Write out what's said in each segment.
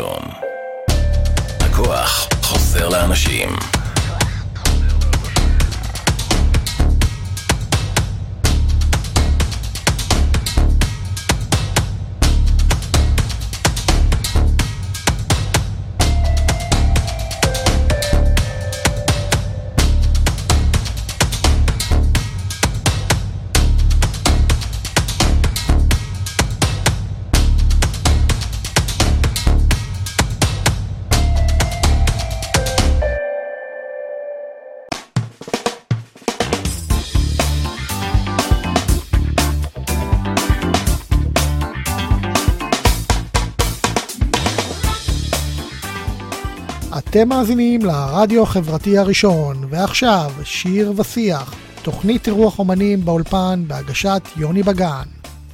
החברתי אתם מאזינים לרדיו החברתי הראשון, ועכשיו שיר ושיח, תוכנית אירוח אומנים באולפן בהגשת יוני בגן.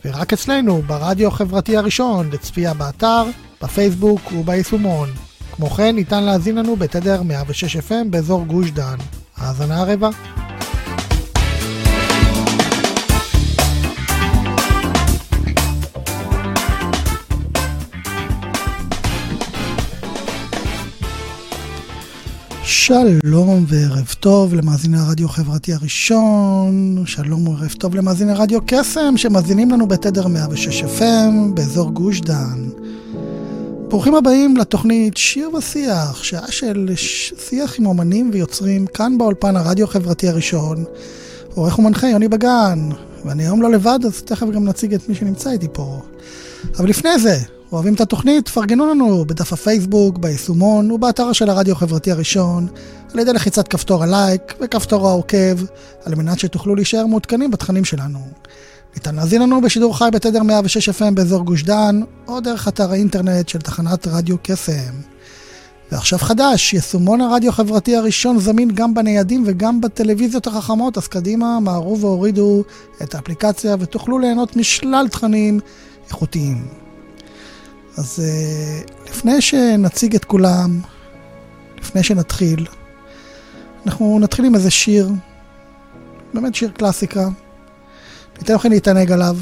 ורק אצלנו, ברדיו החברתי הראשון, לצפייה באתר, בפייסבוק וביישומון. כמו כן, ניתן להזין לנו בתדר 106 FM באזור גוש דן. האזנה רבע. שלום וערב טוב למאזיני הרדיו החברתי הראשון, שלום וערב טוב למאזיני רדיו קסם שמאזינים לנו בתדר 106 FM באזור גוש דן. ברוכים הבאים לתוכנית שיר ושיח, שעה של שיח עם אומנים ויוצרים כאן באולפן הרדיו החברתי הראשון. עורך ומנחה יוני בגן, ואני היום לא לבד אז תכף גם נציג את מי שנמצא איתי פה. אבל לפני זה, אוהבים את התוכנית? פרגנו לנו בדף הפייסבוק, ביישומון ובאתר של הרדיו החברתי הראשון, על ידי לחיצת כפתור הלייק וכפתור העוקב, על מנת שתוכלו להישאר מעודכנים בתכנים שלנו. ניתן להזין לנו בשידור חי בתדר 106 FM באזור גוש דן, או דרך אתר האינטרנט של תחנת רדיו קסם. ועכשיו חדש, יישומון הרדיו החברתי הראשון זמין גם בניידים וגם בטלוויזיות החכמות, אז קדימה, מהרו והורידו את האפליקציה ותוכלו ליהנות משלל תכנים איכותיים. אז uh, לפני שנציג את כולם, לפני שנתחיל, אנחנו נתחיל עם איזה שיר, באמת שיר קלאסיקה, ניתן לכם להתענג עליו,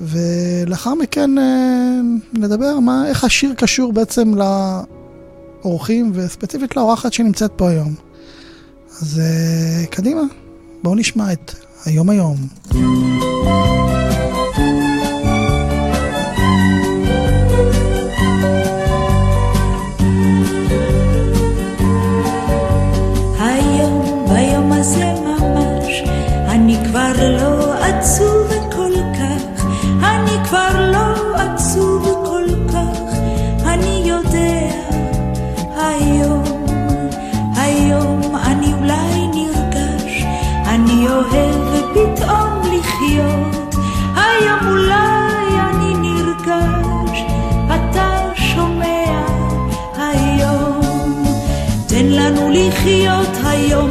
ולאחר מכן uh, נדבר מה, איך השיר קשור בעצם לאורחים, וספציפית לאורחת שנמצאת פה היום. אז uh, קדימה, בואו נשמע את היום היום. לחיות היום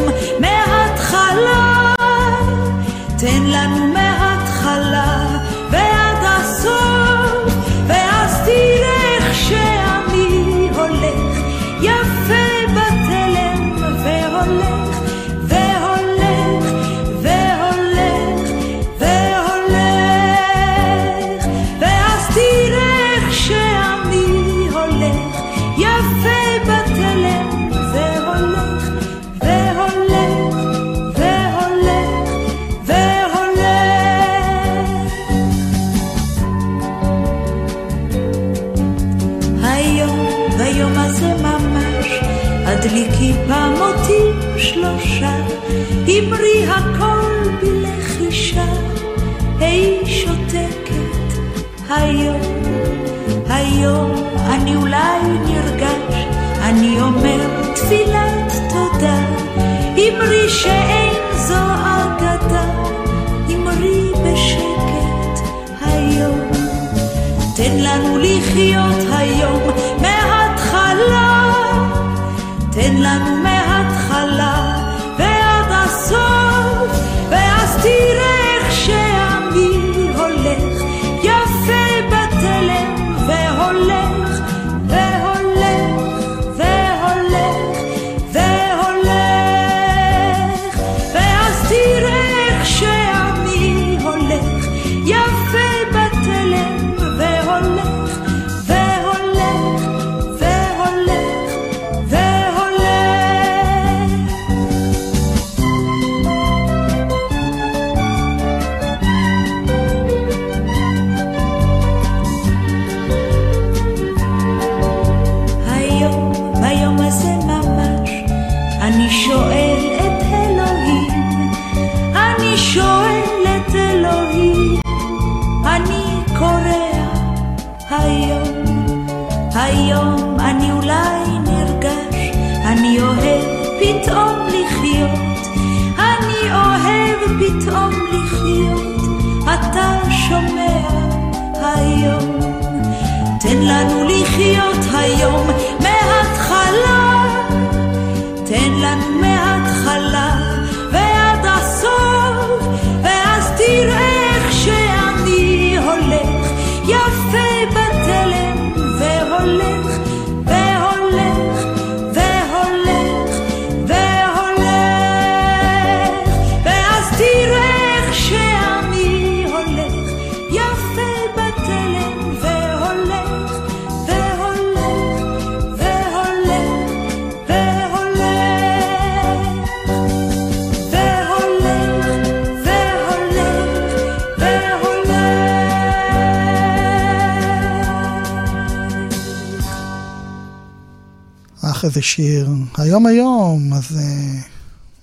שיר. היום אז אה,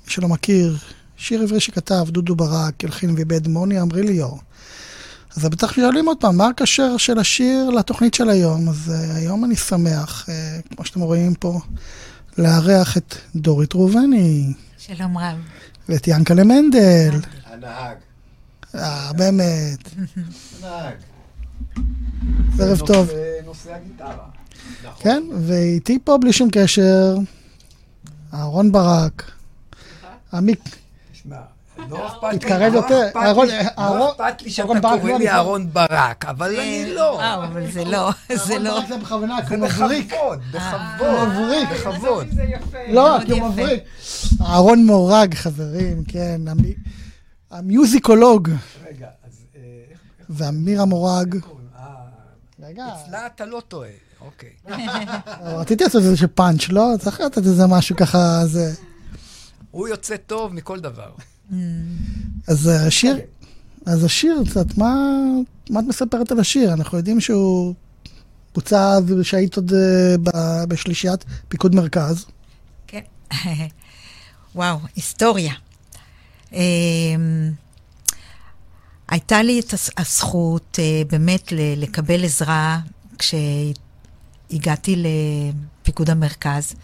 מי שלא מכיר, שיר עברי שכתב דודו ברק, הלחין ואיבד מוני אמריליו. אז בטח שואלים עוד פעם, מה הקשר של השיר לתוכנית של היום? אז uh, היום אני שמח, uh, כמו שאתם רואים פה, לארח את דורית ראובני שלום רב. ואת ינקלה מנדל. הנהג. אה, באמת. הנהג. ערב טוב. נושא הגיטרה. נכון. כן, ואיתי פה בלי שום קשר, אהרון ברק. עמיק, תשמע, לא אכפת לי, לא יותר. אכפת אהרון- לי- אהרון- לא שאתה אהרון קורא לא לי. אהרון ברק, אבל אני לא. וואו, אבל זה לא, זה אהרון לא. ברק זה בכוונה, כי הוא מבריק. בכבוד, בכבוד. מבריק. בכבוד. לא, כי הוא. מבריק. אהרון מורג, חברים, כן. המי- המיוזיקולוג רגע, אז אה, איך ואמיר המורג. קוראים? אה, רגע, אצלה אתה לא טועה. אוקיי. רציתי לעשות איזה פאנץ', לא? צריך לתת איזה משהו ככה, זה... הוא יוצא טוב מכל דבר. אז השיר, אז השיר קצת, מה, מה את מספרת על השיר? אנחנו יודעים שהוא בוצע אז שהיית עוד אה, בשלישיית פיקוד מרכז. כן. וואו, היסטוריה. אמ, הייתה לי את הזכות אה, באמת לקבל עזרה כשהגעתי לפיקוד המרכז,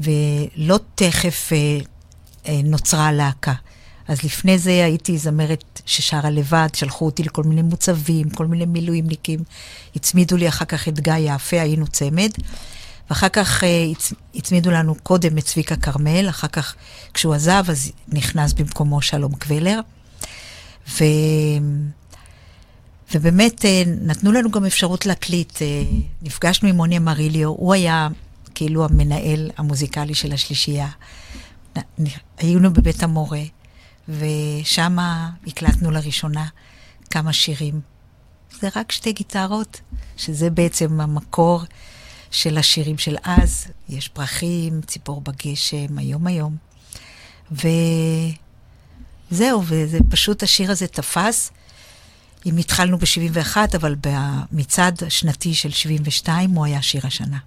ולא תכף אה, אה, נוצרה הלהקה. אז לפני זה הייתי זמרת ששרה לבד, שלחו אותי לכל מיני מוצבים, כל מיני מילואימניקים. הצמידו לי אחר כך את גיא יפה, היינו צמד. ואחר כך אה, הצ... הצמידו לנו קודם את צביקה כרמל, אחר כך כשהוא עזב, אז נכנס במקומו שלום קבלר. ו... ובאמת אה, נתנו לנו גם אפשרות להקליט. אה, נפגשנו עם מוני אמריליו, הוא היה כאילו המנהל המוזיקלי של השלישייה. היינו בבית המורה, ושם הקלטנו לראשונה כמה שירים. זה רק שתי גיטרות, שזה בעצם המקור של השירים של אז. יש פרחים, ציפור בגשם, היום היום. וזהו, וזה פשוט, השיר הזה תפס. אם התחלנו ב-71, אבל במצעד השנתי של 72 הוא היה שיר השנה.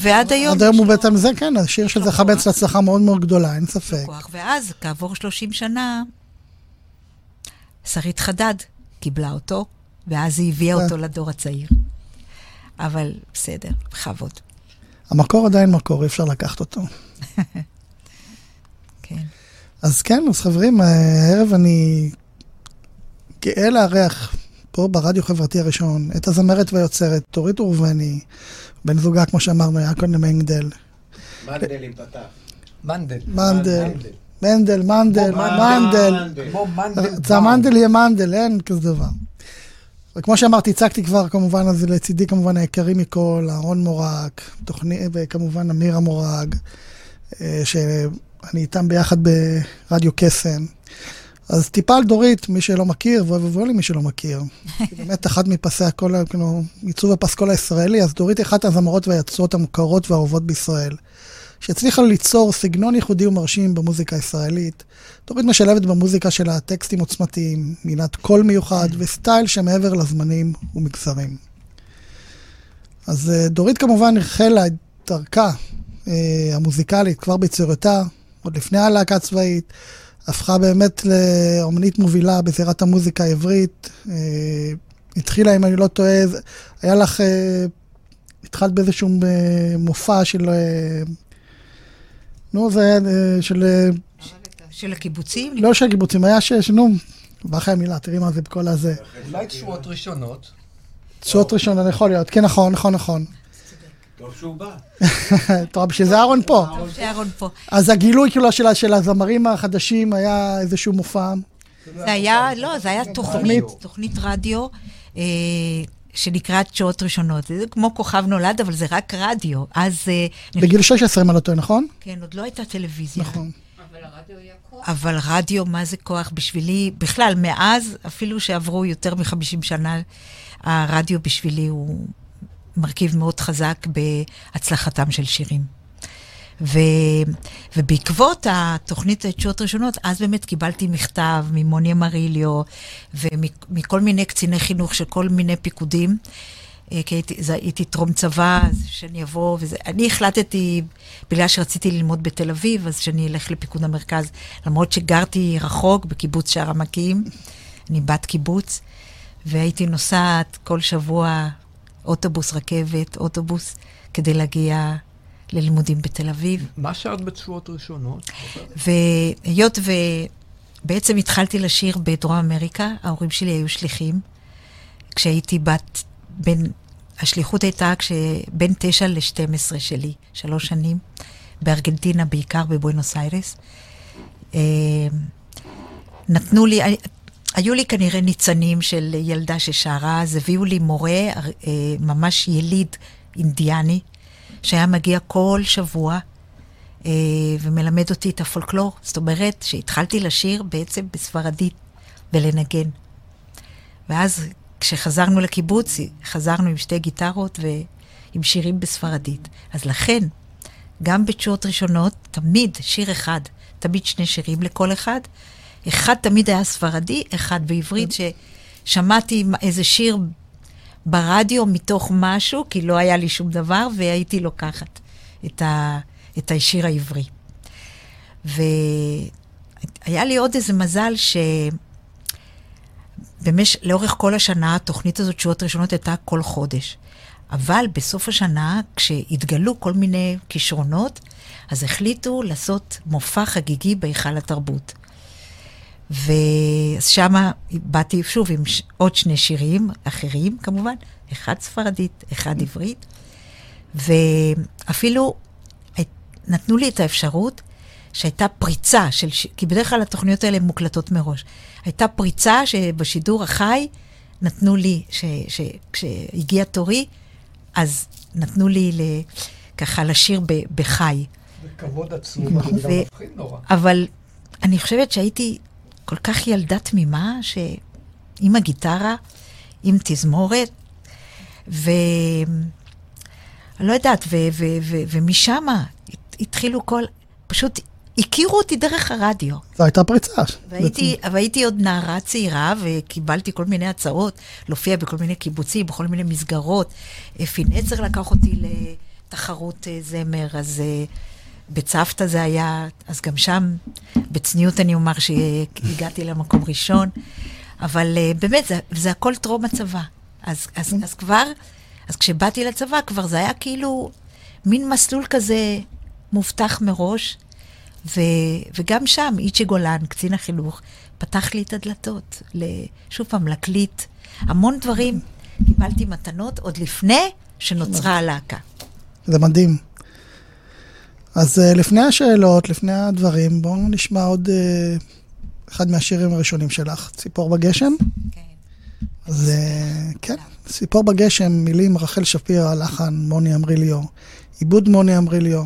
ועד היום... עד היום הוא בעצם זה, כן, השיר שזה. חבץ להצלחה מאוד מאוד גדולה, אין ספק. ואז, כעבור 30 שנה, שרית חדד קיבלה אותו, ואז היא הביאה אה. אותו לדור הצעיר. אבל בסדר, בכבוד. המקור עדיין מקור, אי אפשר לקחת אותו. כן. אז כן, אז חברים, אה, הערב אני גאה לארח פה ברדיו חברתי הראשון את הזמרת והיוצרת, דורית ראובני, בן זוגה, כמו שאמרנו, יעקב מנגדל, מנדל עם פתח. מנדל. מנדל, מנדל, מנדל, מנדל. זה המנדל יהיה מנדל, אין כזה דבר. וכמו שאמרתי, הצגתי כבר כמובן, אז לצידי כמובן היקרים מכל, אהרון מורק, תוכני, וכמובן אמיר המורג, אה, שאני איתם ביחד ברדיו קסם. אז טיפה על דורית, מי שלא מכיר, ואוי ואבוי למי שלא מכיר. היא באמת אחת מפסי הקול, כאילו, עיצוב הפסקול הישראלי, אז דורית היא אחת הזמרות והיוצרות המוכרות והאהובות בישראל. שהצליחה ליצור סגנון ייחודי ומרשים במוזיקה הישראלית. דורית משלבת במוזיקה שלה טקסטים עוצמתיים, מילת קול מיוחד וסטייל שמעבר לזמנים ומגזרים. אז אה, דורית כמובן החלה את דרכה אה, המוזיקלית כבר ביצירתה, עוד לפני הלהקה הצבאית, הפכה באמת לאומנית מובילה בזירת המוזיקה העברית. אה, התחילה, אם אני לא טועה, היה לך, אה, התחלת באיזשהו אה, מופע של... נו, זה היה של... של הקיבוצים? לא של הקיבוצים, היה שש, נו, בא אחרי המילה, תראי מה זה בכל הזה. אולי תשואות ראשונות. תשואות ראשונות, יכול להיות. כן, נכון, נכון, נכון. טוב שהוא בא. טוב, בשביל זה אהרון פה. טוב שאהרון פה. אז הגילוי כאילו של, הזמרים החדשים היה איזשהו מופע. זה היה, לא, זה היה תוכנית, תוכנית רדיו. אה, שנקראת שעות ראשונות. זה כמו כוכב נולד, אבל זה רק רדיו. אז... אה, בגיל 16, אם אני לא טועה, נכון? כן, עוד לא הייתה טלוויזיה. נכון. אבל רדיו, מה זה כוח בשבילי? בכלל, מאז, אפילו שעברו יותר מ-50 שנה, הרדיו בשבילי הוא מרכיב מאוד חזק בהצלחתם של שירים. ו, ובעקבות התוכנית שעות ראשונות, אז באמת קיבלתי מכתב ממוני אמריליו ומכל מיני קציני חינוך של כל מיני פיקודים. אה, כי הייתי, זה, הייתי טרום צבא, אז שאני אבוא וזה. אני החלטתי, בגלל שרציתי ללמוד בתל אביב, אז שאני אלך לפיקוד המרכז, למרות שגרתי רחוק בקיבוץ שער עמקים, אני בת קיבוץ, והייתי נוסעת כל שבוע אוטובוס, רכבת, אוטובוס, כדי להגיע ללימודים בתל אביב. מה שרת בתשואות ראשונות? והיות ובעצם התחלתי לשיר בדרום אמריקה, ההורים שלי היו שליחים. כשהייתי בת, בין, השליחות הייתה כשבין 9 ל-12 שלי, שלוש שנים, בארגנטינה, בעיקר בבואנוס איירס. אה, נתנו לי, היו לי כנראה ניצנים של ילדה ששרה, אז הביאו לי מורה, אה, ממש יליד אינדיאני, שהיה מגיע כל שבוע אה, ומלמד אותי את הפולקלור. זאת אומרת שהתחלתי לשיר בעצם בספרדית ולנגן. ואז כשחזרנו לקיבוץ, חזרנו עם שתי גיטרות ועם שירים בספרדית. אז לכן, גם בתשואות ראשונות, תמיד שיר אחד, תמיד שני שירים לכל אחד. אחד תמיד היה ספרדי, אחד בעברית, ששמעתי איזה שיר ברדיו מתוך משהו, כי לא היה לי שום דבר, והייתי לוקחת את, ה, את השיר העברי. והיה לי עוד איזה מזל ש... במש... לאורך כל השנה, התוכנית הזאת, שעות ראשונות, הייתה כל חודש. אבל בסוף השנה, כשהתגלו כל מיני כישרונות, אז החליטו לעשות מופע חגיגי בהיכל התרבות. ושם באתי שוב עם ש... עוד שני שירים אחרים, כמובן, אחד ספרדית, אחד עברית, ואפילו נתנו לי את האפשרות שהייתה פריצה של, ש... כי בדרך כלל התוכניות האלה מוקלטות מראש. הייתה פריצה שבשידור החי נתנו לי, ש... ש... כשהגיע תורי, אז נתנו לי ל... ככה לשיר ב... בחי. זה כבוד עצום, זה גם מפחיד נורא. אבל אני חושבת שהייתי כל כך ילדה תמימה, שעם הגיטרה, עם תזמורת, ו... לא יודעת, ו- ו- ו- ומשם התחילו כל, פשוט הכירו אותי דרך הרדיו. זו הייתה פריצה. והייתי, והייתי עוד נערה צעירה, וקיבלתי כל מיני הצעות להופיע בכל מיני קיבוצים, בכל מיני מסגרות. אפי נצר לקח אותי לתחרות אה, זמר, אז אה, בצוותא זה היה, אז גם שם, בצניעות אני אומר שהגעתי למקום ראשון, אבל uh, באמת, זה, זה הכל טרום הצבא. אז, אז, אז כבר, אז כשבאתי לצבא, כבר זה היה כאילו מין מסלול כזה מובטח מראש, ו, וגם שם, איצ'י גולן, קצין החינוך, פתח לי את הדלתות, שוב פעם, להקליט המון דברים. קיבלתי מתנות עוד לפני שנוצרה הלהקה. זה מדהים. אז uh, לפני השאלות, לפני הדברים, בואו נשמע עוד uh, אחד מהשירים הראשונים שלך, ציפור בגשם. כן. אז uh, כן, ציפור בגשם, מילים רחל שפירא, לחן מוני אמריליו, עיבוד מוני אמריליו,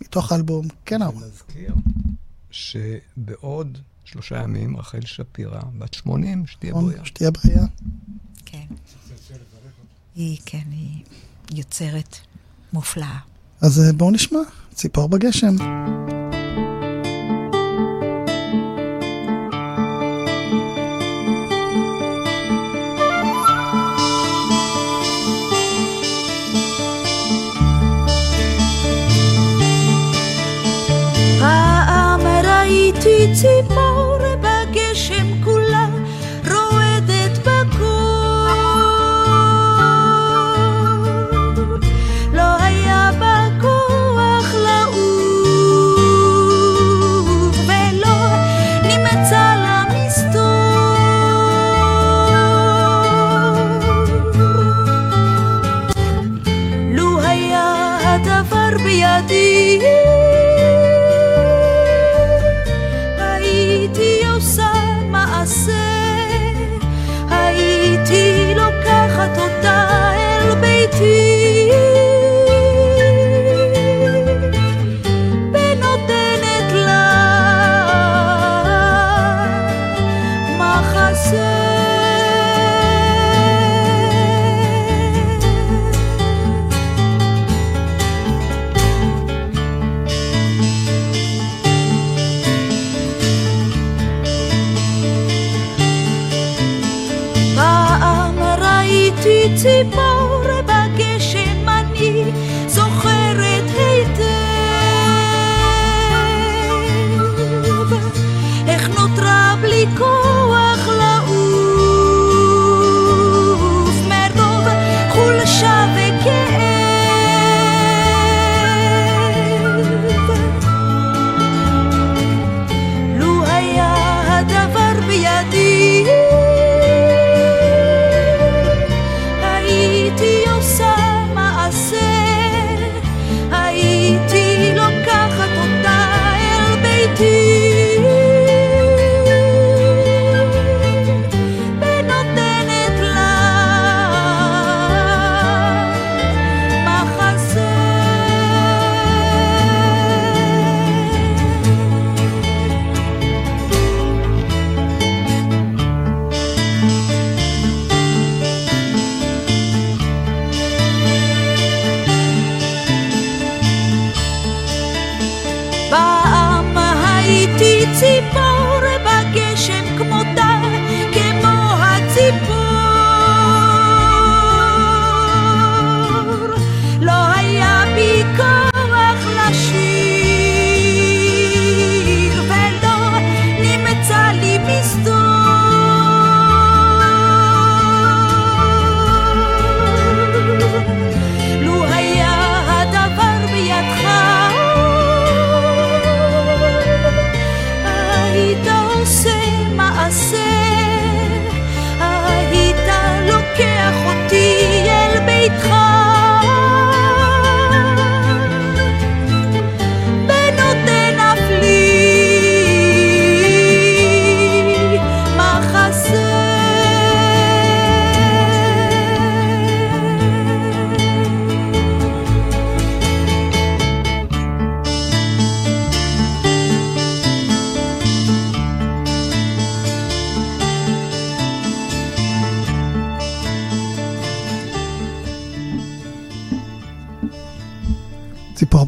מתוך האלבום, כן אהרון. נזכיר שבעוד שלושה ימים רחל שפירא, בת 80, שתהיה בריאה. שתהיה בריאה. כן. היא, כן, היא יוצרת מופלאה. אז uh, בואו נשמע, ציפור בגשם. ציפור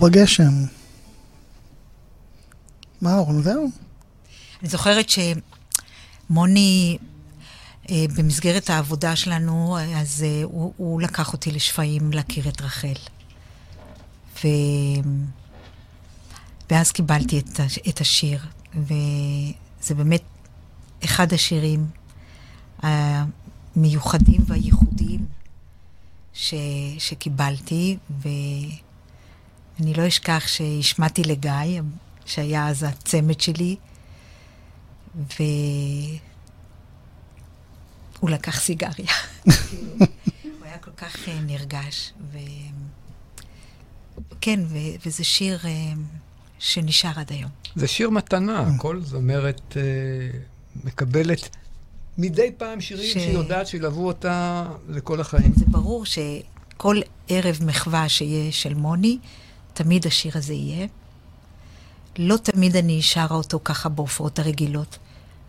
בגשם. מה, אורן, זהו? אני זוכרת שמוני, אה, במסגרת העבודה שלנו, אה, אז אה, הוא, הוא לקח אותי לשפיים להכיר את רחל. ו... ואז קיבלתי את, את השיר, וזה באמת אחד השירים המיוחדים והייחודיים ש... שקיבלתי, ואני לא אשכח שהשמעתי לגיא, שהיה אז הצמד שלי, והוא לקח סיגריה. הוא היה כל כך אה, נרגש, ו... כן, ו... וזה שיר אה, שנשאר עד היום. זה שיר מתנה, כל זמרת אה, מקבלת מדי פעם שירים ש- שהיא יודעת שילוו אותה לכל החיים. זה ברור שכל ערב מחווה שיהיה של מוני, תמיד השיר הזה יהיה. לא תמיד אני שרה אותו ככה בהופעות הרגילות,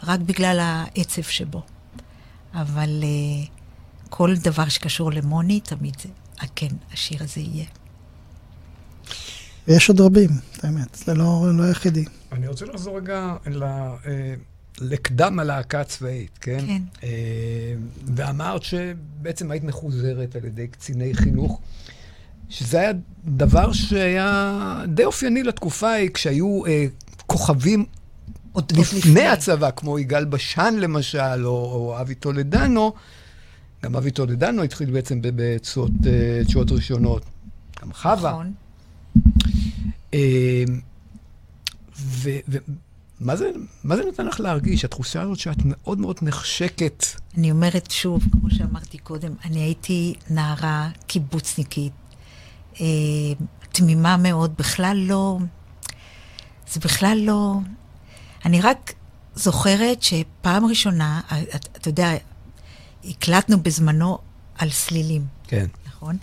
רק בגלל העצב שבו. אבל uh, כל דבר שקשור למוני, תמיד זה, אה, כן, השיר הזה יהיה. ויש עוד רבים, את האמת, זה לא, לא היחידי. אני רוצה לחזור רגע ל... אה, לקדם הלהקה הצבאית, כן? כן. ואמרת שבעצם היית מחוזרת על ידי קציני חינוך, שזה היה דבר שהיה די אופייני לתקופה ההיא, כשהיו אה, כוכבים עוד עוד לפני הצבא, כמו יגאל בשן למשל, או, או אבי טולדנו. גם אבי טולדנו התחיל בעצם בתשואות אה, תשואות ראשונות. גם חווה. נכון. אה, ומה זה, מה זה נותן לך להרגיש? התחושה הזאת שאת מאוד מאוד נחשקת. אני אומרת שוב, כמו שאמרתי קודם, אני הייתי נערה קיבוצניקית, אה, תמימה מאוד, בכלל לא... זה בכלל לא... אני רק זוכרת שפעם ראשונה, אה, אתה אתה יודע, הקלטנו בזמנו על סלילים, כן. נכון?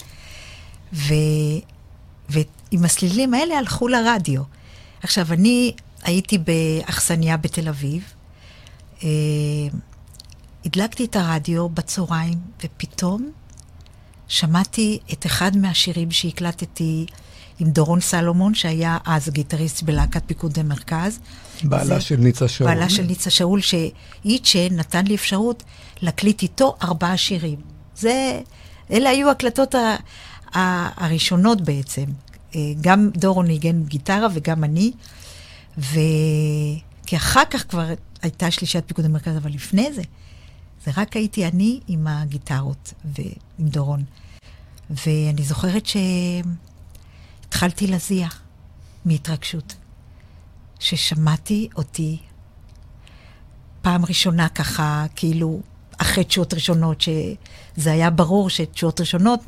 ו... ועם הסלילים האלה הלכו לרדיו. עכשיו, אני הייתי באכסניה בתל אביב, אה, הדלקתי את הרדיו בצהריים, ופתאום שמעתי את אחד מהשירים שהקלטתי עם דורון סלומון, שהיה אז גיטריסט בלהקת פיקוד המרכז. בעלה זה- של ניצה שאול. בעלה של ניצה שאול, שאיצ'ה נתן לי אפשרות להקליט איתו ארבעה שירים. זה, אלה היו הקלטות ה, ה, הראשונות בעצם. אה, גם דורון ניגן גיטרה וגם אני, ו... כי אחר כך כבר הייתה שלישת פיקוד המרכז, אבל לפני זה, זה רק הייתי אני עם הגיטרות ועם דורון. ואני זוכרת שהתחלתי להזיע מהתרגשות. ששמעתי אותי פעם ראשונה ככה, כאילו, אחרי תשואות ראשונות, שזה היה ברור שתשואות ראשונות,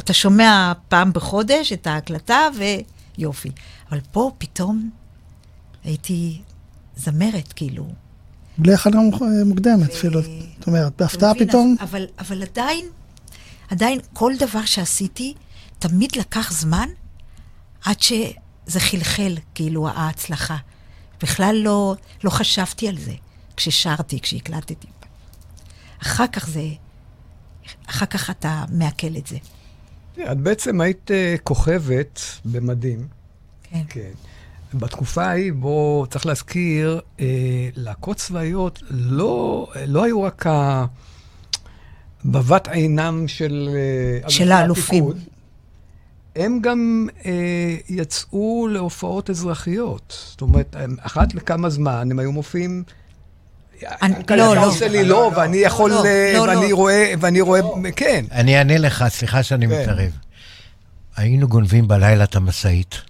אתה שומע פעם בחודש את ההקלטה ויופי. אבל פה פתאום הייתי זמרת, כאילו. בלי הכנה מוקדמת אפילו. זאת אומרת, בהפתעה פתאום... אבל, אבל עדיין, עדיין, כל דבר שעשיתי, תמיד לקח זמן עד שזה חלחל, כאילו, ההצלחה. בכלל לא, לא חשבתי על זה כששרתי, כשהקלטתי. אחר כך זה, אחר כך אתה מעכל את זה. את בעצם היית אה, כוכבת במדים. כן. כן. בתקופה ההיא, בו צריך להזכיר, אה, להקות צבאיות לא, לא היו רק ה... בבת עינם של... אה, של האלופים. הם גם אה, יצאו להופעות אזרחיות. זאת אומרת, הם, אחת לכמה זמן הם היו מופיעים... אני- אתה לא, לא. עושה לי לא, ואני יכול... לא, אה, לא, ואני לא. רואה, ואני רואה, כן. אני אענה לך, סליחה שאני כן. מתערב. היינו גונבים בלילה את המשאית,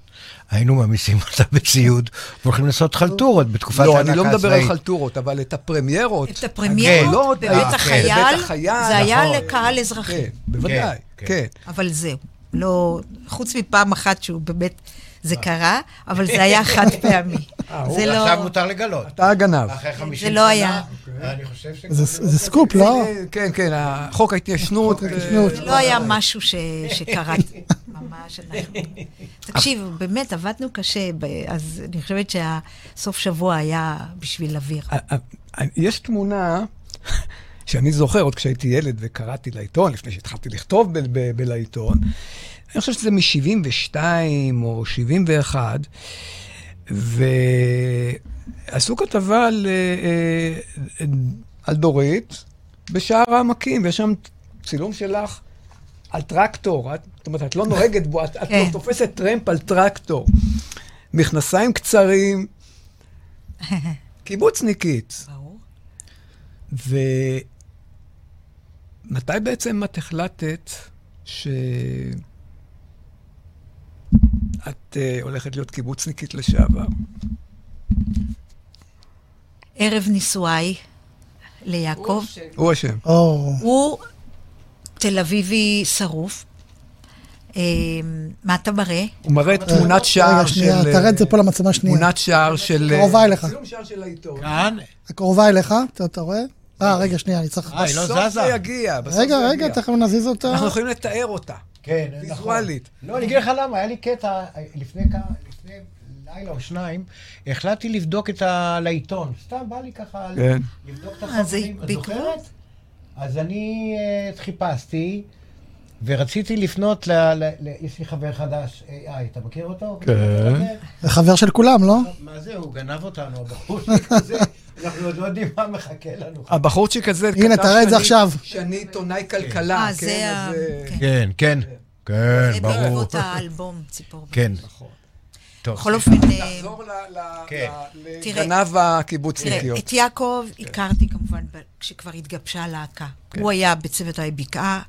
היינו מעמיסים אותה בציוד, והולכים לעשות חלטורות בתקופת לא, ההנקה אני לא מדבר על הצבאית. חלטורות, אבל את הפרמיירות. את הפרמיירות לא, בבית אה, החייל, זה היה נכון. לקהל אזרחי. כן, בוודאי, כן, כן. אבל זהו, לא, חוץ מפעם אחת שהוא באמת, זה קרה, אבל זה היה חד פעמי. זה לא, עכשיו מותר לגלות. אתה הגנב. אחרי 50 זה לא היה. אני חושב ש... זה זה סקופ, לא? כן, כן, חוק ההתיישנות. חוק ההתיישנות. אה, זה לא היה משהו ש, שקראתי. ממש אנחנו... תקשיב, באמת, עבדנו קשה, אז אני חושבת שהסוף שבוע היה בשביל אוויר. אה, אה, יש תמונה שאני זוכר עוד כשהייתי ילד וקראתי לעיתון, לפני שהתחלתי לכתוב ב- ב- בלעיתון. אני חושב שזה מ-72 או 71, ועשו כתבה על, אה, אה, על דורית בשער העמקים, ויש שם צילום שלך על טרקטור. את, זאת אומרת, את לא נוהגת בו, את, את כן. לא תופסת טרמפ על טרקטור. מכנסיים קצרים, קיבוצניקית. ברור. ומתי בעצם את החלטת שאת uh, הולכת להיות קיבוצניקית לשעבר? ערב נישואיי ליעקב, הוא אשם. או, הוא תל אביבי שרוף. אה, מה אתה מראה? הוא מראה תמונת שער אה, רגע, של... תראה את זה פה למצלמה שנייה. תמונת שער של... קרובה אליך. צילום שער של העיתון. כאן? הקרובה אליך, אתה רואה? אה, רגע, שנייה, אני צריך... אה, היא לא בסוף. זה יגיע, בסוף רגע, זה רגע, יגיע. תכף נזיז אותה. אנחנו יכולים לתאר אותה, כן, נכון. ויזואלית. לא, אני אגיד לך למה, היה לי קטע, לפני כמה, לפני לילה או שניים, החלטתי לבדוק את ה... לעיתון. סתם בא לי ככה כן. לבדוק את אה, החברים. את בעקבות? זוכרת? אז אני אה, חיפשתי, ורציתי לפנות ל... ל- ל- יש לי חבר חדש, AI, אתה מכיר אותו? כן. זה חבר של כולם, לא? מה זה, הוא גנב אותנו, הבחורצ'יק הזה, אנחנו עוד לא יודעים מה מחכה לנו. הבחורצ'יק הזה הנה, תראה את זה שאני- עכשיו. שאני עיתונאי כלכלה, אה, כן? זה אז, ה... אה, כן. כן, כן, כן, זה ברור. בעקבות האלבום ציפור. כן. נכון. טוב, בכל אופן, אה, נחזור כן. תראה, לגנב הקיבוצניקיות. את יעקב הכרתי כמובן כשכבר התגבשה הלהקה. הוא היה בצוות האי בקעה,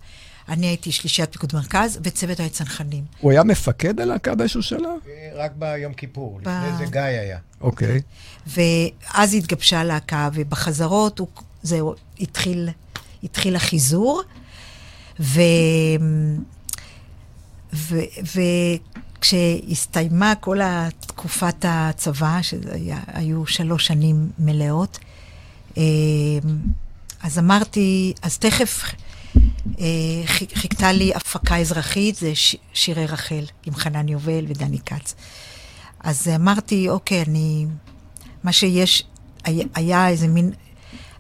אני הייתי שלישיית פיקוד מרכז, וצוות האי צנחנים. הוא היה מפקד הלהקה באיזשהו שלב? אה, רק ביום כיפור, ב- לפני זה גיא היה. אוקיי. ואז התגבשה הלהקה, ובחזרות הוא, זהו, התחיל, התחיל החיזור, ו... ו... וכשהסתיימה כל תקופת הצבא, שהיו שלוש שנים מלאות, אה, אז אמרתי, אז תכף חיכתה לי הפקה אזרחית, זה שירי רחל, עם חנן יובל ודני כץ. אז אמרתי, אוקיי, אני... מה שיש, היה, היה איזה מין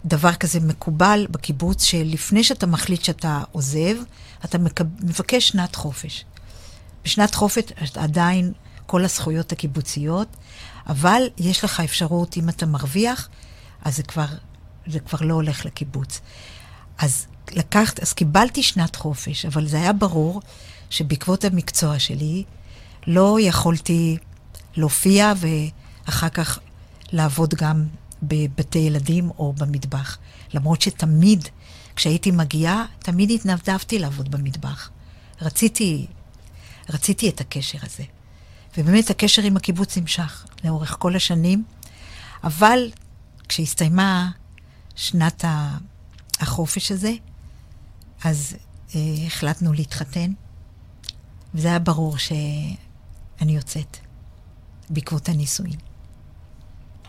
דבר כזה מקובל בקיבוץ, שלפני שאתה מחליט שאתה עוזב, אתה מבקש שנת חופש. בשנת חופש עדיין כל הזכויות הקיבוציות, אבל יש לך אפשרות, אם אתה מרוויח, אז זה כבר, זה כבר לא הולך לקיבוץ. אז לקחת, אז קיבלתי שנת חופש, אבל זה היה ברור שבעקבות המקצוע שלי לא יכולתי להופיע ואחר כך לעבוד גם בבתי ילדים או במטבח. למרות שתמיד, כשהייתי מגיעה, תמיד התנדבתי לעבוד במטבח. רציתי, רציתי את הקשר הזה. ובאמת הקשר עם הקיבוץ נמשך לאורך כל השנים, אבל כשהסתיימה שנת החופש הזה, אז אה, החלטנו להתחתן, וזה היה ברור שאני יוצאת בעקבות הנישואין.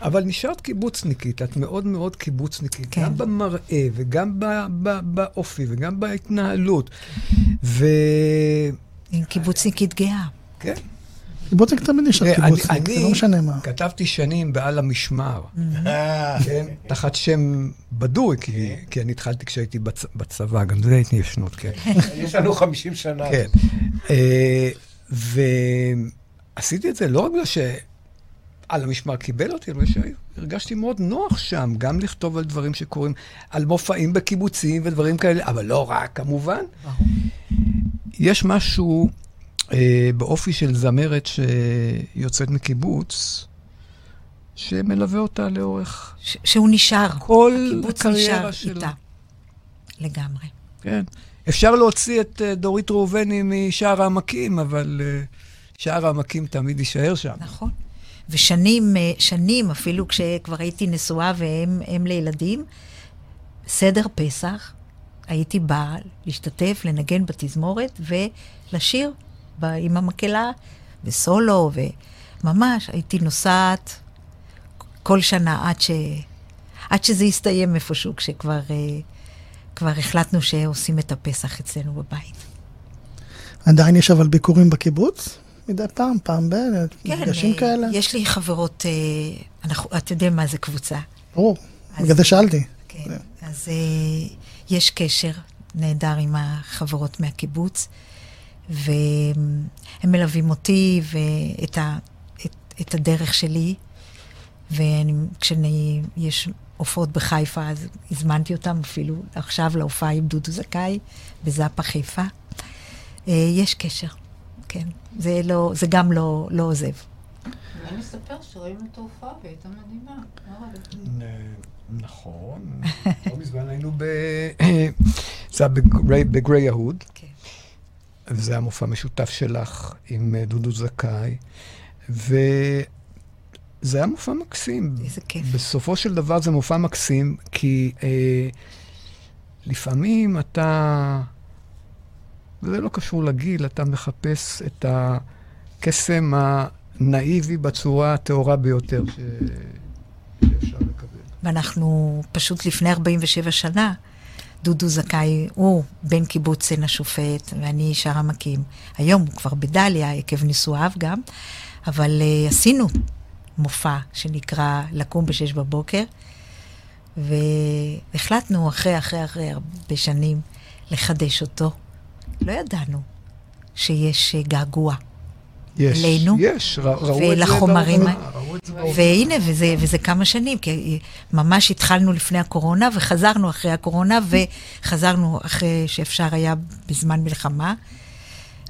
אבל נשארת קיבוצניקית, את מאוד מאוד קיבוצניקית, כן. גם במראה וגם ב- ב- באופי וגם בהתנהלות. ו... קיבוצניקית גאה. כן. קיבוצניק תמיד נשאר תראה, אני- קיבוצניק, זה אני לא משנה מה. כתבתי שנים בעל המשמר, אה, כן? תחת שם בדוי, כי- כי אני התחלתי כשהייתי בצ- בצבא, גם זה התיישנות, כן. יש לנו 50 שנה. כן. אה, ועשיתי את זה לא רק בגלל שעל המשמר קיבל אותי, אלא שהרגשתי מאוד נוח שם, גם לכתוב על דברים שקורים, על מופעים בקיבוצים ודברים כאלה, אבל לא רק, כמובן. יש משהו באופי של זמרת שיוצאת מקיבוץ, שמלווה אותה לאורך ש- שהוא נשאר. כל הקיבוץ הקריירה נשאר שלה. איתה. לגמרי. כן. אפשר להוציא את אה, דורית ראובני משער העמקים, אבל אה, שער העמקים תמיד יישאר שם. נכון. ושנים, אה, שנים, אפילו כשכבר הייתי נשואה אם לילדים, סדר פסח, הייתי באה להשתתף, לנגן בתזמורת ולשיר ב- עם המקהלה, בסולו, וממש הייתי נוסעת כל שנה עד, ש... עד שזה יסתיים איפשהו, כשכבר אה, כבר החלטנו שעושים את הפסח אצלנו בבית. עדיין יש אבל ביקורים בקיבוץ? מדי פעם, פעם ב... כן, מפגשים אה, כאלה? יש לי חברות, אה, אנחנו, אתה יודע מה זה קבוצה. ברור, אז- בגלל זה שאלתי. כן, אז אה, יש קשר נהדר עם החברות מהקיבוץ, והם מלווים אותי ואת ה, את, את הדרך שלי, וכשאני, יש הופעות בחיפה, אז הזמנתי אותם אפילו עכשיו להופעה עם דודו זכאי בזאפה חיפה. אה, יש קשר, כן. זה, לא, זה גם לא, לא עוזב. אני מספר שראינו את ההופעה והיא הייתה מדהימה. לא רע. נכון. לא מזמן היינו ב... זה היה בגרי- בגרי יהוד, כן. וזה היה מופע משותף שלך עם אה, דודו זכאי, וזה היה מופע מקסים. איזה כיף. בסופו של דבר זה מופע מקסים, כי אה, לפעמים אתה, וזה לא קשור לגיל, אתה מחפש את הקסם הנאיבי בצורה הטהורה ביותר ש... שאפשר לקבל. ואנחנו פשוט לפני 47 שנה, דודו זכאי, הוא בן קיבוץ עין השופט, ואני שער עמקים. היום הוא כבר בדליה, עקב נישואיו גם, אבל uh, עשינו מופע שנקרא לקום בשש בבוקר, והחלטנו אחרי, אחרי, אחרי הרבה שנים לחדש אותו. לא ידענו שיש uh, געגוע. יש, אלינו, יש, ר- ראו את זה ולחומרים. והנה, וזה, וזה כמה שנים, כי ממש התחלנו לפני הקורונה, וחזרנו אחרי הקורונה, וחזרנו אחרי שאפשר היה בזמן מלחמה,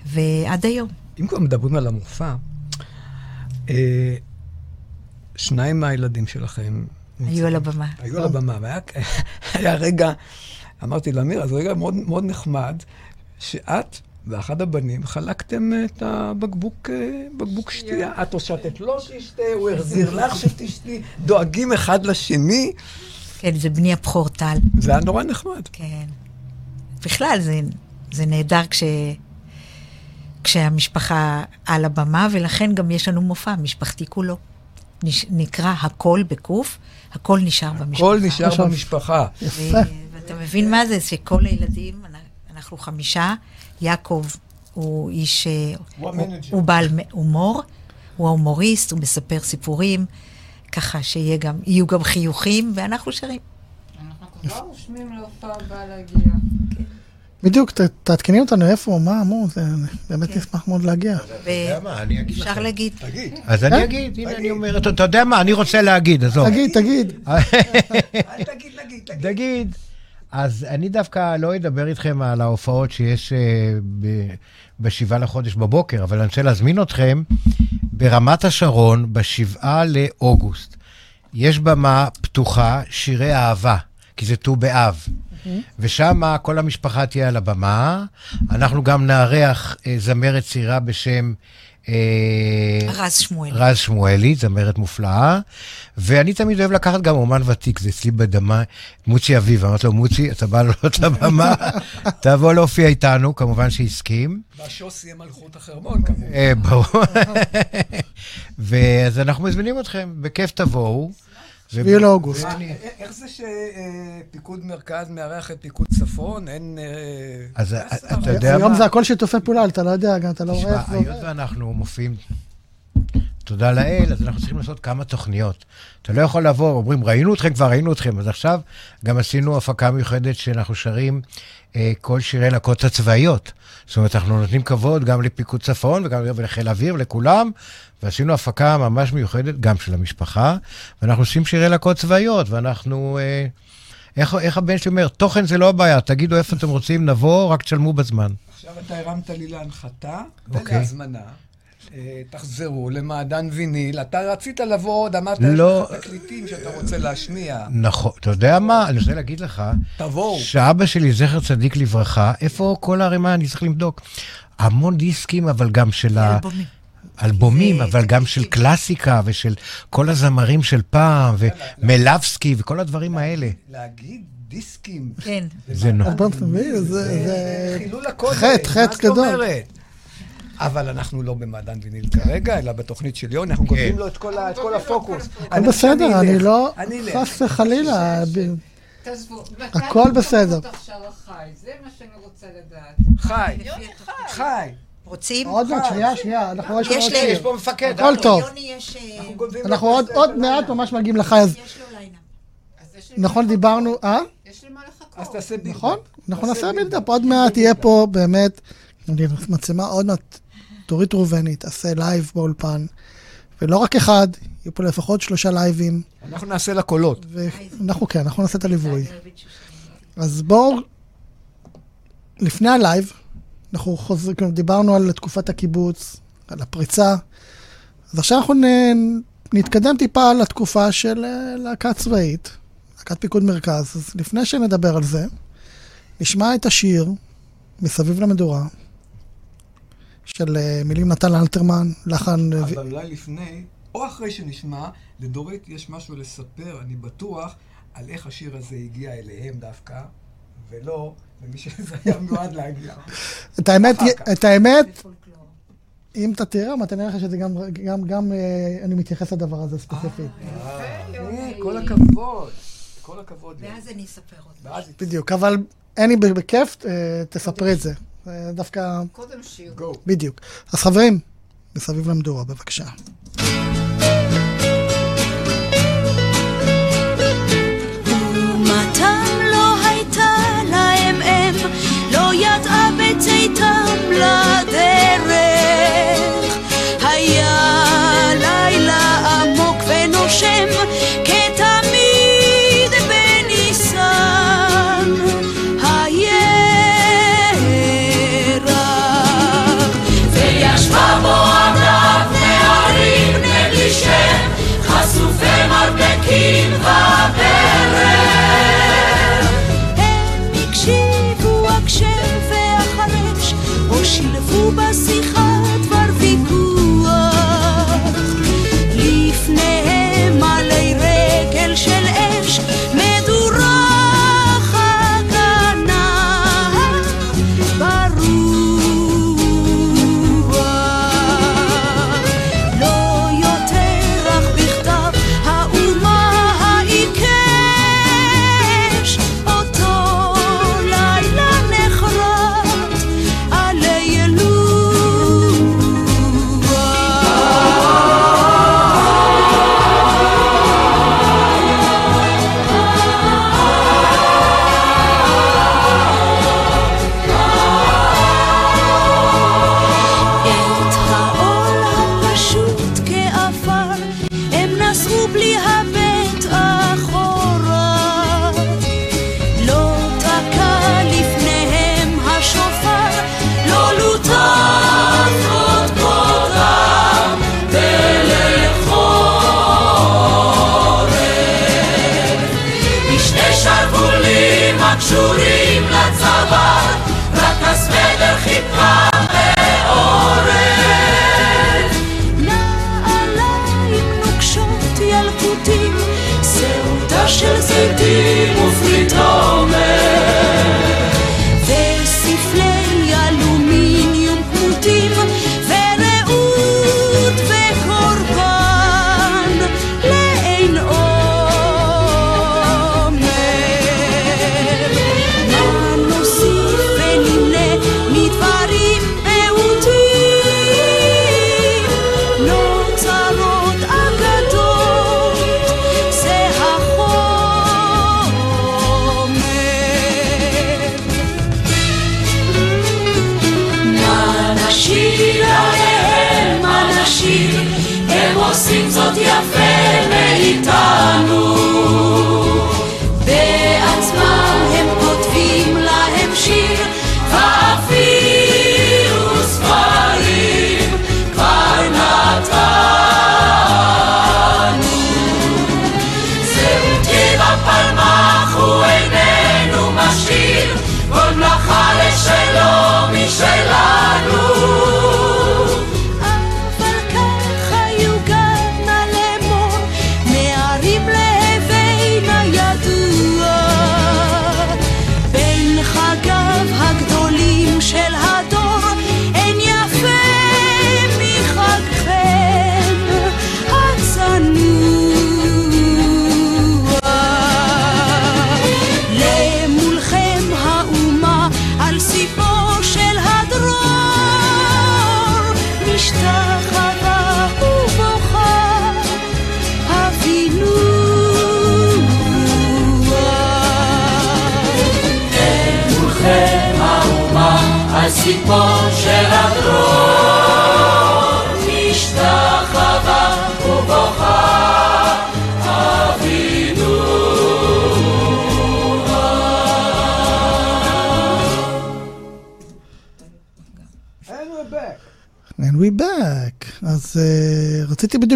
ועד היום. אם כבר מדברים על המופע, אה, שניים מהילדים שלכם... היו על הבמה. היו על הבמה, והיה היה רגע, אמרתי לאמיר, זה רגע מאוד, מאוד נחמד, שאת ואחד הבנים חלקתם את הבקבוק אה, בקבוק שתייה. את הושטת לו שישתה, הוא החזיר לך שתשתי, דואגים אחד לשני. כן, זה בני הבכור טל. זה היה נורא נחמד. כן. בכלל, זה, זה נהדר כש, כשהמשפחה על הבמה, ולכן גם יש לנו מופע משפחתי כולו. נש, נקרא הכל בקוף, הכל נשאר במשפחה. הכל נשאר עכשיו- במשפחה. יפה. ו- ואתה מבין מה זה? שכל הילדים, אנחנו חמישה, יעקב הוא איש, אה, הוא הוא, ה manager. הוא בעל הומור, הוא ההומוריסט, הוא מספר סיפורים, ככה שיהיה גם, גם חיוכים, ואנחנו שרים. אנחנו כבר רושמים להופעה הבאה להגיע. בדיוק, תעדכני אותנו איפה, מה, מו, זה באמת כן. נשמח מאוד להגיע. אתה יודע מה, אני אגיד ואפשר לכם. להגיד, אז אני אגיד, הנה אני אומר, אתה יודע מה, אני רוצה להגיד, עזוב. תגיד, תגיד. אל תגיד, תגיד. תגיד, אז אני דווקא לא אדבר איתכם על ההופעות שיש ב- בשבעה לחודש בבוקר, אבל אני רוצה להזמין אתכם ברמת השרון, בשבעה לאוגוסט. יש במה פתוחה, שירי אהבה, כי זה ט"ו באב. ושם כל המשפחה תהיה על הבמה. אנחנו גם נארח אה, זמרת צעירה בשם... אה, רז שמואל. רז שמואלי, זמרת מופלאה, ואני תמיד אוהב לקחת גם אומן ותיק, זה אצלי בדמה, מוצי אביב, אמרתי לו, מוצי, אתה בא לעלות לבמה, תבוא להופיע איתנו, כמובן שהסכים. והשוס יהיה מלכות החרמון, כמובן. אה, ברור. ואז אנחנו מזמינים אתכם, בכיף תבואו. שביעי לאוגוסט. אה, איך זה שפיקוד מרכז מארח את פיקוד צפון? אין... אה, אז? אתה יודע היום מה? זה הכל שיתופי פעולה, אתה לא יודע, גם אתה לא רואה תשמע, איך זה היות עובד. ואנחנו מופיעים, תודה לאל, אז אנחנו צריכים לעשות כמה תוכניות. אתה לא יכול לבוא, אומרים, ראינו אתכם, כבר ראינו אתכם. אז עכשיו גם עשינו הפקה מיוחדת שאנחנו שרים אה, כל שירי להקות הצבאיות. זאת אומרת, אנחנו נותנים כבוד גם לפיקוד צפון וגם לחיל האוויר ולכולם, ועשינו הפקה ממש מיוחדת, גם של המשפחה, ואנחנו עושים שירי להקות צבאיות, ואנחנו... אה, איך, איך הבן שלי אומר, תוכן זה לא הבעיה, תגידו איפה אתם רוצים, נבוא, רק תשלמו בזמן. עכשיו אתה הרמת לי להנחתה אוקיי. ולהזמנה. אה, תחזרו למעדן ויניל. אתה רצית לבוא עוד, אמרת, יש לא. לך תקליטים שאתה רוצה להשמיע. נכון, אתה יודע מה? אני רוצה להגיד לך, תבואו. שאבא שלי, זכר צדיק לברכה, איפה כל הערימה? אני צריך לבדוק. המון דיסקים, אבל גם של ה... אלבומים. אלבומים, זה- אבל גם של קלאסיקה ושל כל הזמרים של פעם, ומלבסקי וכל הדברים האלה. להגיד דיסקים. כן. זה תמיד, זה... חילול הקודש. חטא, חטא מה זאת גדול. אומרת? אבל אנחנו לא במעדן ויניל כרגע, אלא בתוכנית של יוני, אנחנו גונבים לו את כל ה- את כל הפוקוס. הכל בסדר, אני לא... חס וחלילה. תעזבו, הכל בסדר. זה מה שאני רוצה לדעת. חי. חי. רוצים? עוד מעט, שנייה, שנייה, אנחנו יש לנו יש עוד לי-. יש פה מפקד. הכל טוב. ליוני יש... אה, אנחנו אנחנו עוד. מעט ממש מגיעים לחי, אז נכון. דיברנו, אה? יש לי מה לחכות. אז תעשה build-up. נכון, אנחנו נעשה build-up. build-up, עוד מעט יהיה פה באמת, אני מצלמה עוד מעט, דורית ראובני תעשה לייב באולפן, ולא רק אחד, יהיו פה לפחות שלושה לייבים, אנחנו נעשה לה קולות. ואנחנו כן, אנחנו נעשה את הליווי. אז בואו, לפני הלייב, אנחנו חוזרים, דיברנו על תקופת הקיבוץ, על הפריצה, אז עכשיו אנחנו נ- נתקדם טיפה לתקופה של אה, להקה צבאית, להקת פיקוד מרכז. אז לפני שנדבר על זה, נשמע את השיר מסביב למדורה, של אה, מילים נתן אלתרמן, לחן... אה, אבל אולי לפני, או אחרי שנשמע, לדורית יש משהו לספר, אני בטוח, על איך השיר הזה הגיע אליהם דווקא, ולא למי שזה היה מיועד להגיע. את האמת. את אם אתה תראה, אתה נראה לך שזה גם, גם, גם אה, אני מתייחס לדבר הזה ספציפית. אה, כל הכבוד, כל הכבוד. ואז אני אספר עוד. ואז בדיוק, אבל אני בכיף, אה, תספרי את זה. דווקא, קודם שיר. גו. בדיוק. אז חברים, מסביב למדורה, בבקשה. Ojca i tam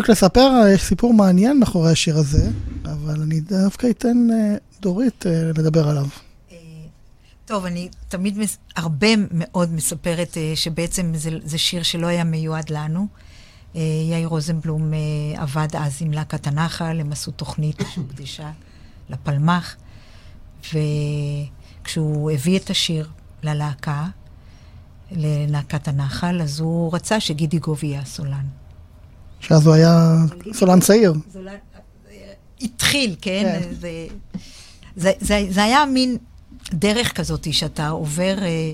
לספר, uh, יש סיפור מעניין מאחורי השיר הזה, אבל אני דווקא אתן uh, דורית uh, לדבר עליו. טוב, אני תמיד מס... הרבה מאוד מספרת שבעצם זה, זה שיר שלא היה מיועד לנו. יאיר רוזנבלום עבד אז עם להקת הנחל, הם עשו תוכנית שהוקדשה לפלמ"ח, וכשהוא הביא את השיר ללהקה, ללהקת הנחל, אז הוא רצה שגידי גוב יהיה הסולן. שאז הוא היה סולן צעיר. סולן, התחיל, כן? כן. זה, זה, זה, זה היה מין דרך כזאת שאתה עובר אה,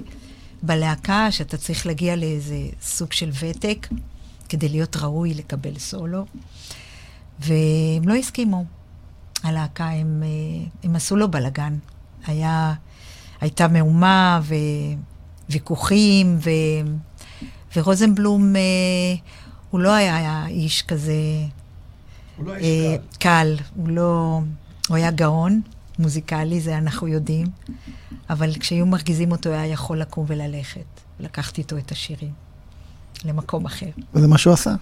בלהקה, שאתה צריך להגיע לאיזה סוג של ותק כדי להיות ראוי לקבל סולו, והם לא הסכימו. הלהקה, הם, אה, הם עשו לו בלאגן. היה, הייתה מהומה וויכוחים, ו, ורוזנבלום, אה, הוא לא היה איש כזה הוא לא אה, איש קל. קל, הוא לא... הוא היה גאון, מוזיקלי, זה אנחנו יודעים, אבל כשהיו מרגיזים אותו, היה יכול לקום וללכת. לקחתי איתו את השירים למקום אחר. וזה מה שהוא עשה.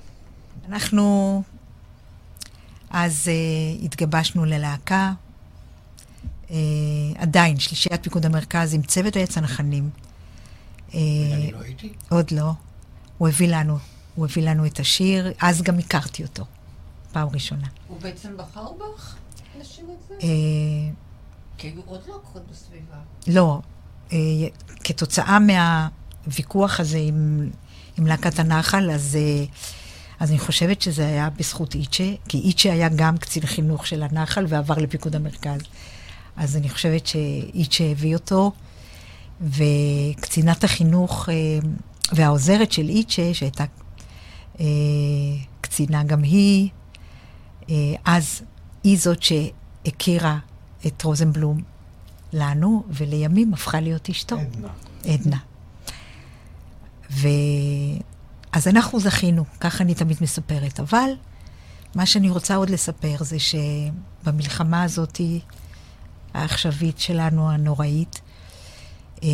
אנחנו אז uh, התגבשנו ללהקה, uh, עדיין, שלישיית פיקוד המרכז עם צוות הצנחנים. Uh, אני לא הייתי? עוד לא. הוא הביא לנו, הוא הביא לנו את השיר, אז גם הכרתי אותו, פעם ראשונה. הוא בעצם בחר בך לשיר את זה? אה, כי היו עוד להקות בסביבה. לא, אה, כתוצאה מהוויכוח הזה עם, עם להקת הנחל, אז, אה, אז אני חושבת שזה היה בזכות איצ'ה, כי איצ'ה היה גם קצין חינוך של הנחל ועבר לפיקוד המרכז. אז אני חושבת שאיצ'ה הביא אותו, וקצינת החינוך והעוזרת של איצ'ה, שהייתה קצינה גם היא, אה, אז היא זאת שהכירה את רוזנבלום לנו, ולימים הפכה להיות אשתו. עדנה. עדנה. ו... אז אנחנו זכינו, ככה אני תמיד מספרת. אבל מה שאני רוצה עוד לספר זה שבמלחמה הזאת, העכשווית שלנו, הנוראית, אה,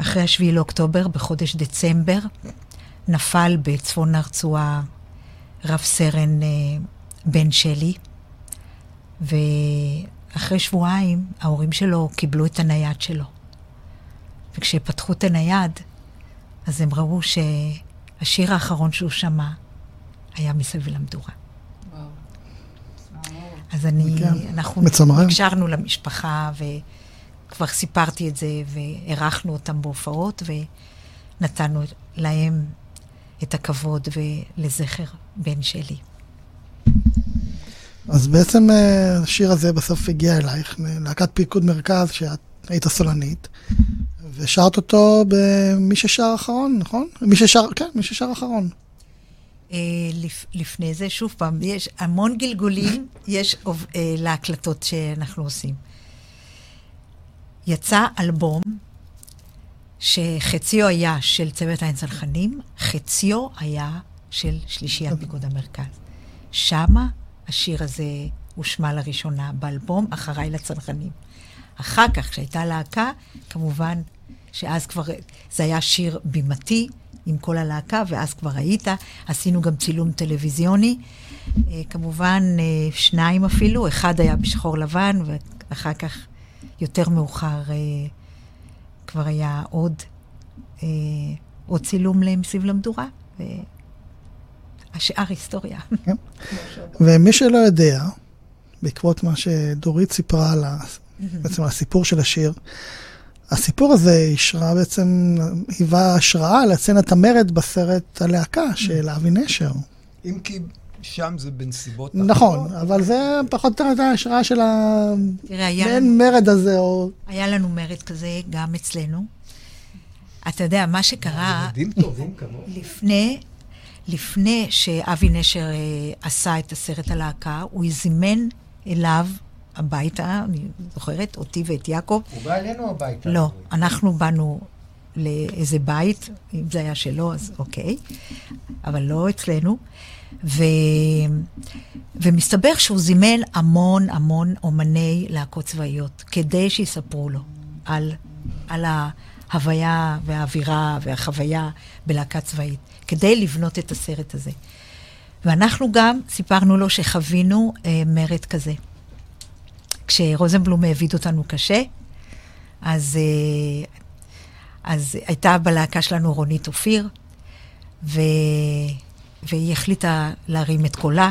אחרי השביעי לאוקטובר, בחודש דצמבר, נפל בצפון הרצועה רב סרן אה, בן שלי, אחרי שבועיים, ההורים שלו קיבלו את הנייד שלו. וכשפתחו את הנייד, אז הם ראו שהשיר האחרון שהוא שמע היה מסביב למדורה. וואו. אז אני, כן, אנחנו מצמרר. הקשרנו למשפחה, וכבר סיפרתי את זה, ואירחנו אותם בהופעות, ונתנו להם את הכבוד ולזכר בן שלי. אז בעצם אה, השיר הזה בסוף הגיע אלייך, מלהקת פיקוד מרכז, שאת היית סולנית, ושרת אותו במי ששר אחרון, נכון? מי ששר, כן, מי ששר אחרון. אה, לפ, לפני זה, שוב פעם, יש המון גלגולים, יש אה, להקלטות שאנחנו עושים. יצא אלבום שחציו היה של צוות העין צנחנים, חציו היה של שלישיית פיקוד המרכז. שמה השיר הזה הושמע לראשונה באלבום, אחריי לצנחנים. אחר כך, כשהייתה להקה, כמובן שאז כבר, זה היה שיר בימתי עם כל הלהקה, ואז כבר היית. עשינו גם צילום טלוויזיוני. אה, כמובן, אה, שניים אפילו, אחד היה בשחור לבן, ואחר כך, יותר מאוחר, אה, כבר היה עוד, אה, עוד צילום למסביב למדורה. והשאר היסטוריה. ומי שלא יודע, בעקבות מה שדורית סיפרה על ה... בעצם הסיפור של השיר, הסיפור הזה אישרה בעצם, היווה השראה לסצנת המרד בסרט הלהקה של אבי נשר. אם כי שם זה בנסיבות נכון, אבל זה פחות או יותר הייתה ההשראה של המעין מרד הזה, או... היה לנו מרד כזה גם אצלנו. אתה יודע, מה שקרה ילדים טובים כמוהו. לפני, לפני שאבי נשר אה, עשה את הסרט הלהקה, הוא זימן אליו הביתה, אני זוכרת, אותי ואת יעקב. הוא בא אלינו הביתה. לא, אנחנו באנו לאיזה בית, אם זה היה שלו, אז אוקיי, אבל לא אצלנו. ו... ומסתבר שהוא זימן המון המון אומני להקות צבאיות, כדי שיספרו לו על, על ההוויה והאווירה והחוויה בלהקה צבאית, כדי לבנות את הסרט הזה. ואנחנו גם סיפרנו לו שחווינו אה, מרד כזה. כשרוזנבלום העביד אותנו קשה, אז, אה, אז הייתה בלהקה שלנו רונית אופיר, ו... והיא החליטה להרים את קולה,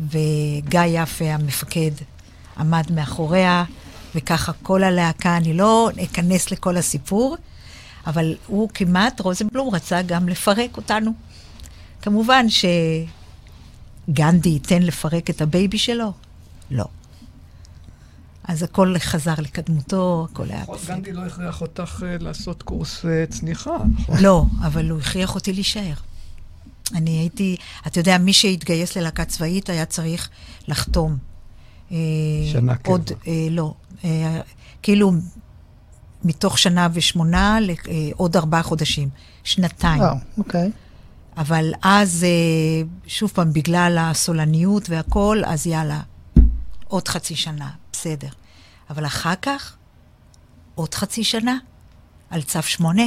וגיא יפה, המפקד, עמד מאחוריה, וככה כל הלהקה, אני לא אכנס לכל הסיפור, אבל הוא כמעט, רוזנבלום רצה גם לפרק אותנו. כמובן שגנדי ייתן לפרק את הבייבי שלו? לא. אז הכל חזר לקדמותו, הכל היה לפחות בסדר. גנדי לא הכריח אותך אה, לעשות קורס אה, צניחה. נכון? לא, אבל הוא הכריח אותי להישאר. אני הייתי, אתה יודע, מי שהתגייס ללהקה צבאית היה צריך לחתום. אה, שנה קבע. עוד, אה, לא, אה, כאילו מתוך שנה ושמונה לעוד ארבעה חודשים, שנתיים. וואו, אוקיי. אבל אז, שוב פעם, בגלל הסולניות והכול, אז יאללה, עוד חצי שנה, בסדר. אבל אחר כך, עוד חצי שנה, על צו שמונה.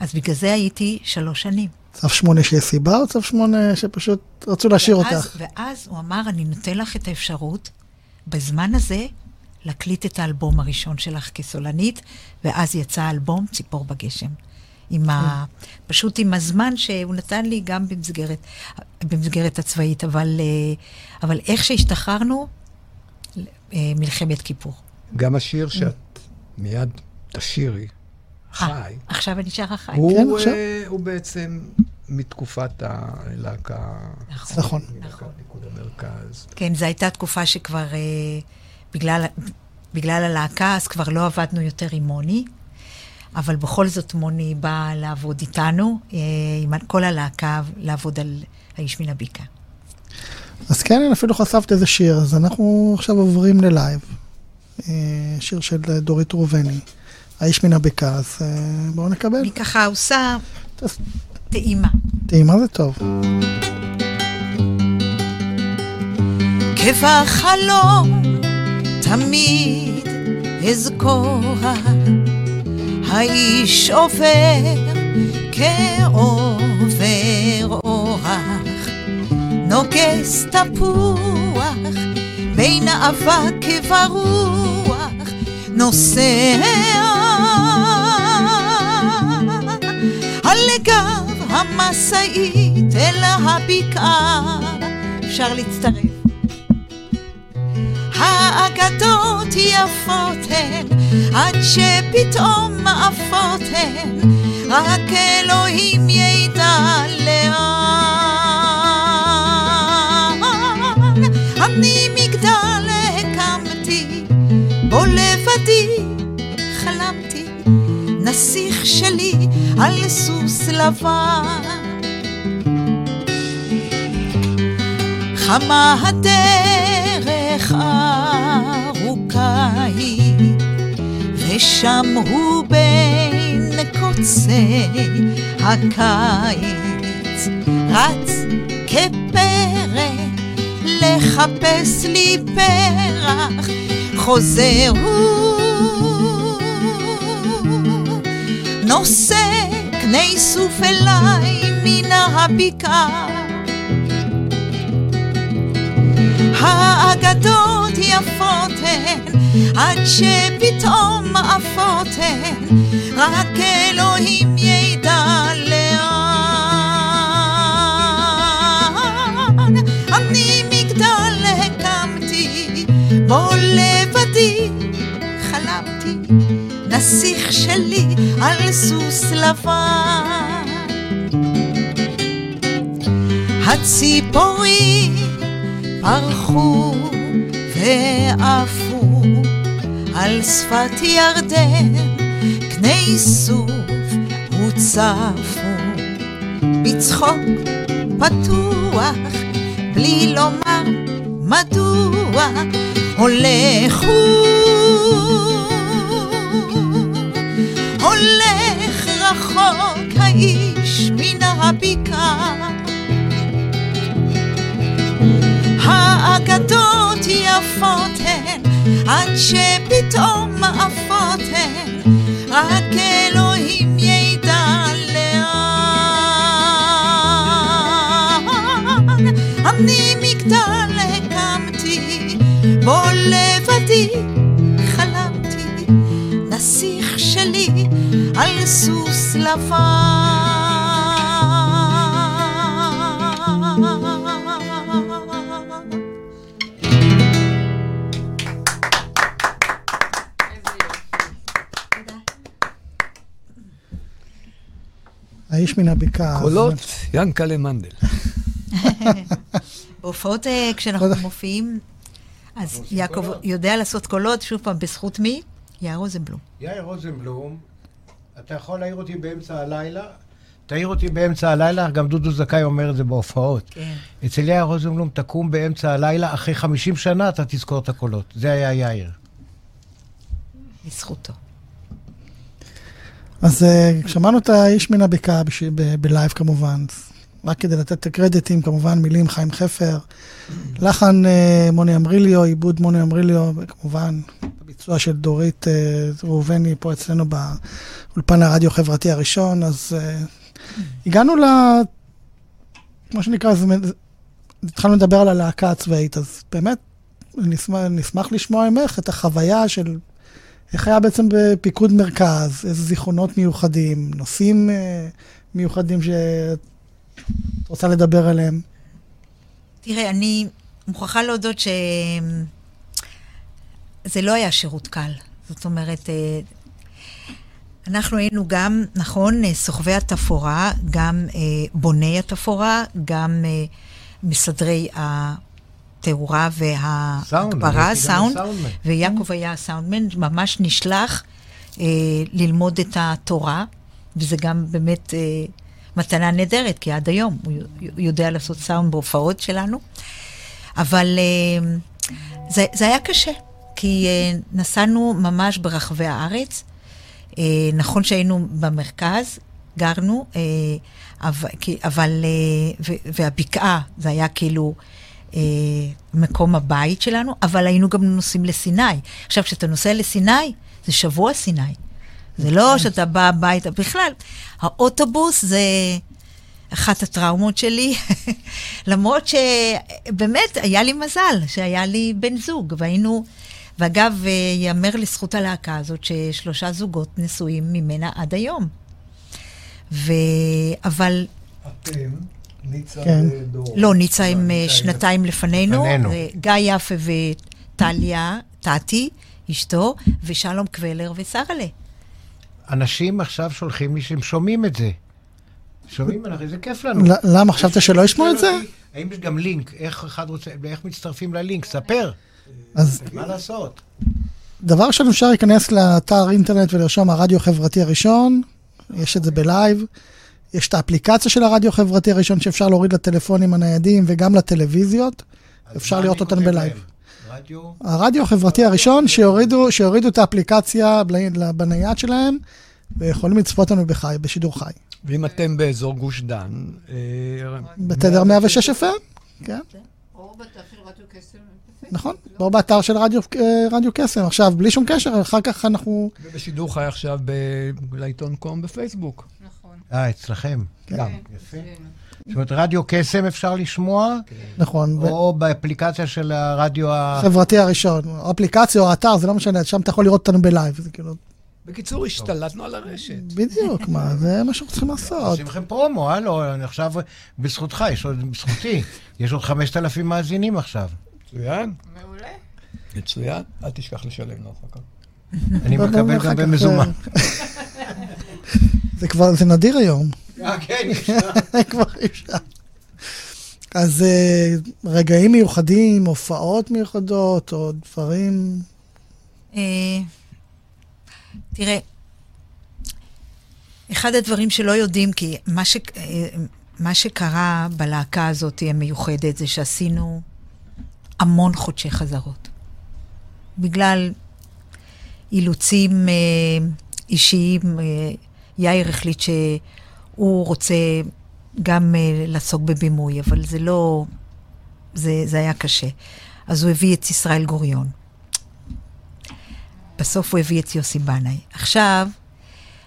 אז בגלל זה הייתי שלוש שנים. צו שמונה שיש סיבה, או צו שמונה שפשוט רצו להשאיר ואז, אותך? ואז הוא אמר, אני נותן לך את האפשרות, בזמן הזה, להקליט את האלבום הראשון שלך כסולנית, ואז יצא האלבום ציפור בגשם. עם ה... פשוט עם הזמן שהוא נתן לי גם במסגרת, במסגרת הצבאית, אבל, אה, אבל איך שהשתחררנו, אה, מלחמת כיפור. גם השיר שאת מיד תשירי, חי, אה, עכשיו אני שרה חי. כן, הוא, עכשיו. אה, הוא בעצם מתקופת הלהקה, נכון. נכון. פיקוד המרכז. כן, זו הייתה תקופה שכבר, אה, בגלל, בגלל הלהקה, אז כבר לא עבדנו יותר עם מוני, אבל בכל זאת מוני באה לעבוד איתנו, אה, עם כל הלהקה, לעבוד על האיש מן הבקעה. אז כן, אפילו חשפת איזה שיר, אז אנחנו עכשיו עוברים ללייב. אה, שיר של דורית ראובני, האיש מן הבקעה, אז בואו נקבל. אני ככה טעימה. תראי מה זה טוב. כבחלום תמיד אזכור האיש עובר כעובר אורח נוגס תפוח בין אבק ורוח נוסע על גב המשאית אל הבקעה. אפשר להצטרף. האגדות יפות הן, עד שפתאום עפות הן, רק אלוהים ידע לאן. אני מגדל הקמתי, בו לבדי נסיך שלי על סוס לבן. חמה הדרך ארוכה היא, ושם הוא בין קוצי הקיץ, רץ כפרא לחפש לי פרח, חוזר הוא, נושא קני סוף אליי מן הבקעה. האגדות יפות הן, עד שפתאום עפות הן, רק אלוהים ידע לאן. אני מגדל הקמתי, בו לבדי חלמתי, נסיך שלי על סוס לבן. הציפורים פרחו ועפו על שפת ירדן, קני סוף הוצפו בצחוק פתוח, בלי לומר מדוע הולך הוא, הולך רחוק האיש מן הבקעה. האגדות יפות הן, עד שפתאום עפות הן, רק אלוהים ידע לאן. אני מגדל הקמתי, בו לבדי לבן. האיש מן הבקעה. קולות, ינקלה מנדל. בהופעות אה, כשאנחנו מופיעים, אז יעקב יודע לעשות קולות, שוב פעם, בזכות מי? יער רוזנבלום. יאיר רוזנבלום, אתה יכול להעיר אותי באמצע הלילה? תעיר אותי באמצע הלילה, גם דודו זכאי אומר את זה בהופעות. כן. אצל יאיר רוזנבלום תקום באמצע הלילה, אחרי 50 שנה אתה תזכור את הקולות. זה היה יאיר. בזכותו. אז אה, שמענו את האיש מן הבקעה בלייב כמובן. רק כדי לתת את הקרדיטים, כמובן מילים חיים חפר, לחן אה, מוני אמריליו, עיבוד מוני אמריליו, וכמובן ביצוע של דורית אה, ראובני פה אצלנו באולפן הרדיו החברתי הראשון, אז אה, הגענו ל... כמו שנקרא, התחלנו לדבר על הלהקה הצבאית, אז באמת נשמח, נשמח לשמוע ממך את החוויה של איך היה בעצם בפיקוד מרכז, איזה זיכרונות מיוחדים, נושאים מיוחדים שאת רוצה לדבר עליהם. תראה, אני מוכרחה להודות שזה לא היה שירות קל. זאת אומרת, אה, אנחנו היינו גם, נכון, אה, סוחבי התפאורה, גם אה, בוני התפאורה, גם אה, מסדרי התאורה סאונד, אני וההגברה, סאונד. ויעקב היה הסאונדמן, ממש נשלח אה, ללמוד את התורה, וזה גם באמת אה, מתנה נהדרת, כי עד היום הוא יודע לעשות סאונד בהופעות שלנו. אבל אה, זה, זה היה קשה, כי אה, נסענו ממש ברחבי הארץ. אה, נכון שהיינו במרכז, גרנו, אבל, אבל והבקעה, זה היה כאילו מקום הבית שלנו, אבל היינו גם נוסעים לסיני. עכשיו, כשאתה נוסע לסיני, זה שבוע סיני. זה לא שאתה בא הביתה, בכלל, האוטובוס זה אחת הטראומות שלי, למרות שבאמת היה לי מזל שהיה לי בן זוג, והיינו, ואגב, אה, ייאמר לזכות הלהקה הזאת ששלושה זוגות נשואים ממנה עד היום. ו... אבל אתם, ניצה כן. ודור. לא, ניצה הם אה, ניצה, שנתיים לפנינו, לפנינו. אה, גיא יפה וטליה, טאטי, אשתו, ושלום קבלר ושרלה. אנשים עכשיו שולחים לי שהם שומעים את זה. שומעים, אנחנו- זה כיף לנו. למה, חשבת שלא ישמעו את זה? האם יש גם לינק? איך אחד רוצה, איך מצטרפים ללינק? ספר. אז מה לעשות? דבר ראשון, אפשר להיכנס לאתר אינטרנט ולרשום הרדיו החברתי הראשון, יש את זה בלייב. יש את האפליקציה של הרדיו החברתי הראשון שאפשר להוריד לטלפונים הניידים וגם לטלוויזיות. אפשר לראות כותב בלייב. להם? רדיו? הרדיו החברתי הראשון, שיורידו, שיורידו את האפליקציה בנייד שלהם, ויכולים לצפות לנו בחי, בשידור חי. ואם אתם באזור גוש דן, אה, בתדר 106 FM, כן, או באתר של רדיו קסם. נכון. לא? לא באתר של רדיו, אה, רדיו קסם. עכשיו, בלי שום קשר, אחר כך אנחנו... ובשידור חי עכשיו ב- לעיתון קום בפייסבוק. נכון. אה, אצלכם. גם. יפה. כן. זאת אומרת, רדיו קסם אפשר לשמוע, נכון. ו- או באפליקציה של הרדיו ה... חברתי הראשון, או אפליקציה או אתר, זה לא משנה, שם אתה יכול לראות אותנו בלייב. זה כאילו, בקיצור, השתלטנו על הרשת. בדיוק, מה, זה מה שאנחנו צריכים לעשות. עושים לכם פרומו, הלו, אני עכשיו בזכותך, יש עוד, בזכותי, יש עוד 5,000 מאזינים עכשיו. מצוין, מעולה. מצוין. אל תשכח לשלם לו אחר כך. אני לא, מקבל אחר גם במזומן. אה, זה כבר, זה נדיר היום. אה, כן, כבר אי אפשר. אז אה, רגעים מיוחדים, הופעות מיוחדות, או דברים... אה, תראה, אחד הדברים שלא יודעים, כי מה, ש, אה, מה שקרה בלהקה הזאת המיוחדת זה שעשינו המון חודשי חזרות. בגלל אילוצים אה, אישיים, אה, יאיר החליט שהוא רוצה גם אה, לעסוק בבימוי, אבל זה לא... זה, זה היה קשה. אז הוא הביא את ישראל גוריון. בסוף הוא הביא את יוסי בנאי. עכשיו,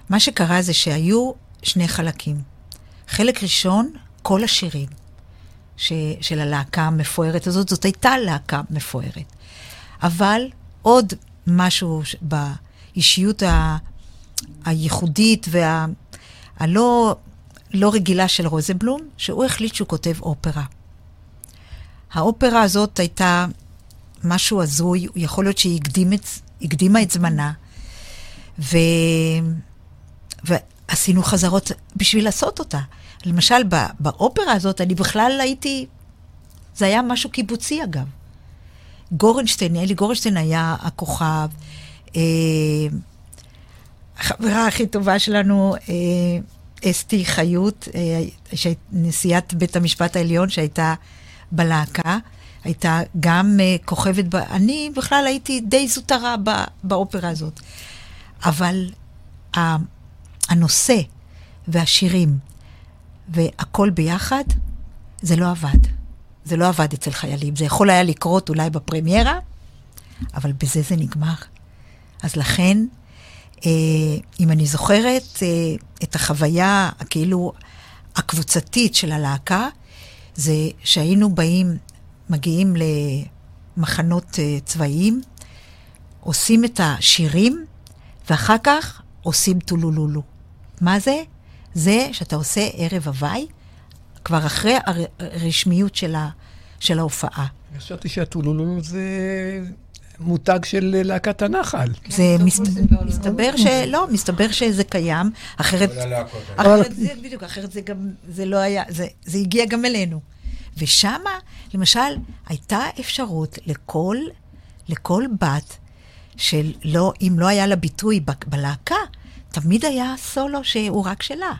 מה שקרה זה שהיו שני חלקים. חלק ראשון, כל השירים ש, של הלהקה המפוארת הזאת, זאת הייתה להקה מפוארת. אבל עוד משהו באישיות ה, הייחודית והלא לא רגילה של רוזנבלום, שהוא החליט שהוא כותב אופרה. האופרה הזאת הייתה משהו הזוי, יכול להיות שהיא הקדים את, הקדימה את זמנה, ו... ועשינו חזרות בשביל לעשות אותה. למשל, בא, באופרה הזאת אני בכלל הייתי, זה היה משהו קיבוצי אגב. גורנשטיין, אלי גורנשטיין היה הכוכב. אה, החברה הכי טובה שלנו, אה, אסתי חיות, אה, נשיאת בית המשפט העליון שהייתה בלהקה, הייתה גם אה, כוכבת, ב... אני בכלל הייתי די זוטרה. באופרה הזאת. אבל. הנושא והשירים והכל ביחד, זה לא עבד. זה לא עבד אצל חיילים. זה יכול היה לקרות אולי בפרמיירה, אבל בזה זה נגמר. אז לכן, אם אני זוכרת אה, את החוויה, כאילו, הקבוצתית של הלהקה, זה שהיינו באים, מגיעים למחנות אה, צבאיים, עושים את השירים, ואחר כך עושים טולולולו. מה זה? זה שאתה עושה ערב הוואי, כבר אחרי הר- הרשמיות של, של ההופעה. חשבתי שהטולולו זה מותג של להקת הנחל. זה. לא סיפר לנו. מסתבר ש... לא, מסתבר שזה קיים, אחרת... אחרת זה, בדיוק, אחרת זה גם, זה לא היה, זה, זה הגיע גם אלינו. ושמה, למשל, הייתה אפשרות לכל, לכל בת, של לא, אם לא היה לה ביטוי ב- בלהקה, תמיד היה סולו שהוא רק שלה.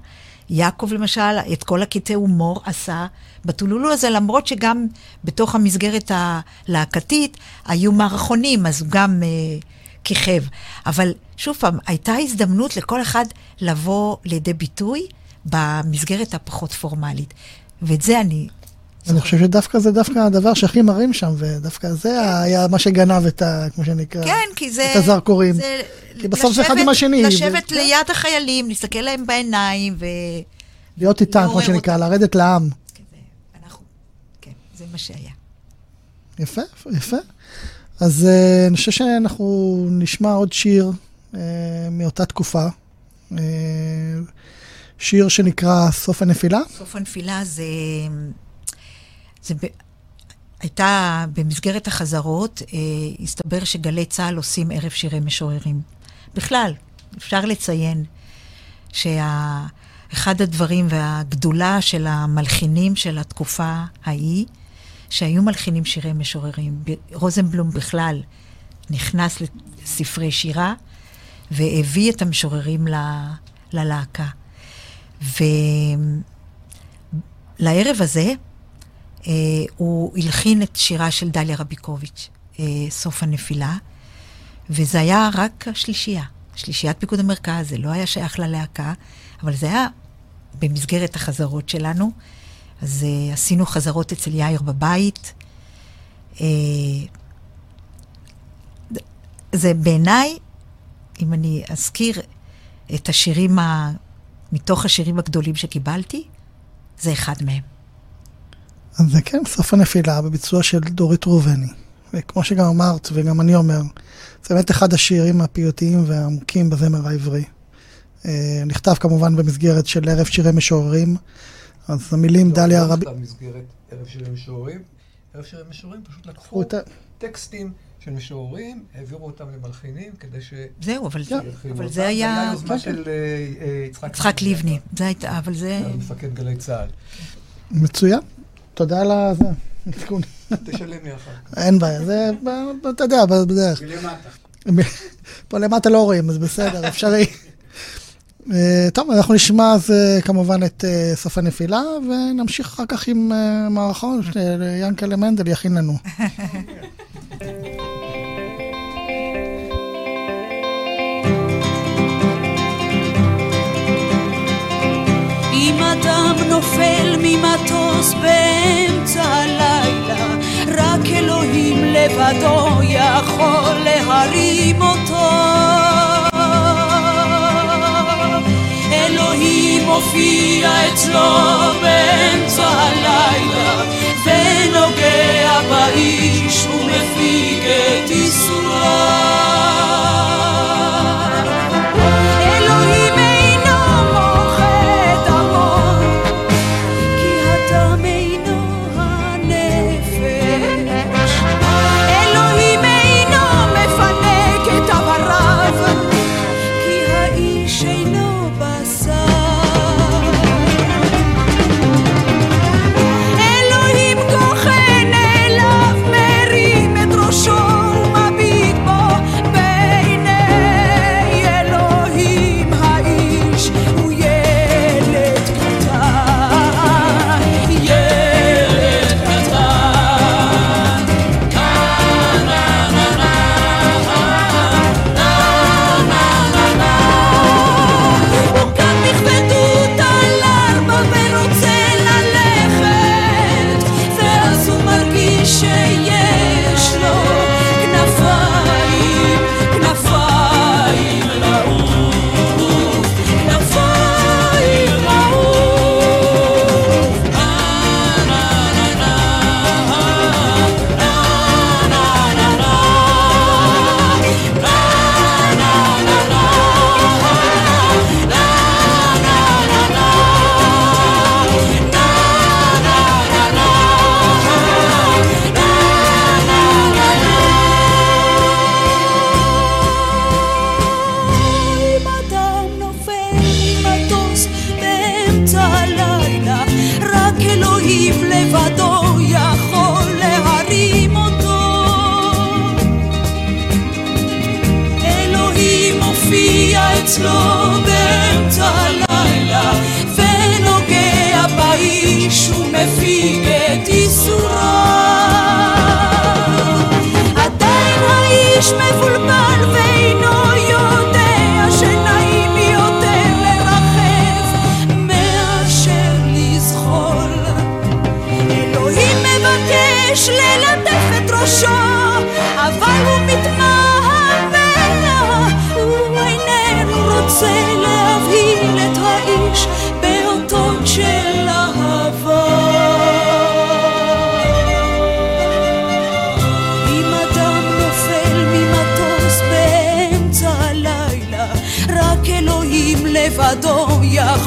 יעקב, למשל, את כל הקטעי הומור עשה בטולולו הזה, למרות שגם בתוך המסגרת הלהקתית היו מערכונים, אז הוא גם אה, כיכב. אבל שוב פעם, הייתה הזדמנות לכל אחד לבוא לידי ביטוי במסגרת הפחות פורמלית. ואת זה אני... אני חושב שדווקא זה דווקא הדבר שהכי מרים שם, ודווקא זה היה מה שגנב את ה... כמו שנקרא. כן, כי זה... את הזרקורים. זה כי בסוף זה אחד עם השני, לשבת כן. ליד החיילים, להסתכל להם בעיניים ו... להיות איתם, כמו שנקרא. לרדת לעם. אנחנו, כן, זה מה שהיה. יפה, יפה. אז אה, אני חושב שאנחנו נשמע עוד שיר אה, מאותה תקופה. אה, שיר שנקרא סוף הנפילה. סוף הנפילה זה... זה ב... הייתה במסגרת החזרות, אה, הסתבר שגלי צה"ל עושים ערב שירי משוררים. בכלל, אפשר לציין שאחד הדברים והגדולה של המלחינים של התקופה ההיא, שהיו מלחינים שירי משוררים. ב- רוזנבלום בכלל נכנס לספרי שירה והביא את המשוררים ל- ללהקה. ולערב הזה, הוא הלחין את שירה של דליה רביקוביץ', אה, סוף הנפילה, וזה היה רק השלישייה, שלישיית פיקוד המרכז, זה לא היה שייך ללהקה, אבל זה היה במסגרת החזרות שלנו. אז אה, עשינו חזרות אצל יאיר בבית. אה, זה בעיניי, אם אני אזכיר את השירים, ה... מתוך השירים הגדולים שקיבלתי, זה אחד מהם. אז זה כן, סוף הנפילה בביצוע של דורית ראובני. וכמו שגם אמרת, וגם אני אומר, זה באמת אחד השירים הפיוטיים והעמוקים בזמר העברי. אה, נכתב כמובן במסגרת של ערב שירי משוררים. אז המילים דליה רבי... לא נכתב במסגרת ערב שירי משוררים. ערב שירי משוררים פשוט לקחו טקסטים של משוררים, העבירו אותם למלחינים כדי ש... זהו, אבל, שילחינו אבל אותם. זה היה... יוזמה של יצחק יצחק לבני. זה הייתה, אבל זה... היה מפקד גלי צה"ל. מצוין. תודה על הזה. עדכון. תשלם לי אחר כך. אין בעיה, זה, אתה יודע, ב- בדרך. פה למטה לא רואים, אז בסדר, אפשרי. אה, טוב, אנחנו נשמע אז אה, כמובן את אה, סוף הנפילה, ונמשיך אחר כך עם מערכון שיאנקל'ה מנדל יכין לנו. אדם נופל ממטוס באמצע הלילה, רק אלוהים לבדו יכול להרים אותו. אלוהים מופיע אצלו באמצע הלילה, ונוגע באיש ומפיג את ייסוריו.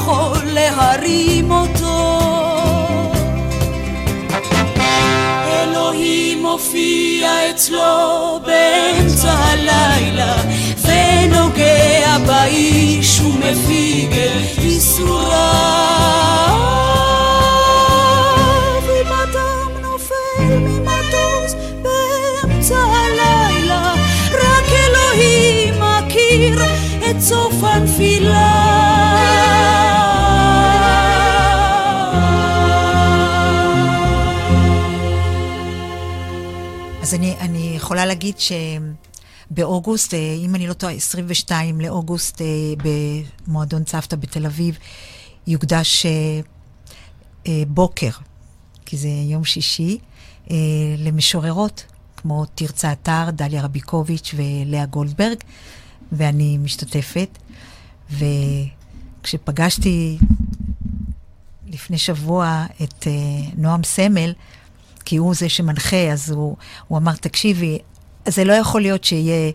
יכול להרים אותו. אלוהים מופיע אצלו באמצע הלילה ונוגע באיש ומפיג את ייסוריו. אם אדם נופל ממטוס באמצע הלילה רק אלוהים מכיר את סוף הנפילה. יכולה להגיד שבאוגוסט, אה, אם אני לא טועה, 22 לאוגוסט, אה, במועדון צוותא בתל אביב, יוקדש אה, בוקר, כי זה יום שישי, למשוררות, כמו תרצה עטר, דליה רביקוביץ' ולאה גולדברג, ואני משתתפת. וכשפגשתי לפני שבוע את נועם סמל, כי הוא זה שמנחה, אז הוא, הוא אמר, תקשיבי, זה לא יכול להיות שיהיה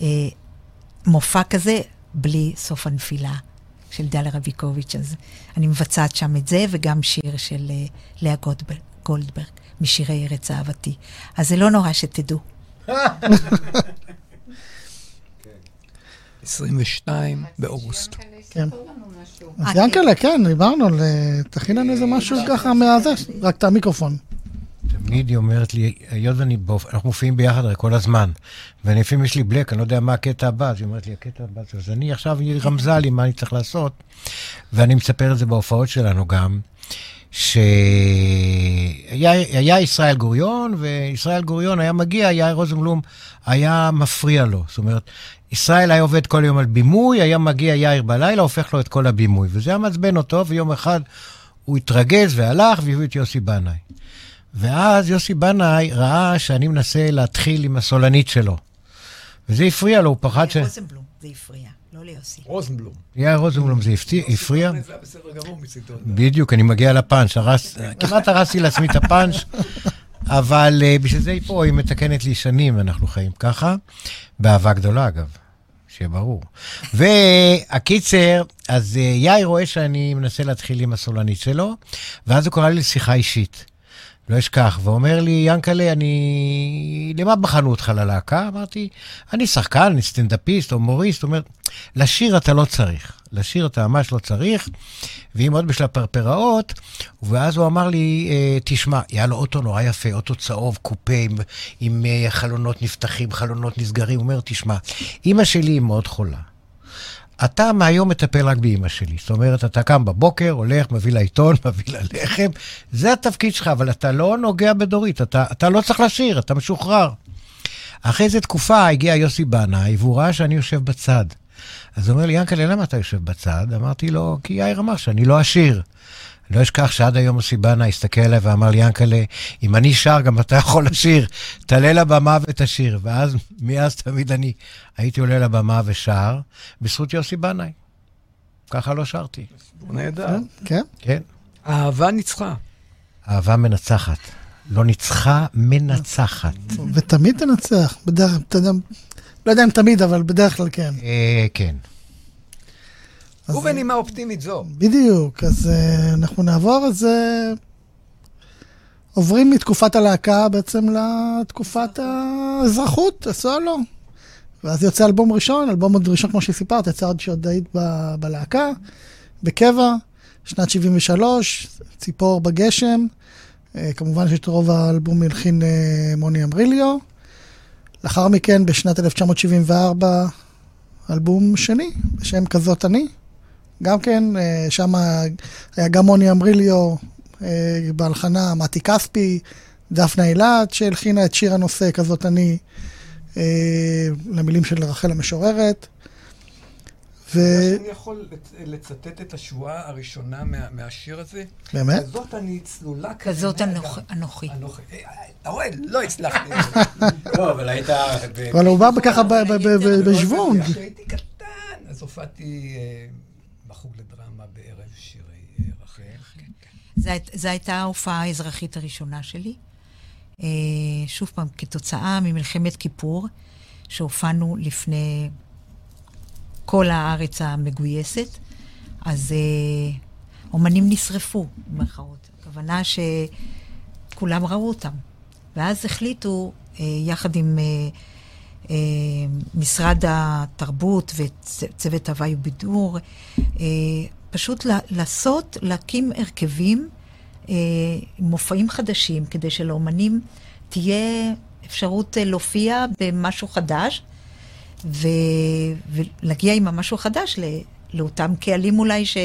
אה, מופע כזה בלי סוף הנפילה של דליה רביקוביץ', אז אני מבצעת שם את זה, וגם שיר של אה, לאה גולדברג, גולדברג, משירי ארץ אהבתי. אז זה לא נורא שתדעו. 22 באוגוסט. כן. אז ינקלה, כן, דיברנו, על- תכין לנו איזה משהו ככה מהזה, רק את המיקרופון. תמיד היא אומרת לי, היות ואני, אנחנו מופיעים ביחד הרי כל הזמן, ואני לפעמים יש לי בלק, אני לא יודע מה הקטע הבא, אז היא אומרת לי, הקטע הבא, זה-" אז אני עכשיו, היא רמזה לי מה אני צריך לעשות, ואני מספר את זה בהופעות שלנו גם, שהיה ישראל גוריון, וישראל גוריון היה מגיע, יאיר רוזנבלום היה מפריע לו. זאת אומרת, ישראל היה עובד כל יום על בימוי, היה מגיע יאיר בלילה, הופך לו את כל הבימוי. וזה היה מעצבן אותו, ויום אחד הוא התרגז והלך, והביאו את יוסי בנאי. ואז יוסי בנאי ראה שאני מנסה להתחיל עם הסולנית שלו. וזה הפריע לו, הוא פחד ש... רוזנבלום, זה הפריע, לא ליוסי. רוזנבלום. יאיר רוזנבלום, זה הפריע? זה היה בסדר גמור מצידו. בדיוק, אני מגיע לפאנץ', כמעט הרסתי לעצמי את הפאנץ', אבל uh, בשביל זה היא פה, היא מתקנת לי שנים, אנחנו חיים ככה, באהבה גדולה אגב, שיהיה ברור. והקיצר, אז uh, יאיר רואה שאני מנסה להתחיל עם הסולנית שלו, ואז הוא קורא לי לשיחה אישית. לא אשכח, ואומר לי, ינקלה, אני... למה בחנו אותך ללהקה? אמרתי, אני שחקן, אני סטנדאפיסט, הומוריסט. הוא אומר, לשיר אתה לא צריך. לשיר אתה ממש לא צריך. ואם עוד בשביל הפרפראות, ואז הוא אמר לי, אה, תשמע, היה לו אוטו נורא יפה, אוטו צהוב, קופה, עם, עם אה, חלונות נפתחים, חלונות נסגרים. הוא אומר, תשמע, אימא שלי היא מאוד חולה. אתה מהיום מטפל רק באימא שלי. זאת אומרת, אתה קם בבוקר, הולך, מביא לה עיתון, מביא לה לחם, זה התפקיד שלך, אבל אתה לא נוגע בדורית, אתה, אתה לא צריך לשיר, אתה משוחרר. אחרי איזה תקופה הגיע יוסי בנאי, והוא ראה שאני יושב בצד. אז הוא אומר לי, ינקלה, למה אתה יושב בצד? אמרתי לו, כי יאיר אמר שאני לא אשיר. לא אשכח שעד היום יוסי בנה הסתכל עליי ואמר לי, ינקלה, אם אני שר, גם אתה יכול לשיר. תעלה לבמה ותשיר. ואז, מאז תמיד אני הייתי עולה לבמה ושר, בזכות יוסי בנאי. ככה לא שרתי. נהדר. כן? כן. אהבה ניצחה. אהבה מנצחת. לא ניצחה, מנצחת. ותמיד תנצח, בדרך, אתה יודע, לא יודע אם תמיד, אבל בדרך כלל כן. אה, כן. ובנימה אופטימית זו. בדיוק, אז uh, אנחנו נעבור, אז uh, עוברים מתקופת הלהקה בעצם לתקופת האזרחות, הסולו. ואז יוצא אלבום ראשון, אלבום עוד ראשון, כמו שסיפרת, יצא עוד שעוד היית ב- בלהקה, בקבע, שנת 73, ציפור בגשם. Uh, כמובן שאת רוב האלבום הלחין uh, מוני אמריליו. לאחר מכן, בשנת 1974, אלבום שני, בשם כזאת אני. גם כן, שם היה גם מוני אמריליו אה, בהלחנה, מתי כספי, דפנה אילת, שהלחינה את שיר הנושא, כזאת אני, אה, למילים של רחל המשוררת. ו... אני יכול לצ- לצטט את השבועה הראשונה מה- מהשיר הזה? באמת? כזאת אני צלולה כזאת כנראה אנוכ- גם- אנוכי. אנוכי. אה, אה, אתה רואה, לא הצלחתי. לא, אבל היית... אבל הוא בא ככה בשוונג. כשהייתי קטן, אז הופעתי אה, בחוג לדרמה בערב שירי אה, רחל. זו הי- זו הייתה ההופעה האזרחית הראשונה שלי. אה, שוב פעם, כתוצאה ממלחמת כיפור, שהופענו לפני כל הארץ המגויסת, אז אה, אומנים נשרפו, במרכאות. הכוונה שכולם ראו אותם. ואז החליטו, יחד עם משרד התרבות וצוות הוואי ובידור, אה, פשוט לעשות, להקים הרכבים, אה, מופעים חדשים, כדי שלאומנים תהיה אפשרות אה, להופיע במשהו חדש, ולהגיע עם המשהו חדש ל- לאותם קהלים אולי ש-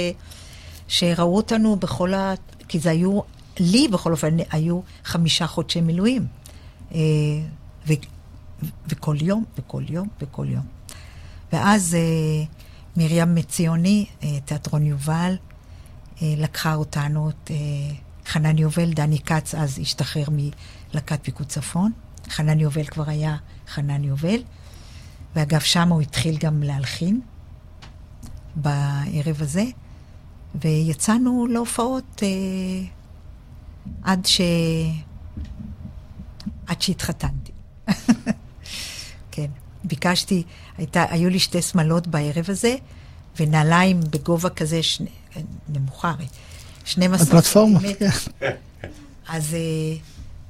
שראו אותנו בכל ה... כי זה היו, לי בכל אופן, היו חמישה חודשי מילואים. אה, וכל יום, וכל יום, וכל יום. ואז אה, מרים מציוני, אה, תיאטרון יובל, אה, לקחה אותנו, את אה, חנן יובל, דני כץ אז השתחרר מלהקת פיקוד צפון. חנן יובל כבר היה חנן יובל, ואגב, שם הוא התחיל גם להלחין בערב הזה, ויצאנו להופעות אה, עד ש... עד שהתחתנתי. ביקשתי, הייתה, היו לי שתי שמלות בערב הזה, ונעליים בגובה כזה, שני, נמוכה הרי, 12 הפלטפורמה. כן. אז uh,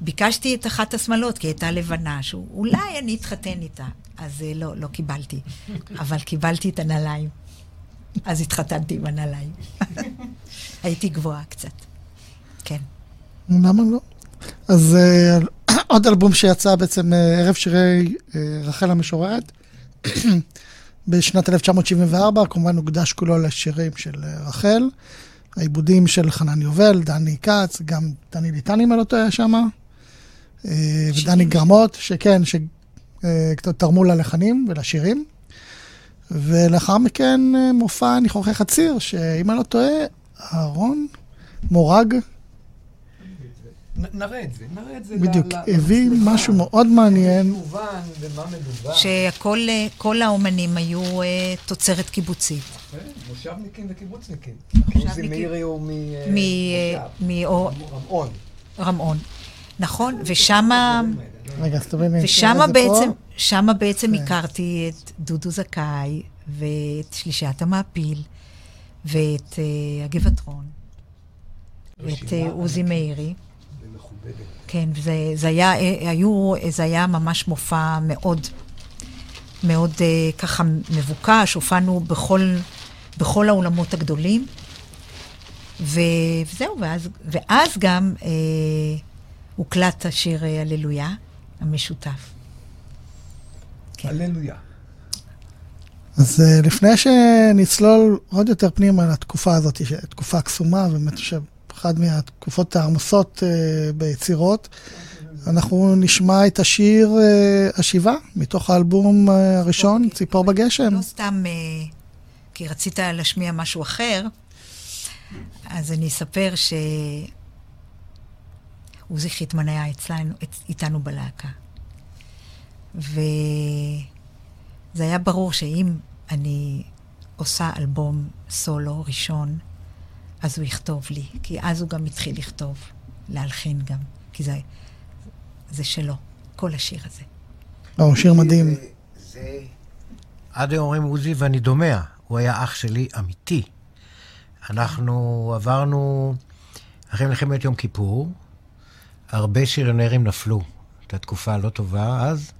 ביקשתי את אחת השמלות, כי הייתה לבנה, שאולי אני אתחתן איתה. אז uh, לא, לא קיבלתי. אבל קיבלתי את הנעליים. אז התחתנתי עם הנעליים. הייתי גבוהה קצת. כן. למה לא? אז אה, עוד אלבום שיצא בעצם, אה, ערב שירי אה, רחל המשוררת, בשנת 1974, כמובן הוקדש כולו לשירים של אה, רחל, העיבודים של חנן יובל, דני כץ, גם דני ליטני, אם אני לא טועה שם, ודני גרמות, שכן, שתרמו ללחנים ולשירים. ולאחר מכן מופע ניחוחי חציר, שאם אני לא טועה, אהרון מורג, נראה את זה, נראה את זה. בדיוק, הביא. משהו מאוד מעניין. שכל אה, כל האומנים היו אה, תוצרת קיבוצית. מושבניקים וקיבוצניקים. מושבניקים. עוזי מאירי הוא מ... מ... אה, רמון. נכון, ושמה... רגע, אז תביני. ושמה בעצם. שמה בעצם כן. הכרתי את דודו זכאי, ואת שלישיית המעפיל, ואת הגבעתרון, ואת עוזי מאירי. כן, וזה זה היה, אה, היו, זה היה ממש מופע מאוד, מאוד uh, ככה מבוקש, הופענו בכל, בכל האולמות הגדולים. ו, וזהו, ואז, ואז גם אה, הוקלט השיר אה, הללויה, המשותף. כן. הללויה. אז אה, לפני שנצלול עוד יותר פנימה לתקופה הזאת, תקופה קסומה, באמת שאחת מהתקופות העמוסות אה, ביצירות, אנחנו נשמע את השיר אה, השיבה, מתוך האלבום אה, הראשון, ציפור בגשם. לא סתם כי רצית להשמיע משהו אחר, אז אני אספר שעוזי חיטמן היה אצלנו, אצ- איתנו בלהקה. וזה היה ברור שאם אני עושה אלבום סולו ראשון, אז הוא יכתוב לי, כי אז הוא גם התחיל לכתוב, להלחין גם, כי זה, זה שלו, כל השיר הזה. לא, שיר מדהים. זה-. עד היום אומרים עוזי ואני דומע. הוא היה אח שלי אמיתי. אנחנו עברנו, אחרי מלחמת יום כיפור, הרבה שריונרים נפלו. הייתה תקופה לא טובה אז,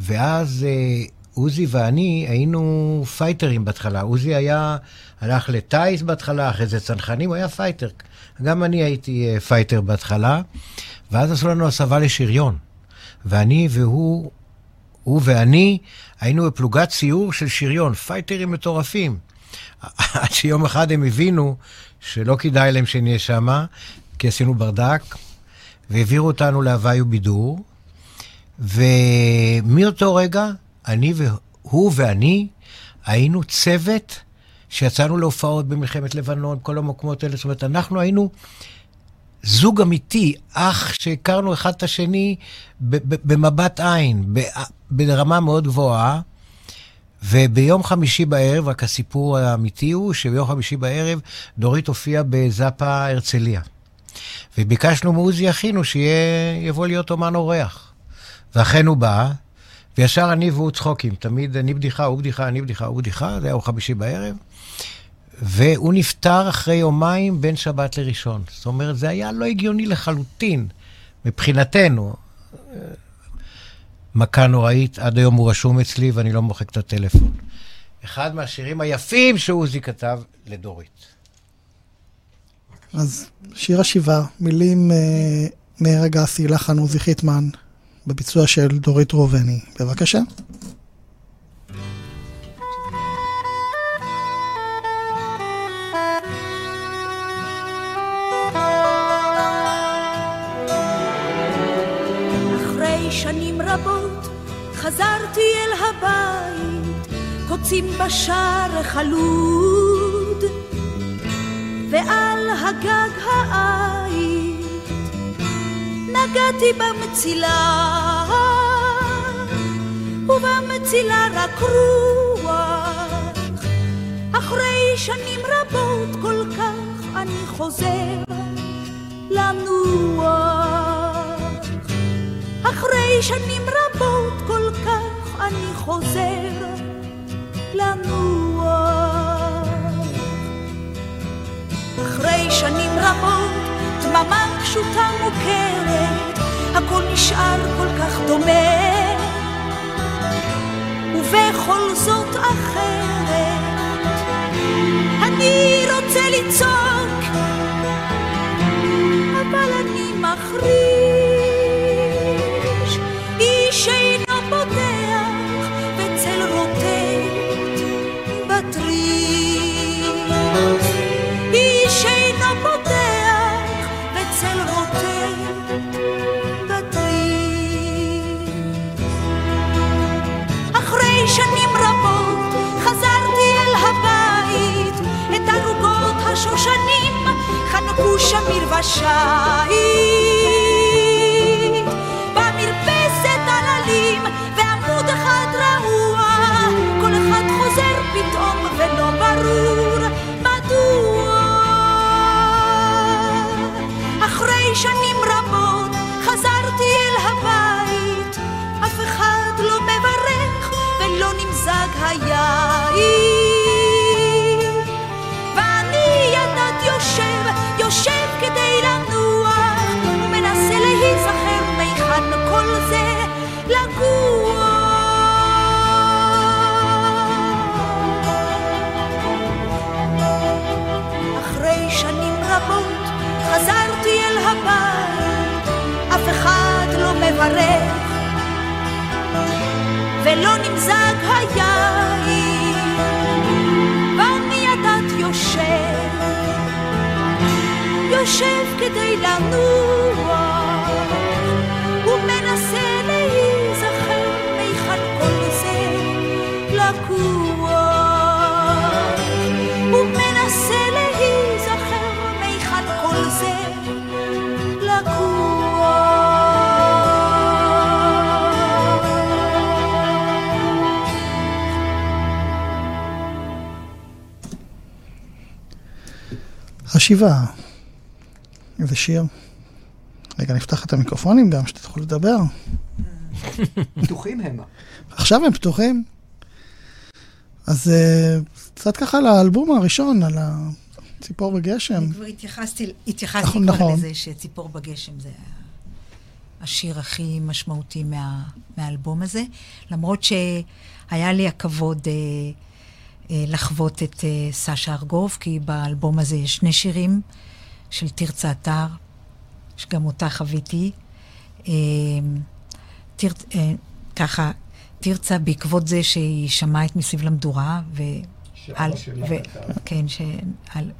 ואז אה, עוזי ואני היינו פייטרים בהתחלה. עוזי היה, הלך לטיס בהתחלה, אחרי זה צנחנים, הוא היה פייטר. גם אני הייתי אה, פייטר בהתחלה, ואז עשו לנו הסבה לשריון. ואני והוא, הוא ואני, היינו בפלוגת סיור של שריון, פייטרים מטורפים. עד שיום אחד הם הבינו שלא כדאי להם שנהיה שמה, כי עשינו ברדק, והעבירו אותנו להוואי ובידור, ומאותו רגע, אני והוא ואני היינו צוות שיצאנו להופעות במלחמת לבנון, כל המקומות האלה. זאת אומרת, אנחנו היינו זוג אמיתי, אח שהכרנו אחד את השני במבט עין, ברמה מאוד גבוהה. וביום חמישי בערב, רק הסיפור האמיתי הוא שביום חמישי בערב דורית הופיעה בזאפה הרצליה. וביקשנו מעוזי אחינו שיבוא להיות אומן אורח. ואכן הוא בא, וישר אני והוא צחוקים. תמיד אני בדיחה, הוא בדיחה, אני בדיחה, הוא בדיחה, זה היה יום חמישי בערב. והוא נפטר אחרי יומיים בין שבת לראשון. זאת אומרת, זה היה לא הגיוני לחלוטין, מבחינתנו. מכה נוראית, עד היום הוא רשום אצלי ואני לא מוחק את הטלפון. אחד מהשירים היפים שעוזי כתב לדורית. אז שיר השיבה, מילים אה, מרגע אסי, לחן עוזי חיטמן, בביצוע של דורית ראובני. בבקשה. שנים רבות חזרתי אל הבית, קוצים בשער חלוד, ועל הגג העית נגעתי במצילה, ובמצילה רק רוח. אחרי שנים רבות כל כך אני חוזר לנוח. אחרי שנים רבות כל כך אני חוזר לנוח. אחרי שנים רבות דממה פשוטה מוכרת, הכל נשאר כל כך דומה, ובכל זאת אחרת. אני רוצה לצעוק, אבל אני מחריש. שם מרבשית. במרפסת עללים ועמוד אחד רעוע, כל אחד חוזר פתאום ולא ברור מדוע. אחרי שנים רבות חזרתי אל הבית, אף אחד לא מברך ולא נמזג היין. יושב כדי לנוח, השיבה. איזה שיר. רגע, נפתח את המיקרופונים גם, שתוכלו לדבר. פתוחים המה. עכשיו הם פתוחים. אז אה, קצת ככה על האלבום הראשון, על הציפור בגשם. אני כבר התייחסתי, התייחסתי נכון, כבר נכון. לזה שציפור בגשם זה השיר הכי משמעותי מה, מהאלבום הזה, למרות שהיה לי הכבוד אה, לחוות את אה, סשה ארגוב, כי באלבום הזה יש שני שירים של תרצה אתר, שגם אותה חוויתי. אה, תר, אה, ככה, תרצה בעקבות זה שהיא שמעה את מסביב למדורה, ו... על- ו-. כן, ש... על...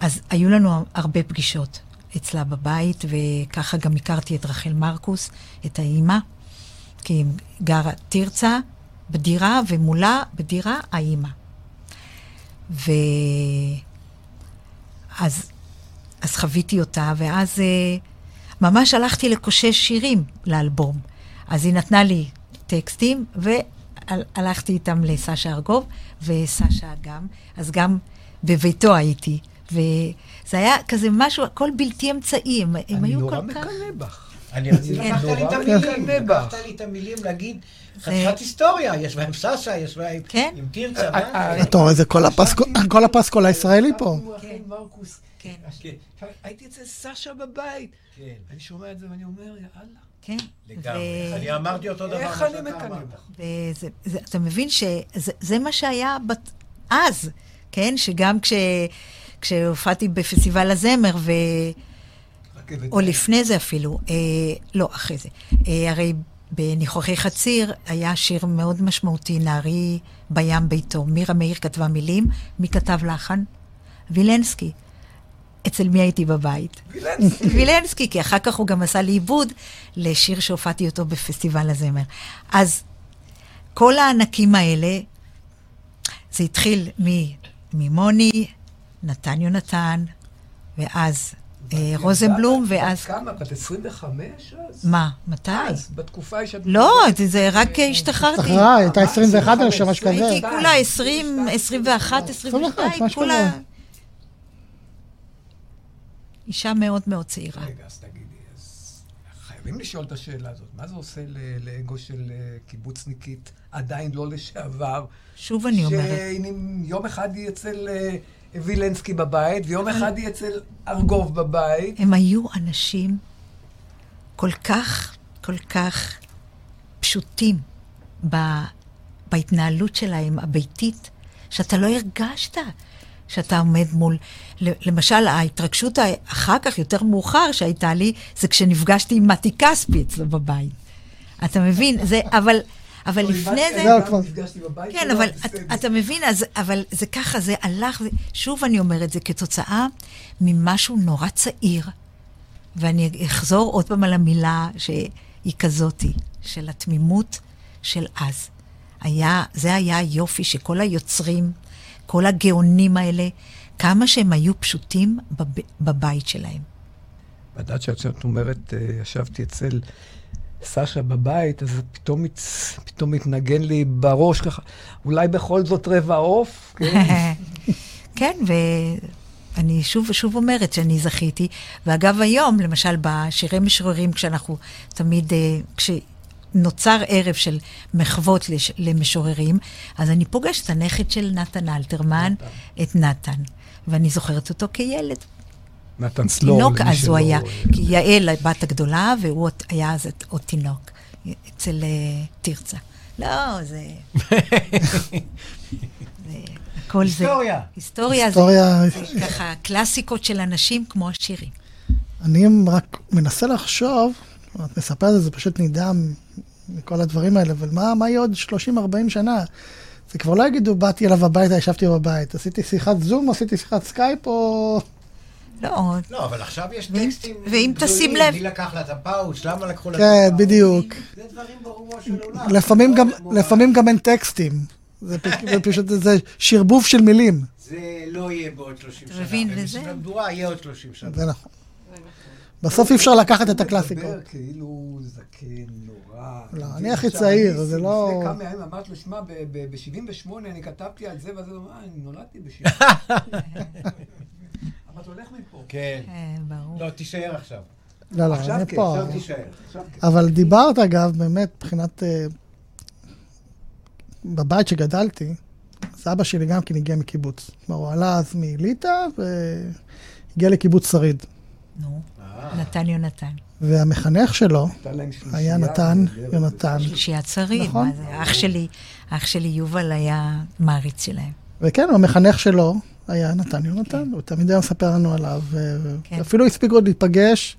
אז היו לנו הרבה פגישות אצלה בבית, וככה גם הכרתי את רחל מרקוס, את האימא, כי היא גרה תרצה בדירה, ומולה בדירה האימא. ו... אז, אז חוויתי אותה, ואז אה, ממש הלכתי לקושש שירים לאלבום. אז היא נתנה לי טקסטים, והלכתי איתם לסשה ארגוב, וסשה גם, אז גם בביתו הייתי. וזה היה כזה משהו, הכל בלתי אמצעי, הם, הם אני היו נורא כל כך... מקנא בך. אני רציתי כן. לקחת לי את נורא המילים. לקחת לי את המילים להגיד חתיכת היסטוריה, ישבה עם סשה, ישבה עם כן. עם תרצה, אה, מה? אה, אתה רואה, זה כל הפסקול- הישראלי פה. כן. כן. הייתי אצל סשה בבית. כן, אני שומע את זה ואני אומר, יאללה. כן. לגמרי. ו- אני אמרתי אותו דבר. איך מה אני מקנא אתה מבין שזה זה מה שהיה בת, אז, כן? שגם כש, כשהופעתי בפסטיבל הזמר, ו. או לפני זה אפילו, אה, לא, אחרי זה. אה, הרי בניחוחי חציר היה שיר מאוד משמעותי, נערי בים ביתו. מירה מאיר כתבה מילים, מי כתב לחן? וילנסקי. אצל מי הייתי בבית? וילנסקי. וילנסקי, כי אחר כך הוא גם עשה לי עיבוד לשיר שהופעתי אותו בפסטיבל הזמר. אז כל הענקים האלה, זה התחיל ממוני, נתן יונתן, ואז רוזנבלום, בת ואז... כמה? בת 25 אז? מה? מתי? אז, בתקופה שאת... לא, זה- רק אה, השתחררתי. השתחררה, הייתה מה, 21, אני חושב, משהו כזה. הייתי כולה 20, שתיים, 21, 21, 22, משהו כולה... אישה מאוד מאוד צעירה. רגע, אז תגידי, אז חייבים לשאול את השאלה הזאת. מה זה עושה לאגו של אה, קיבוצניקית, עדיין לא לשעבר? שוב אני אומרת, שיום אחד היא אצל אה, וילנסקי בבית, ויום אחד היא אצל ארגוב בבית. הם היו אנשים כל כך, כל כך פשוטים ב, בהתנהלות שלהם, הביתית, שאתה לא הרגשת שאתה עומד מול... למשל, ההתרגשות אחר כך, יותר מאוחר, שהייתה לי, זה כשנפגשתי עם מתי כספי אצלו בבית. אתה מבין? זה, אבל, אבל לא, לפני זה... זהו, כבר. נפגשתי בבית כן, אבל. אתה, מבין, אז, אבל זה ככה, זה הלך, שוב אני אומרת, זה כתוצאה ממשהו נורא צעיר, ואני אחזור עוד פעם על המילה שהיא כזאתי, של התמימות של אז. היה, זה היה היופי שכל היוצרים, כל הגאונים האלה, כמה שהם היו פשוטים בב, בבית שלהם. לדעת שאת אומרת, אה, ישבתי אצל סשה בבית, אז פתאום, פתאום התנגן לי בראש ככה, אולי בכל זאת רבע עוף? כן. כן, ואני שוב ושוב אומרת שאני זכיתי. ואגב, היום, למשל, בשירי משוררים, כשאנחנו תמיד, אה, כשנוצר ערב של מחוות לש, למשוררים, אז אני פוגשת את הנכד של נתן אלתרמן, את נתן. ואני זוכרת אותו כילד. נתן סלור, תינוק אז הוא היה. כי יעל, הבת הגדולה, והוא היה אז עוד תינוק, אצל אה, תרצה. לא, זה... הכל זה... היסטוריה. היסטוריה זה, זה ככה קלאסיקות של אנשים כמו השירים. אני רק מנסה לחשוב, את מספרת את זה פשוט נדהם מכל הדברים האלה, אבל מה, מה יהיה עוד 30-40 שנה? זה כבר לא יגידו, באתי אליו הביתה, ישבתי בבית, עשיתי שיחת זום, עשיתי שיחת סקייפ, או... לא, לא, אבל עכשיו יש טקסטים ואם תשים לב- מי לקח לה את הפאוץ', למה לקחו לה את כן, הפאוץ'? בדיוק. זה דברים ברומו של עולם. לפעמים גם, אין טקסטים. זה פשוט, זה שרבוב של מילים. זה לא יהיה בעוד 30 שנה. מבין, ומסביב וזה- למדורה יהיה עוד 30 שנה. זה נכון. בסוף אי אפשר לקחת את הוא הקלאסיקות. מדבר כאילו זקן נורא. לא, אתה אני מבין? הכי צעיר, זה לא- לפני כמה ימים אמרתי לו, שמע, ב-78 אני כתבתי על זה וזה, הוא אמר, אני נולדתי ב-78. הולך מפה. כן. אה, ברור. לא, תישאר עכשיו. לא, לא, עכשיו אני כן, פה. עכשיו תישאר. עכשיו כן. אבל דיברת, אגב, באמת, מבחינת... אה, בבית שגדלתי, אז אבא שלי גם כן הגיע מקיבוץ. כלומר, הוא עלה אז מליטא והגיע לקיבוץ שריד. נו, אה. נתן יונתן. והמחנך שלו היה נתן. יונתן. שלישיית שרים. נכון. מה זה? אח שלי, אח שלי יובל היה מעריץ שלהם. וכן, המחנך שלו היה נתן יונתן, הוא תמיד היה מספר לנו עליו. כן. ואפילו הספיקו עוד להיפגש,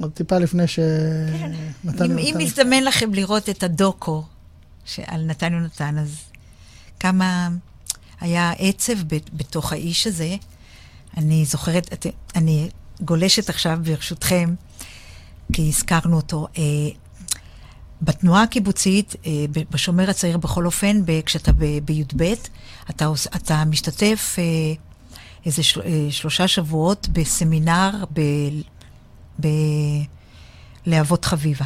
עוד טיפה לפני שנתן אם, אם יונתן. מזדמן לכם לראות את הדוקו על נתן יונתן, אז כמה היה עצב בתוך האיש הזה. אני זוכרת, את- אני גולשת עכשיו ברשותכם, כי הזכרנו אותו. בתנועה הקיבוצית, אה, בשומר הצעיר בכל אופן, כשאתה בי"ב, אתה, אתה משתתף אה, איזה של, אה, שלושה שבועות בסמינר ב, ב, חביבה.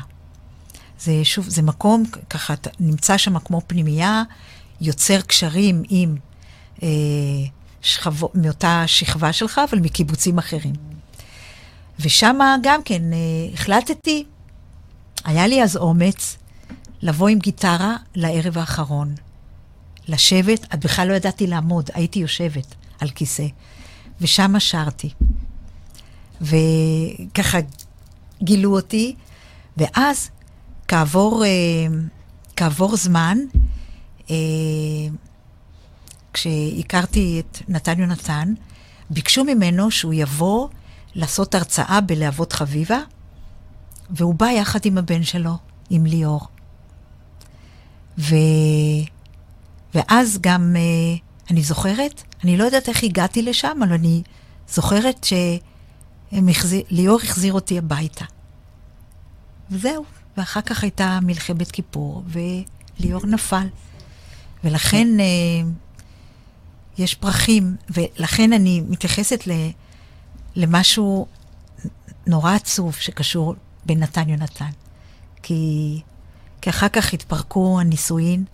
זה שוב, זה מקום, ככה, אתה נמצא שם כמו פנימייה, יוצר קשרים עם אה, שכבו, מאותה שכבה שלך, אבל מקיבוצים אחרים. ושם גם כן אה, החלטתי היה לי אז אומץ לבוא עם גיטרה לערב האחרון. לשבת, את בכלל לא ידעתי לעמוד, הייתי יושבת על כיסא, ושם שרתי. וככה גילו אותי, ואז כעבור, אה, כעבור זמן, אה, כשהכרתי את נתן יונתן, ביקשו ממנו שהוא יבוא לעשות הרצאה בלהבות חביבה, והוא בא יחד עם הבן שלו, עם ליאור. ו... ואז גם, אה, אני זוכרת, אני לא יודעת איך הגעתי לשם, אבל אני זוכרת שליאור החזיר אותי הביתה. וזהו, ואחר כך הייתה מלחמת כיפור, וליאור נפל. ולכן אה, יש פרחים, ולכן אני מתייחסת ל, למשהו נורא עצוב שקשור בנתן יונתן. כי, כי אחר כך התפרקו הנישואין,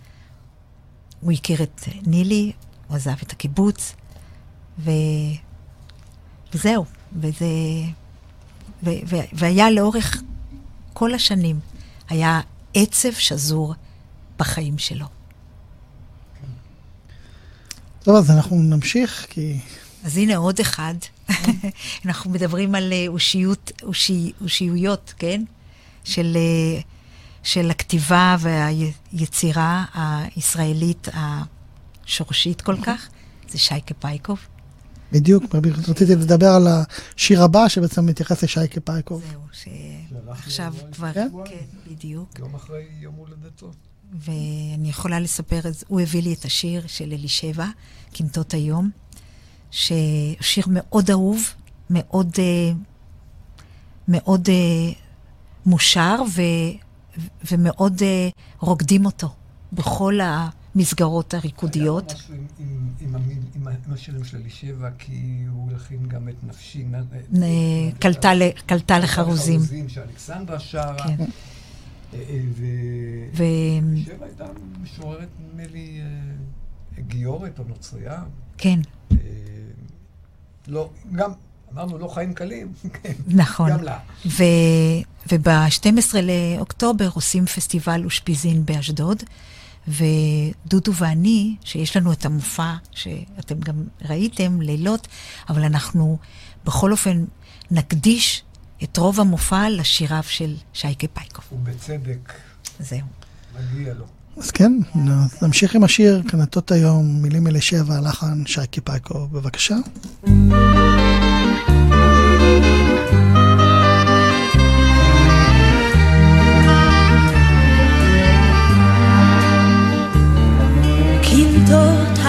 הוא הכיר את נילי, הוא עזב את הקיבוץ, ו... וזהו, וזה... ו... ו... והיה לאורך כל השנים, היה עצב שזור בחיים שלו. טוב, אז אנחנו נמשיך, כי... אז הנה עוד אחד. אנחנו מדברים על אה, אושיות, אושי, אושיויות, כן? של, אה, של הכתיבה והיצירה הישראלית השורשית כל כך. זה שייקה פייקוב. בדיוק, רציתי לדבר על השיר הבא שבעצם מתייחס לשייקה פייקוב. זהו, שעכשיו כבר, כן? כן, בדיוק. יום אחרי יום הולדתו. ואני יכולה לספר, הוא הביא לי את השיר של אלישבע, קמטות היום, שהוא שיר מאוד אהוב, מאוד, אה, מאוד אה, מושר, ו, ומאוד אה, רוקדים אותו בכל המסגרות הריקודיות. היה משהו עם- עם- עם עם השירים של אלישבע, כי הוא הלחין גם את נפשי. קלטה לחרוזים. לחרוזים שאלכסנדרה שרה. כן. אה, אה, ו... ו... אלישבע הייתה משוררת, נדמה לי, גיורת או נוצרייה. כן, לא, גם, אמרנו, לא חיים קלים. נכון. גם לה. ו... וב-12 לאוקטובר עושים פסטיבל אושפיזין באשדוד, ודודו ואני, שיש לנו את המופע שאתם גם ראיתם, לילות, אבל אנחנו בכל אופן נקדיש את רוב המופע לשיריו של שייקה פייקוב. ובצדק, זהו. מגיע לו. אז כן, נמשיך עם השיר, קנטות היום, מילים אלה שבע, לחן שייקה פייקוב, בבקשה.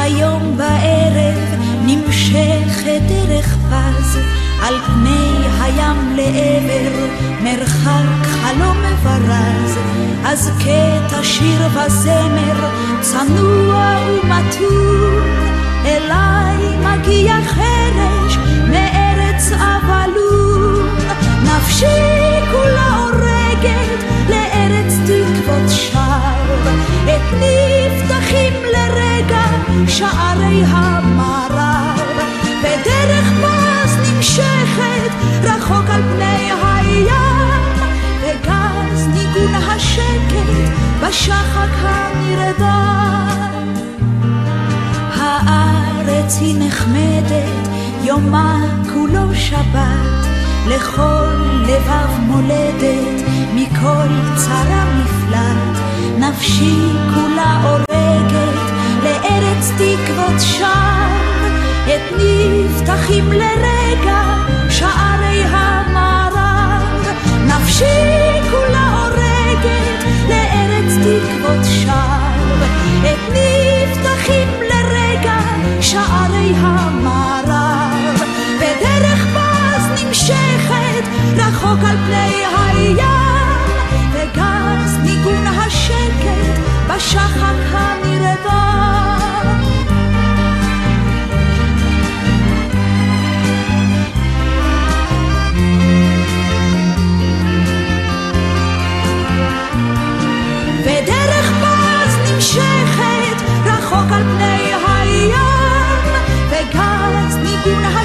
היום בערב נמשכת דרך פז על פני הים לעבר מרחק חלום מברז אז קטע שיר וזמר צנוע ומתון אליי מגיע חרש מארץ אבלון. נפשי כולה הורגת לארץ תקוות שווא את נפתחים לרגע שערי המערב. ודרך פס נמשכת רחוק על פני הים השקט בשחק הנרדם הארץ היא נחמדת, יומה כולו שבת, לכל לבב מולדת, מכל צרה מפלט, נפשי כולה הורגת, לארץ תקוות שם, את נפתחים לרגע שערי המערב, נפשי תקוות שם, את נפתחים לרגע שערי המערב, ודרך פז נמשכת רחוק על פני הים, וגז ניגון השקט בשחק הנרדם.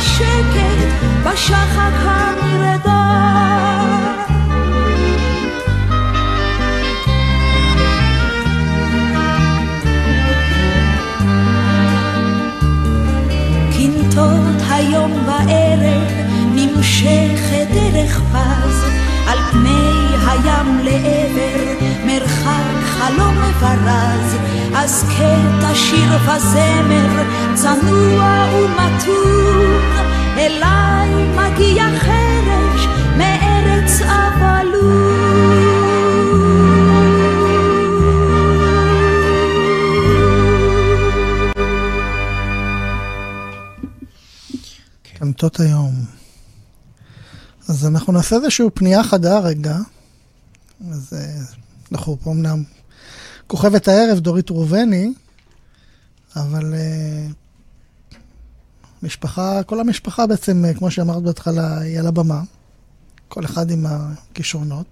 השקט בשחק הנרדם קינטות היום בערב נמשכת דרך פז על פני הים לעבר מרחק חלום מברז אז קטע שיר וזמר צנוע ומתון אליי מגיע חרש מארץ אבלות. קמטות היום. אז אנחנו נעשה איזושהי פנייה חדה רגע. אז אה, אנחנו פה אמנם כוכבת הערב, דורית ראובני, אבל אה, משפחה, כל המשפחה בעצם, אה, כמו שאמרת בהתחלה, היא על הבמה. כל אחד עם הכישרונות.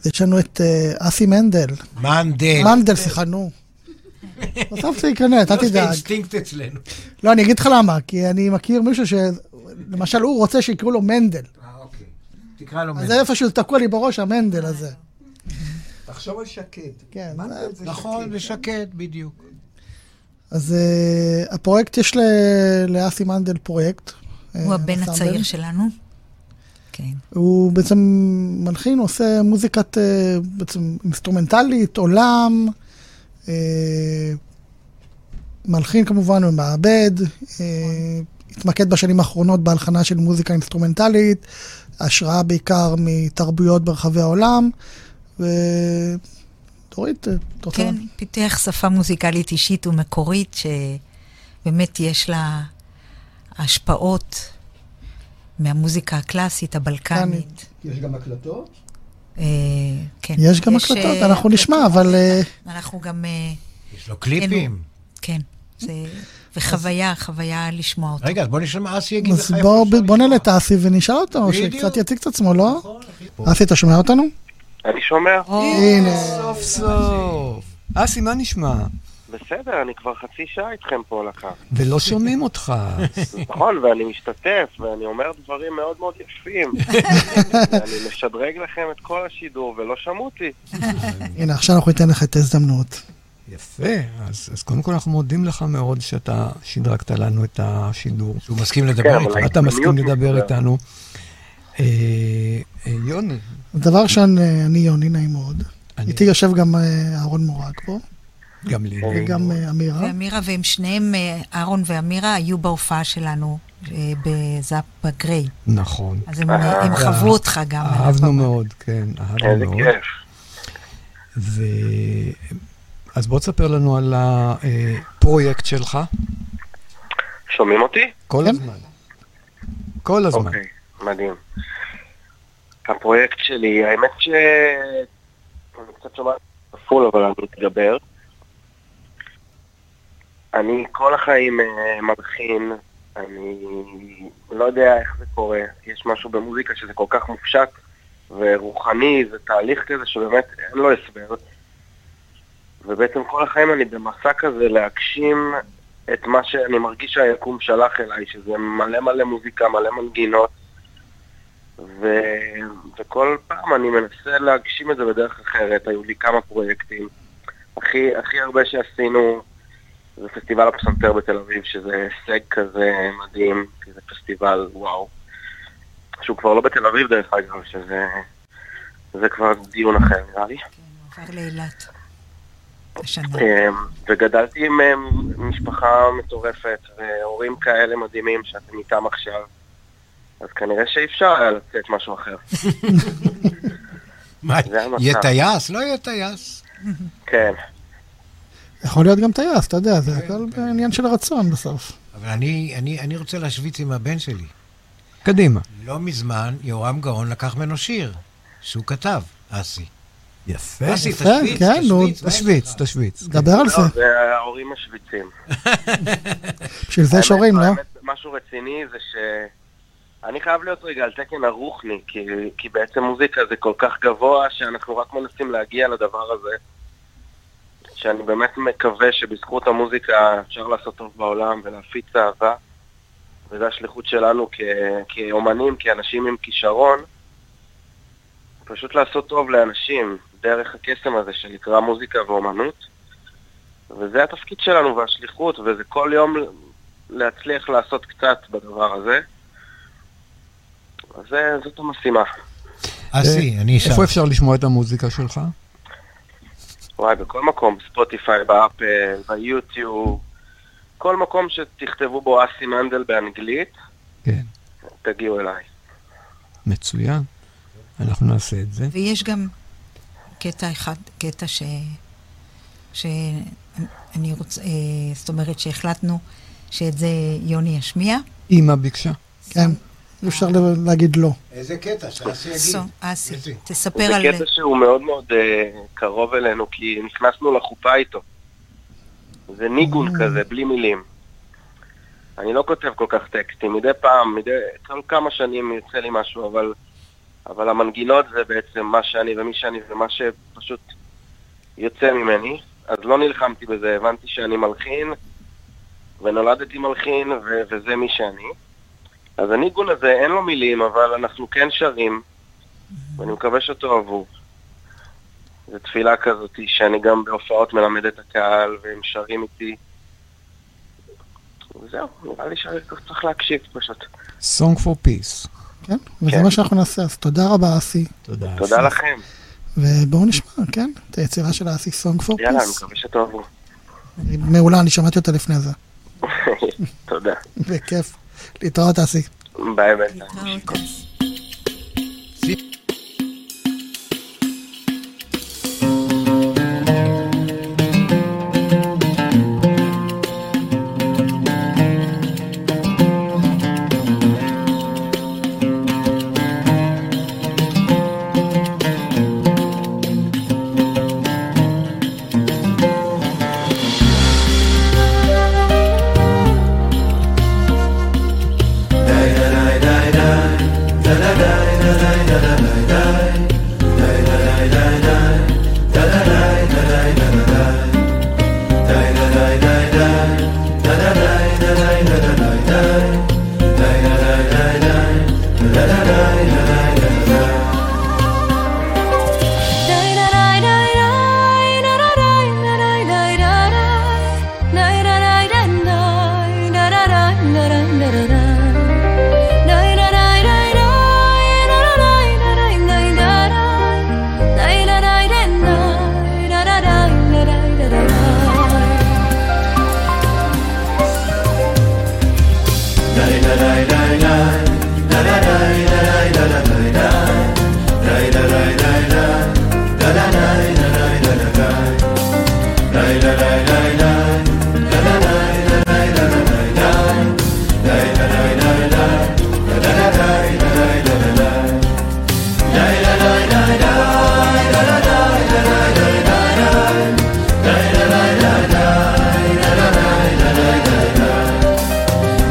אז יש לנו את אה, אסי מנדל. מנדל. מנדל, סליחה, נו. בסוף זה ייכנס, אל לא, זה תדאג. אינסטינקט אצלנו. לא, אני אגיד לך למה, כי אני מכיר מישהו ש... למשל, הוא רוצה שיקראו לו מנדל. אה, אוקיי. תקרא לו אז מנדל. זה איפשהו תקוע לי בראש, המנדל הזה. תחשוב על שקד. כן, מנדל זה- זה נכון, שקד. זה בדיוק. אז אה, הפרויקט, יש לאסי מנדל פרויקט. הוא אה, הבן אנסמבל. הצעיר שלנו. כן. הוא בעצם מלחין, הוא עושה מוזיקת אה, בעצם אינסטרומנטלית, עולם, מלחין כמובן ומעבד, התמקד בשנים האחרונות בהלחנה של מוזיקה אינסטרומנטלית, השראה בעיקר מתרבויות ברחבי העולם, ודורית, אה, את רוצה? כן, פיתח שפה מוזיקלית אישית ומקורית, שבאמת יש לה השפעות מהמוזיקה הקלאסית, הבלקנית. יש גם הקלטות? אה, כן. יש גם אה, הקלטות, אנחנו נשמע, אבל... אה, אנחנו גם, אה, יש לו קליפים. כן, זה... וחוויה, חוויה לשמוע אותו. רגע, אז בוא נשמע מה אסי יגיד לך אז איפה בוא. נעלה את אסי ונשאל אותו, בדיוק. שקצת יציג את עצמו, לא? נכון. אסי, אתה שומע אותנו? אני שומע. הנה. סוף סוף. אסי, מה נשמע? בסדר, אני כבר חצי שעה איתכם פה על הקו. ולא שומעים אותך. נכון, ואני משתתף, ואני אומר דברים מאוד מאוד יפים. ואני משדרג לכם את כל השידור, ולא שמעו אותי. הנה, עכשיו אנחנו ניתן לך את ההזדמנות. יפה, אז, אז קודם כל אנחנו מודים לך מאוד שאתה שדרגת לנו את השידור. שהוא מסכים לדבר כן, איתך. אבל אתה מסכים לדבר. איתנו. אה, אה, יוני, דבר ראשון, אני יוני, נעים מאוד. איתי יושב גם אה, אהרון מורג פה, גם לי. וגם אה, אמירה. ואמירה, והם שניהם, אה, אהרון ואמירה, היו בהופעה שלנו בזאפ בגריי. נכון. אז הם, הם חוו אותך גם. אהבנו. מאוד, כן, אהבנו מאוד. ו... אז בוא תספר לנו על הפרויקט שלך, שומעים אותי? כל כן. הזמן. כל הזמן. אוקיי, מדהים. הפרויקט שלי, האמת ש... אני קצת שומע כפול, אבל אני מתגבר. אני כל החיים אה, מלחין, אני לא יודע איך זה קורה. יש משהו במוזיקה שזה כל כך מופשט ורוחני, זה תהליך כזה שבאמת אין לו הסבר. ובעצם כל החיים אני במסע כזה להגשים את מה שאני מרגיש שהיקום שלח אליי, שזה מלא מלא מוזיקה, מלא מנגינות. ו... וכל פעם אני מנסה להגשים את זה בדרך אחרת. היו לי כמה פרויקטים. הכי, הכי הרבה שעשינו זה פסטיבל הפסנתר בתל אביב, שזה הישג כזה מדהים, כי זה פסטיבל וואו. שהוא כבר לא בתל אביב דרך אגב, שזה זה כבר דיון אחר נראה לי. עבר לאילת. השנה. אמ, וגדלתי עם אמ, משפחה מטורפת והורים כאלה מדהימים שאתם איתם עכשיו. אז כנראה שאי אפשר היה לצאת משהו אחר. מה, זה. יהיה טייס? לא יהיה טייס. כן. יכול להיות גם טייס, אתה יודע, זה הכל בעניין של רצון בסוף. אבל אני, אני, אני רוצה להשוויץ עם הבן שלי. קדימה. לא מזמן יורם גאון לקח ממנו שיר שהוא כתב, אסי. יפה. אסי, יפה, תשוויץ, כן, נו, תשוויץ. תשוויץ? תשוויץ. דבר על זה, לא, זה ההורים משוויצים. בשביל זה יש הורים, לא? משהו רציני זה ש... אני חייב להיות רגע על תקן ערוכני, כי, כי בעצם מוזיקה זה כל כך גבוה שאנחנו רק מנסים להגיע לדבר הזה. שאני באמת מקווה שבזכות המוזיקה אפשר לעשות טוב בעולם ולהפיץ אהבה. וזו השליחות שלנו כ, כאומנים, כאנשים עם כישרון. פשוט לעשות טוב לאנשים דרך הקסם הזה שנקרא מוזיקה ואומנות. וזה התפקיד שלנו והשליחות, וזה כל יום להצליח לעשות קצת בדבר הזה. אז זה- זאת המשימה. אסי, אני אשאל. איפה אפשר לשמוע את המוזיקה שלך? וואי, בכל מקום, ספוטיפיי, באפל, ביוטיוב, כל מקום שתכתבו בו אסי מנדל באנגלית, כן, תגיעו אליי. מצוין. אנחנו נעשה את זה. ויש גם קטע אחד, קטע ש... שאני רוצה, אה, זאת אומרת שהחלטנו שאת זה יוני ישמיע. אימא ביקשה. כן, אפשר ל- להגיד לא. איזה קטע, שאסי יגיד. אסי? תספר זה על... קטע שהוא מאוד מאוד אה, קרוב אלינו, כי נכנסנו לחופה איתו. זה ניגון כזה, בלי מילים. אני לא כותב כל כך טקסטים, מדי פעם, מדי, כל כמה שנים יוצא לי משהו, אבל, אבל המנגינות זה בעצם מה שאני ומי שאני ומה שפשוט יוצא ממני. אז לא נלחמתי בזה, הבנתי שאני מלחין, ונולדתי מלחין, ו- וזה מי שאני. אז הניגון הזה אין לו מילים, אבל אנחנו כן שרים, ואני מקווה שתאהבו. זו תפילה כזאת שאני גם בהופעות מלמד את הקהל, והם שרים איתי. וזהו, נראה לי שצריך להקשיב פשוט. Song for Peace. כן, וזה כן. מה שאנחנו נעשה, אז תודה רבה, אסי. תודה. תודה אסי. לכם. ובואו נשמע, כן, את היצירה של אסי סונג פור יאללה, אני. מקווה שתאהבו. מעולה, אני שמעתי אותה לפני זה. תודה. בכיף. Ritorta, sí. Bye, bye.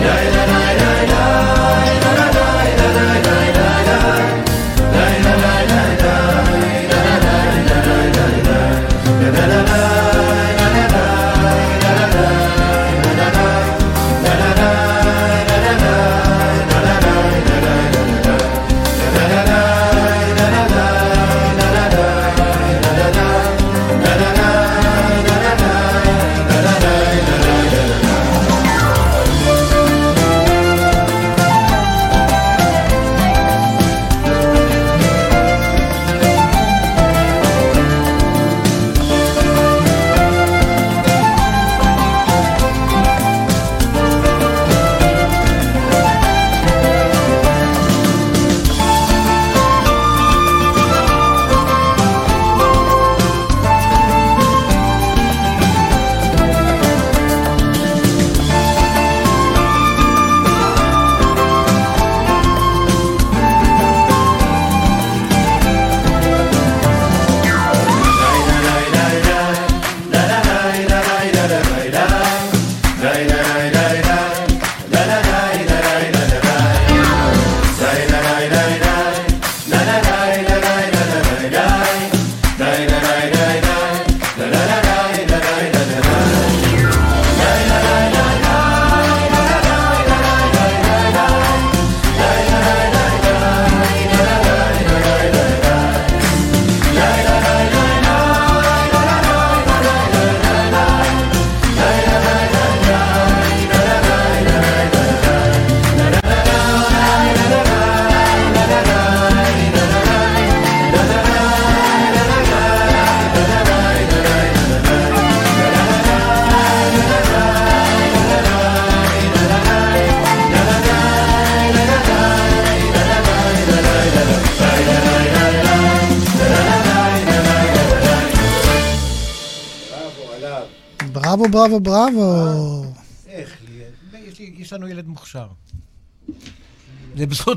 Yeah.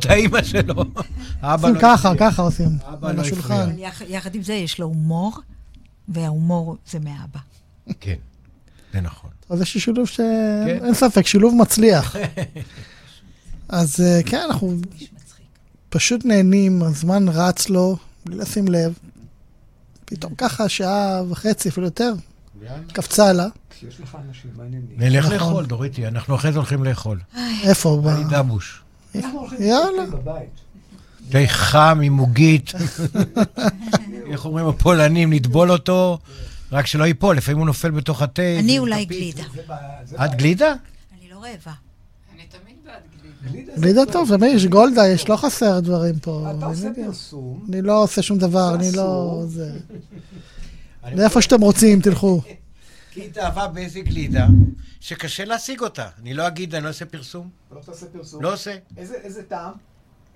בזכות האימא שלו. עושים לא ככה. ככה עושים. אבא על לא השולחן. הפריע. יחד עם זה יש לו הומור, וההומור זה מאבא. כן, זה נכון. אז יש לי שילוב ש... כן. אין ספק, שילוב מצליח. אז אה, כן, אנחנו פשוט נהנים, הזמן רץ לו, בלי לשים לב. פתאום ככה, שעה וחצי, אפילו יותר, קפצה לה. כשיש לך אנשים מעניינים. נלך נכון. לאכול, דוריתי, אנחנו אחרי זה הולכים לאכול. איפה? ב- אני דבוש. אנחנו הולכים יאללה. תה חם עם עוגית. איך אומרים הפולנים, נטבול אותו, רק שלא ייפול, לפעמים הוא נופל בתוך התה. אני אולי. גלידה. את. גלידה? אני לא רעבה. אני תמיד בעד גלידה. גלידה טוב, תמיד יש גולדה, יש, לא חסר דברים פה. אתה עושה פרסום, אני לא עושה שום דבר, אני לא... לאיפה שאתם רוצים, תלכו. כי היא התאהבה באיזה גלידה, שקשה להשיג אותה. אני לא אגיד, אני לא אעשה פרסום. לא תעשה פרסום. לא עושה. איזה איזה טעם?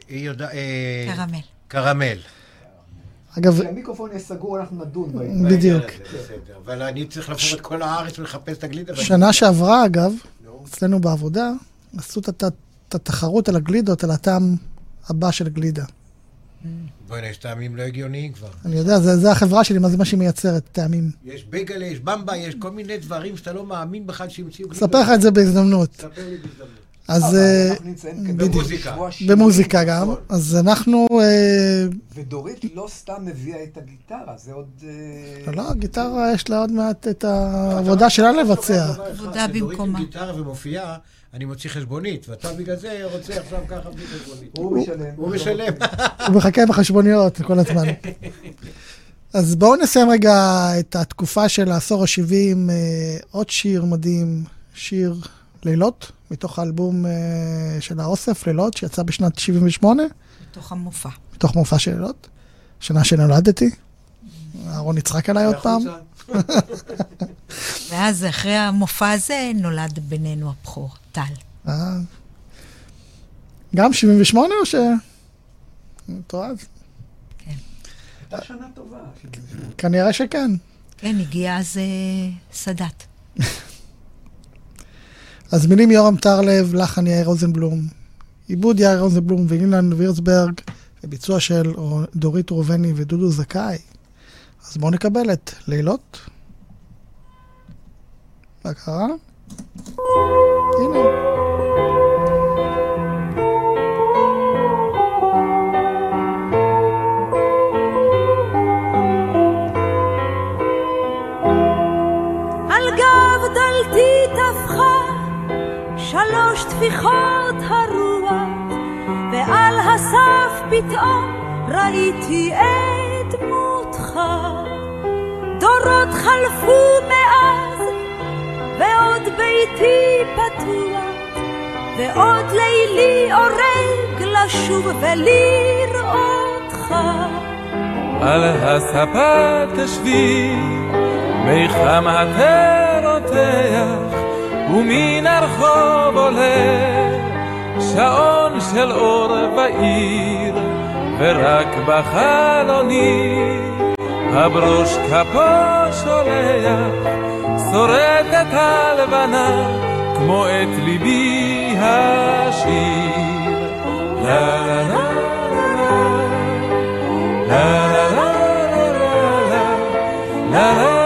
היא יודעת... אה, קרמל. קרמל. אגב, כשהמיקרופון יהיה סגור, אנחנו נדון בעניין. בדיוק. בסדר. אבל אני צריך לעבור את כל הארץ ולחפש את הגלידה. שנה שעברה, אגב, אצלנו בעבודה, עשו את הת- את התחרות על הגלידות, על הטעם הבא של גלידה. בוא'נה, יש טעמים לא הגיוניים כבר. אני יודע, זה, זה החברה שלי, מה זה מה שהיא מייצרת, טעמים. יש בייגלה, יש במבה, יש כל מיני דברים שאתה לא מאמין בכלל שהמציאו. אספר לך את זה בהזדמנות. ספר לי בהזדמנות. אז אה. בשבוע שני. במוזיקה גם. אז אנחנו... אה, ודורית לא סתם מביאה את הגיטרה, זה עוד... אה, לא, הגיטרה יש לה עוד מעט את העבודה שלה לבצע. עבודה כשדורית במקומה. עם גיטרה ומופיעה, אני מוציא חשבונית, ואתה בגלל זה רוצה עכשיו ככה בלי חשבונית. הוא משלם. הוא משלם. הוא מחכה בחשבוניות כל הזמן. אז בואו נסיים רגע את התקופה של העשור ה-70, עוד שיר מדהים, שיר לילות, מתוך האלבום אה, של האוסף, לילות, שיצא בשנת 78, בתוך המופע. מתוך מופע של לילות, שנה שנולדתי. אהרון יצחק עליי עוד פעם. ואז אחרי המופע הזה נולד בינינו הבכור, טל. אה. גם 78 או ש... טוב, הייתה שנה טובה. כנראה שכן. כן, הגיע אז אה, סאדאת. אז מילים יורם טרלב, לחן יאיר רוזנבלום, עיבוד יאיר רוזנבלום ואילן וירצברג, וביצוע של דורית ראובני ודודו זכאי. אז בואו נקבל את לילות. מה קרה? הנה. שלוש טפיחות הרוח, ועל הסף פתאום ראיתי את. דורות חלפו מאז, ועוד ביתי פתוח, ועוד לילי אורג לשוב ולראותך. על הספה תשבי, מי חם רותח, ומן הרחוב עולה שעון של אור בעיר, ורק בחלוני הברוש כפו שולח, שורטת הלבנה כמו את ליבי השיר. לה לה לה לה לה לה התזכור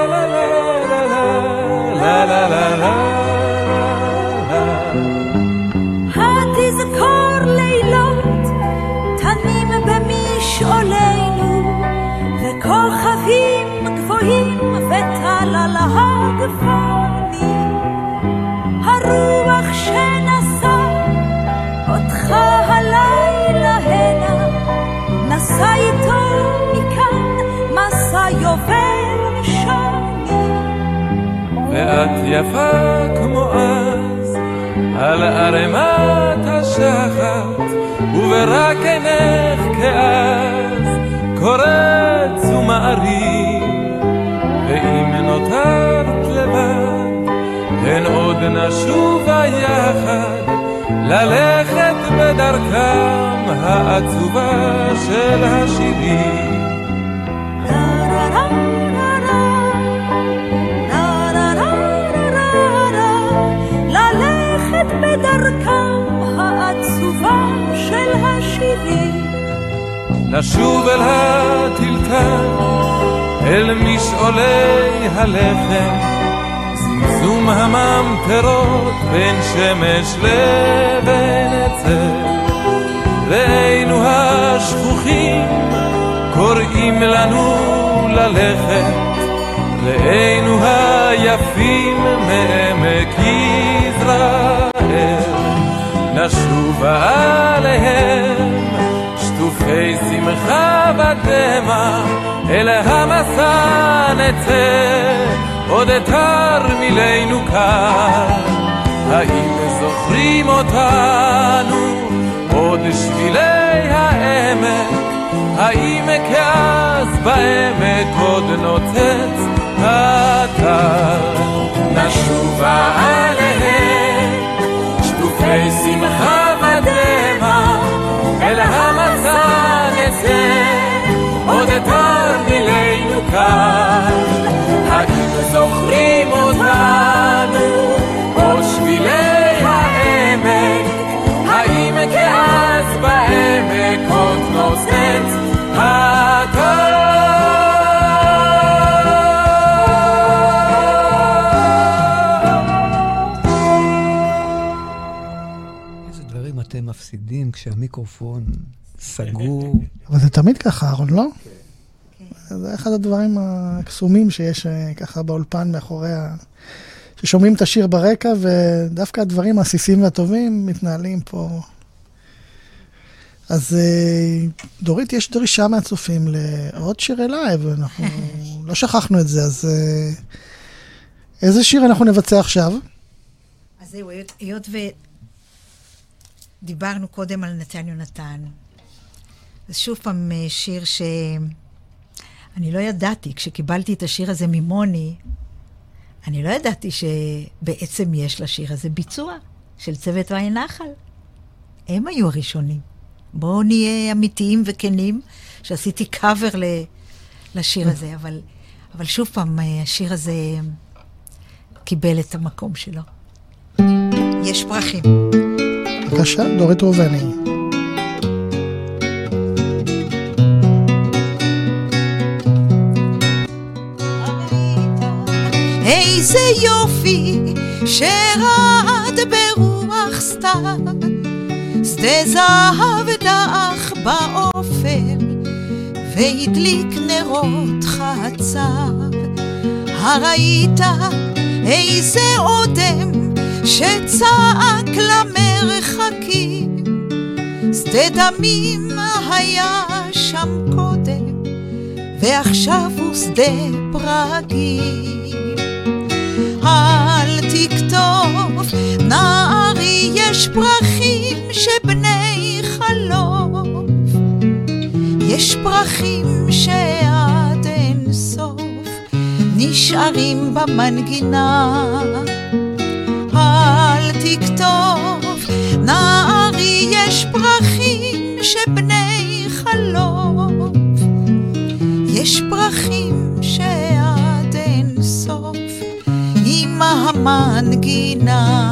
ואת יפה כמו אז, על ערימת השחת, וברק עינך כאז, קורץ ומעריב, ואם נותרת לבד, הן עוד נשובה יחד, ללכת בדרכם העצובה של השירים. נשוב אל הטלטל, אל משעולי הלחם, זמזום הממטרות בין שמש לבין עצר. ראינו השכוחים קוראים לנו ללכת, ראינו היפים מעמק יזרעאל, נשובה עליהם שטופי שמחה ודמע, אל המסע נצא, עוד תרמילנו כאן. האם זוכרים אותנו עוד שבילי העמק? האם כאז בעמק עוד נוצץ הטל? נשובה עליהם כשהמיקרופון סגור. אבל זה תמיד ככה, אהרון, לא? זה אחד הדברים הקסומים שיש אה, ככה באולפן מאחורי ה... ששומעים את השיר ברקע, ודווקא הדברים העסיסיים והטובים מתנהלים פה. אז אה, דורית, יש דרישה מהצופים לעוד שירי לייב, אנחנו לא שכחנו את זה, אז אה, איזה שיר אנחנו נבצע עכשיו? אז זהו, היות- היות ודיברנו קודם על נתן יונתן, אז שוב פעם אה, שיר ש... אני לא ידעתי, כשקיבלתי את השיר הזה ממוני, אני לא ידעתי שבעצם יש לשיר הזה ביצוע של צוות ואי נחל. הם היו הראשונים. בואו נהיה אמיתיים וכנים, שעשיתי קאבר ל... לשיר הזה, אבל, אבל שוב פעם, אה, השיר הזה קיבל את המקום שלו. יש פרחים. בבקשה, דורית ראובני. איזה יופי שרעד ברוח סתיו, שדה זהב דעך באופל, והדליק נרות חצב. הראית איזה אודם שצעק למרחקים, שדה דמים היה שם קודם, ועכשיו הוא שדה פרקים. אל תכתוב, נערי, יש פרחים שבני חלוף. יש פרחים שעד אין סוף נשארים במנגינה. אל תכתוב, נערי, יש פרחים שבני חלוף. יש פרחים שעד אין סוף עם המנגינה.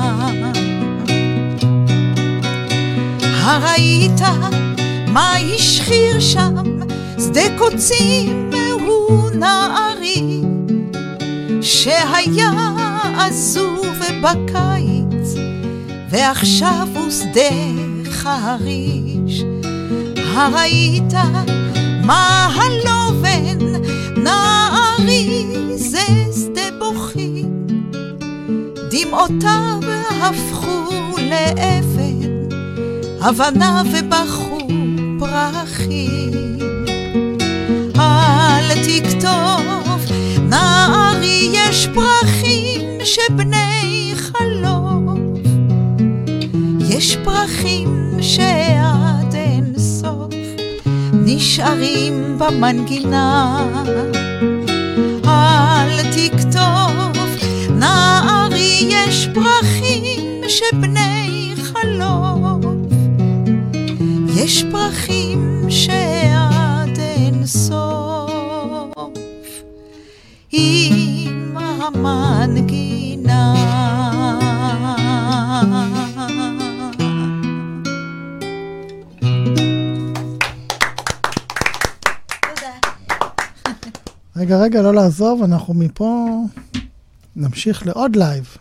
הראית מה השחיר שם, שדה קוצים הוא נערי, שהיה עזוב בקיץ, ועכשיו הוא שדה חריש. הראית מה הלובן, נערי, זה שדה בוכים. דמעותיו הפכו לאבן, הבנה ובכו פרחים. אל תכתוב, נערי, יש פרחים שבני חלוף. יש פרחים שעד אין סוף נשארים במנגינה. אל תכתוב, נערי, יש פרחים שבני חלוף. יש פרחים שעד אין סוף עם המנגינה. רגע, רגע, לא לעזוב, אנחנו מפה נמשיך לעוד לייב.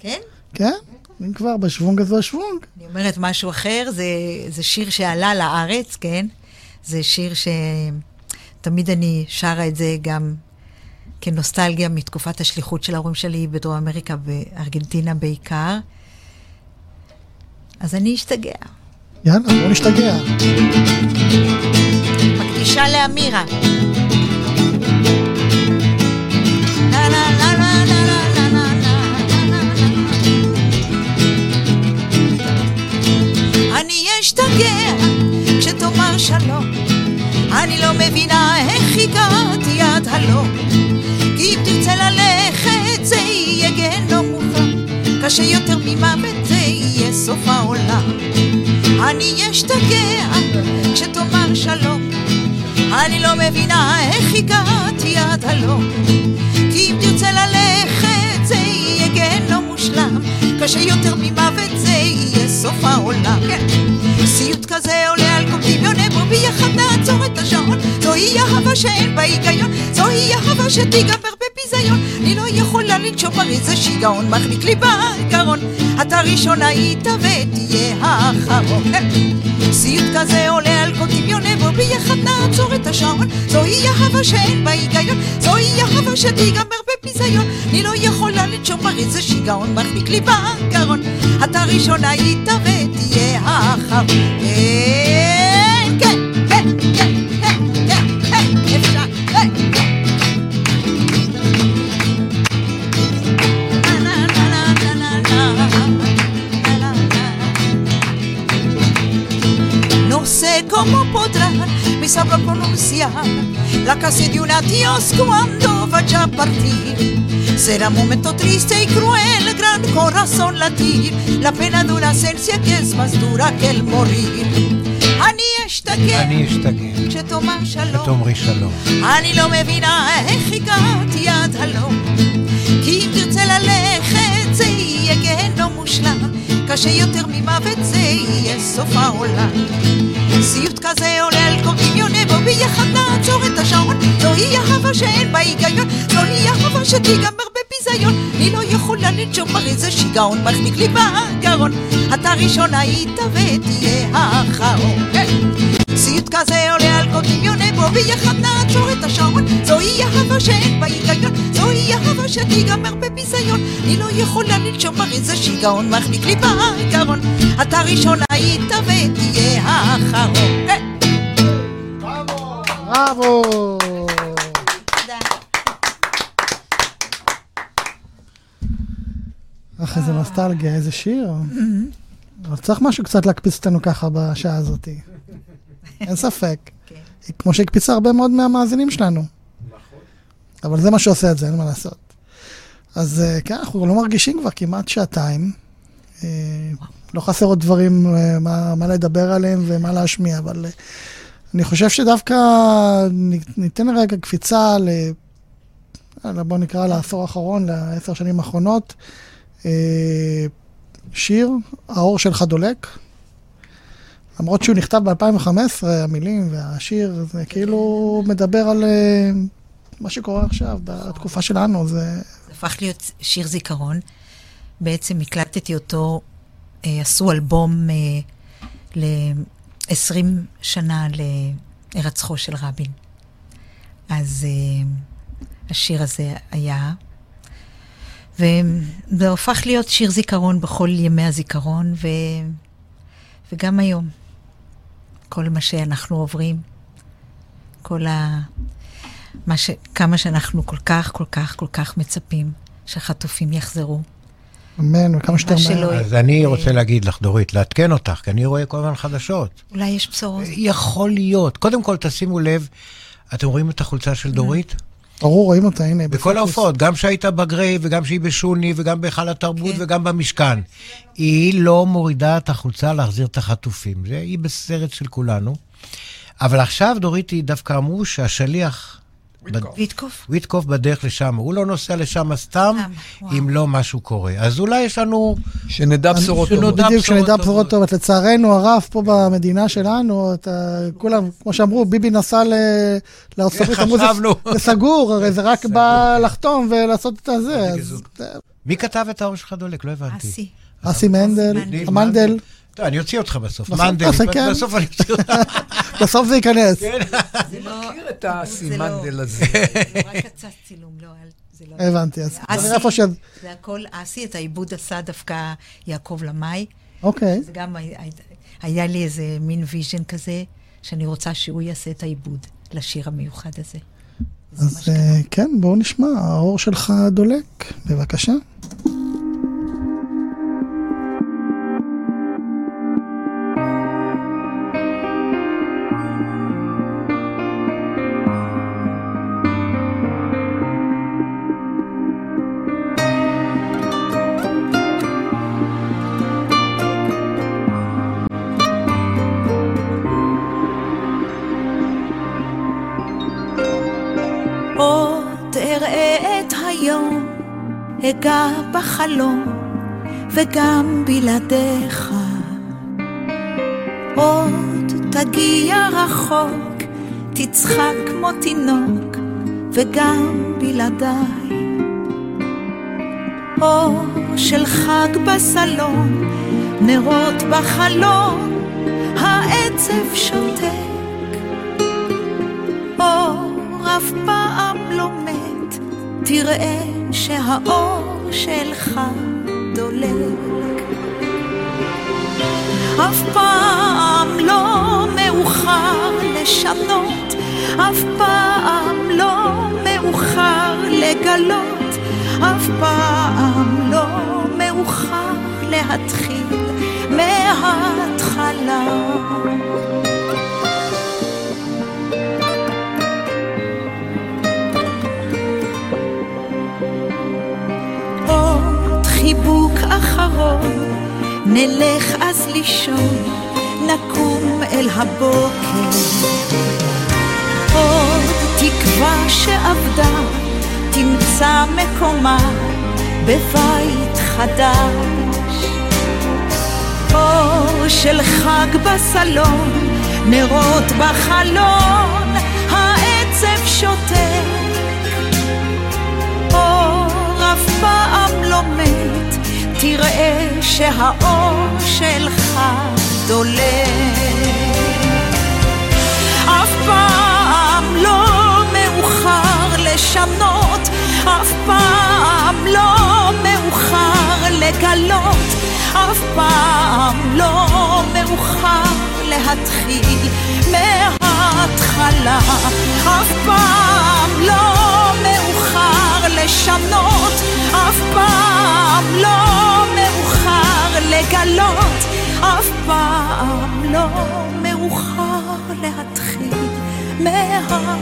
כן? כן, אם כבר, בשוונג הזה בשוונג. אני אומרת משהו אחר, זה, זה שיר שעלה לארץ, כן? זה שיר שתמיד אני שרה את זה גם כנוסטלגיה מתקופת השליחות של ההורים שלי בדרום אמריקה, בארגנטינה בעיקר. אז אני אשתגע. יאללה, בוא נשתגע. מקדישה לאמירה. אני אשתגע כשתאמר שלום אני לא מבינה איך הגעתי עד הלום. כי אם תרצה ללכת זה יהיה גיהנום מוכן, קשה יותר ממוות זה יהיה סוף העולם. אני אשתגע כשתאמר שלום, אני לא מבינה איך הגעתי עד הלום. כי אם תרצה ללכת קשה יותר ממוות זה יהיה סוף העולם. כן. סיוט כזה עולה על כל דמיוני בו ביחד נעצור את השעון זוהי אהבה שאין בה היגיון זוהי אהבה שתיגמר בביזיון אני לא יכולה לנשום הרי זה שיגעון מחליק לי בגרון אתה ראשון היית ותהיה האחרון. סיוט כזה עולה על כל דמיוני בו ביחד נעצור את השעון. זוהי אהבה שאין בה היגיון זוהי אהבה שתיגמר בביזיון. אני לא יכולה לנשום הרי זה שיגעון מחליק לי בגרון אתה ראשון היית ותהיה האחרון sé cómo podrá, mi sabrá pronunciar la casi de un adiós cuando vaya a partir. Será un momento triste y cruel, el gran corazón latir, la pena de una ausencia que es más dura que el morir. אני אשתגע אני אשתגע. כשתאמר שלום, שתאמרי שלום. אני לא מבינה איך הגעתי עד הלום. כי אם תרצה ללכת זה יהיה גיהנום מושלם, קשה יותר ממוות זה יהיה סוף העולם. סיוט כזה עולה על כל דמיוני בו ביחד נעצור את השעון. זוהי אהבה שאין בה היגיון זוהי אהבה שתיגמר בביזיון. אני לא יכולה לנשום הרי זה שיגעון מחניק לי בגרון. אתה ראשון היית ותהיה האחרון. סיוט כזה עולה על כל דמיוני בו ביחד נעצור את השעון זוהי אהבה שאין בה היגיון זוהי אהבה שתיגמר בביזיון אני לא יכולה לנשום הרי זה שיגעון מחניק לי בגרון אתה ראשון היית ותהיה האחרון. בראבו! אך, איזה נוסטלגיה, איזה שיר. אבל צריך משהו קצת להקפיץ אותנו ככה בשעה הזאת. אין ספק. כמו שהקפיצה הרבה מאוד מהמאזינים שלנו. אבל זה מה שעושה את זה, אין מה לעשות. אז אה, כן, אנחנו לא מרגישים כבר כמעט שעתיים. אה, לא חסר עוד דברים אה, מה, מה לדבר עליהם ומה להשמיע, אבל אני חושב שדווקא ניתן רגע קפיצה ל... בוא נקרא לעשור האחרון, לעשר שנים האחרונות. אה, שיר, האור שלך דולק. למרות שהוא נכתב ב-2015, המילים והשיר, זה כאילו מדבר על אה, מה שקורה עכשיו, בתקופה שלנו. זה... זה הפך להיות שיר זיכרון. בעצם הקלטתי אותו, אה, עשו אלבום אה, ל-20 שנה להירצחו של רבין. אז השיר הזה היה, וזה הפך להיות שיר זיכרון בכל ימי הזיכרון, ו... וגם היום. כל מה שאנחנו עוברים, כל ה... מה ש... כמה שאנחנו כל כך, כל כך, כל כך מצפים שהחטופים יחזרו. אמן, וכמה שיותר מהר. אז אני רוצה להגיד לך, דורית, לעדכן אותך, כי אני רואה כל הזמן חדשות. אולי יש בשורות. יכול להיות. קודם כל, תשימו לב, אתם רואים את החולצה של דורית? ברור, רואים אותה, הנה. בכל. ההופעות, גם שהיית בגריי, וגם שהיא בשוני, וגם בהיכל התרבות, כן. וגם במשכן. היא לא מורידה את החולצה להחזיר את החטופים. זה, היא בסרט של כולנו. אבל עכשיו, דורית, היא דווקא אמרו שהשליח ויטקוף. ויטקוף? ויטקוף בדרך לשם. הוא לא נוסע לשם סתם. אם לא משהו קורה. אז אולי יש לנו... שנדע בשורות טובות. בדיוק, שנדע בשורות טובות. לצערנו הרב פה במדינה שלנו, אתה, כולם, כמו שאמרו, ביבי נסע ל- לארצות הברית, אמרו, זה- חשבנו. זה סגור, הרי זה רק בא לחתום ולעשות את הזה. מי כתב את האור שלך דולק? לא הבנתי. אסי. אסי מנדל, מנדל, טוב, אני אוציא אותך בסוף. בסוף מנדל, תעשה, כן. בסוף אני אוציא אותך. בסוף זה ייכנס. אני מכיר את הסימנדל הזה. זה רק קצת צילום, לא, אל- זה לא... הבנתי, אז נראה איפה ש... זה הכל אסי, את העיבוד עשה דווקא יעקב למאי. אוקיי. זה גם, היה- היה לי איזה מין vision כזה, שאני רוצה שהוא יעשה את העיבוד לשיר המיוחד הזה. אז אה, כן, בואו נשמע, האור שלך דולק, בבקשה. אגע בחלום, וגם בלעדיך. עוד תגיע רחוק, תצחק כמו תינוק, וגם בלעדיי. אור של חג בסלון, נרות בחלון, העצב שותק. אור אף פעם לא מת, תראה שהאור שלך דולק. אף פעם לא מאוחר לשנות, אף פעם לא מאוחר לגלות, אף פעם לא מאוחר להתחיל מההתחלה. אחרון, נלך אז לישון, נקום אל הבוקר. עוד תקווה שאבדה, תמצא מקומה בבית חדש. אור של חג בסלון, נרות בחלון, תראה שהאור שלך דולק. אף פעם לא מאוחר לשנות, אף פעם לא מאוחר לגלות, אף פעם לא מאוחר להתחיל מההתחלה, אף פעם לא מאוחר לשנות, אף פעם לא מאוחר לגלות, אף פעם לא מאוחר להתחיל אור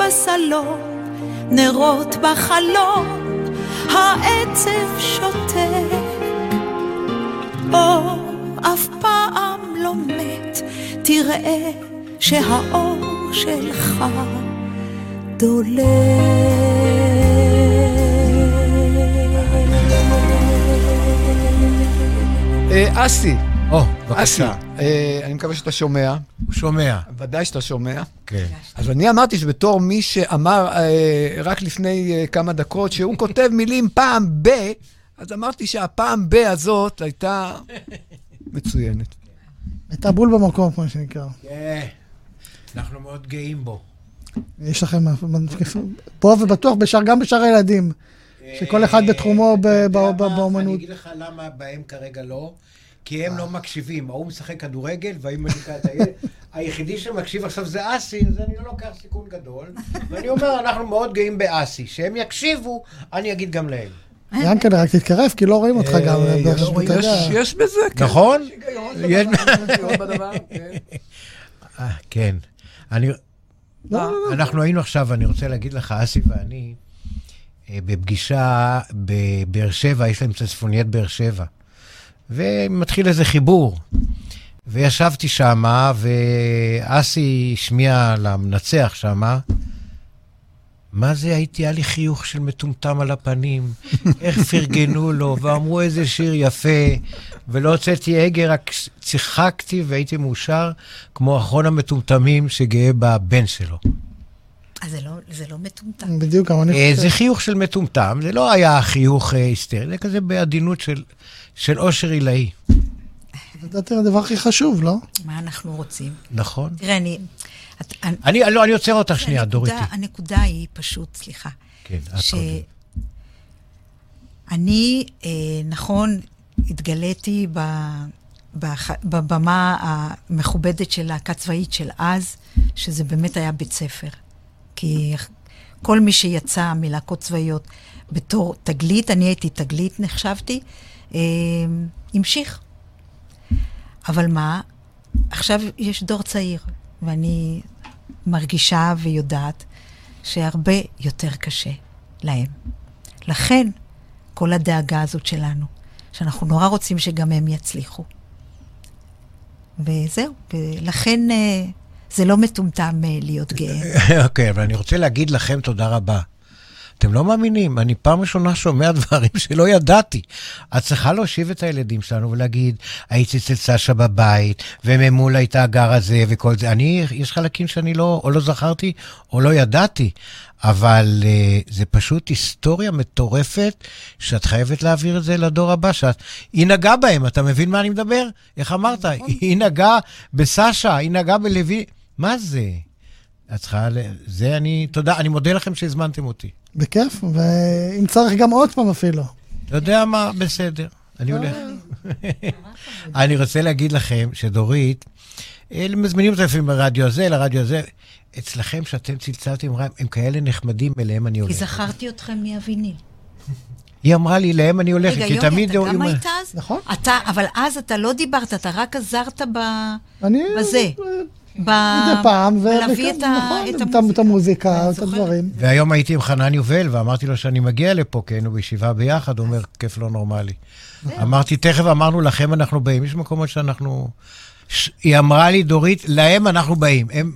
בסלון, נרות בחלון, העצב שותק. אור אף פעם לא מת, תראה שהאור שלך דולק. אה, אסי, בבקשה. אה, אני מקווה שאתה שומע. הוא שומע. ודאי שאתה שומע. כן. אז אני אמרתי שבתור מי שאמר אה, רק לפני אה, כמה דקות שהוא כותב מילים פעם ב, אז אמרתי שהפעם ב הזאת הייתה מצוינת. הייתה בול במקום, כמו שנקרא. כן. אנחנו מאוד גאים בו. יש לכם, פה ובטוח, בשאר, גם בשאר הילדים, שכל אחד בתחומו? באומנות. אני אגיד לך למה בהם כרגע לא, כי הם לא מקשיבים. ההוא משחק כדורגל, והאם מדליקה את הילד. היחידי שמקשיב עכשיו זה אסי, אז אני לא לוקח סיכון גדול. ואני אומר, אנחנו מאוד גאים באסי. שהם יקשיבו, אני אגיד גם להם. ינקלה, רק תתקרב, כי לא רואים אותך אה, גם. יש- בזה, כן. נכון? יש היגיון בדבר, כן. אה. אני... אנחנו היינו עכשיו, אני רוצה להגיד לך, אסי ואני, אה, בפגישה בבאר שבע, יש להם את הצפוניית באר שבע. ומתחיל איזה חיבור. וישבתי שמה, ואסי השמיע למנצח שמה, מה זה הייתי, היה לי חיוך של מטומטם על הפנים, איך פרגנו לו, ואמרו איזה שיר יפה, ולא הוצאתי הגה, רק שיחקתי והייתי מאושר, כמו אחרון המטומטמים שגאה בבן שלו. אז זה לא, זה לא מטומטם. בדיוק, גם אני אה, חושב. זה חיוך של מטומטם, זה לא היה חיוך אה, היסטרי, זה כזה בעדינות של, של אושר עילאי, לדעתי הדבר הכי חשוב, לא? מה אנחנו רוצים? נכון? תראה, אני... את, אני אני, לא, אני עוצר אותך שנייה, דוריתי. הנקודה היא פשוט, סליחה, כן, את קודם. שאני, אה, נכון, התגליתי ב, בח, בבמה המכובדת של להקה צבאית של אז, שזה באמת היה בית ספר. כי כל מי שיצא מלהקות צבאיות בתור תגלית, אני הייתי תגלית, נחשבתי, אה, המשיך. אבל מה, עכשיו יש דור צעיר, ואני מרגישה ויודעת שהרבה יותר קשה להם. לכן, כל הדאגה הזאת שלנו, שאנחנו נורא רוצים שגם הם יצליחו. וזהו, ולכן אה, זה לא מטומטם אה, להיות גאה. אוקיי, אבל אני רוצה להגיד לכם תודה רבה. אתם לא מאמינים, אני פעם ראשונה שומע דברים שלא ידעתי. את צריכה להושיב את הילדים שלנו ולהגיד, הייתי אצל סשה בבית, וממול הייתה הגר הזה וכל זה. אני, יש חלקים שאני לא, או לא זכרתי, או לא ידעתי. אבל uh, זה פשוט היסטוריה מטורפת, שאת חייבת להעביר את זה לדור הבא, שאת... היא נגעה בהם, אתה מבין מה אני מדבר? איך אמרת? היא נגעה בסשה, היא נגעה בלוי... מה זה? את צריכה... ל... זה אני... תודה, אני מודה לכם שהזמנתם אותי. בכיף, ואם צריך גם עוד פעם אפילו. אתה יודע מה? בסדר, אני הולך. אני רוצה להגיד לכם שדורית, אה, מזמינים אותה לפעמים לרדיו הזה, לרדיו הזה. אצלכם, שאתם צלצלתם, הם, הם כאלה נחמדים, אליהם אני כי הולך. זכרתי אתכם מהוויניל. היא אמרה לי, להם אני הולך, רגע, כי יוני, תמיד... אתה היא- גם היא- היית אז? נכון. אתה, אבל אז אתה לא דיברת, אתה רק עזרת ב... אני... בזה. ב... מדי פעם, ולהביא את נכון, את המוזיקה. את. הדברים. והיום הייתי עם חנן יובל, ואמרתי לו שאני מגיע לפה, כי היינו בישיבה ביחד, הוא אומר, כיף לא נורמלי. אמרתי, תכף אמרנו לכם אנחנו באים, יש מקומות שאנחנו... היא אמרה לי, דורית, להם אנחנו באים. הם,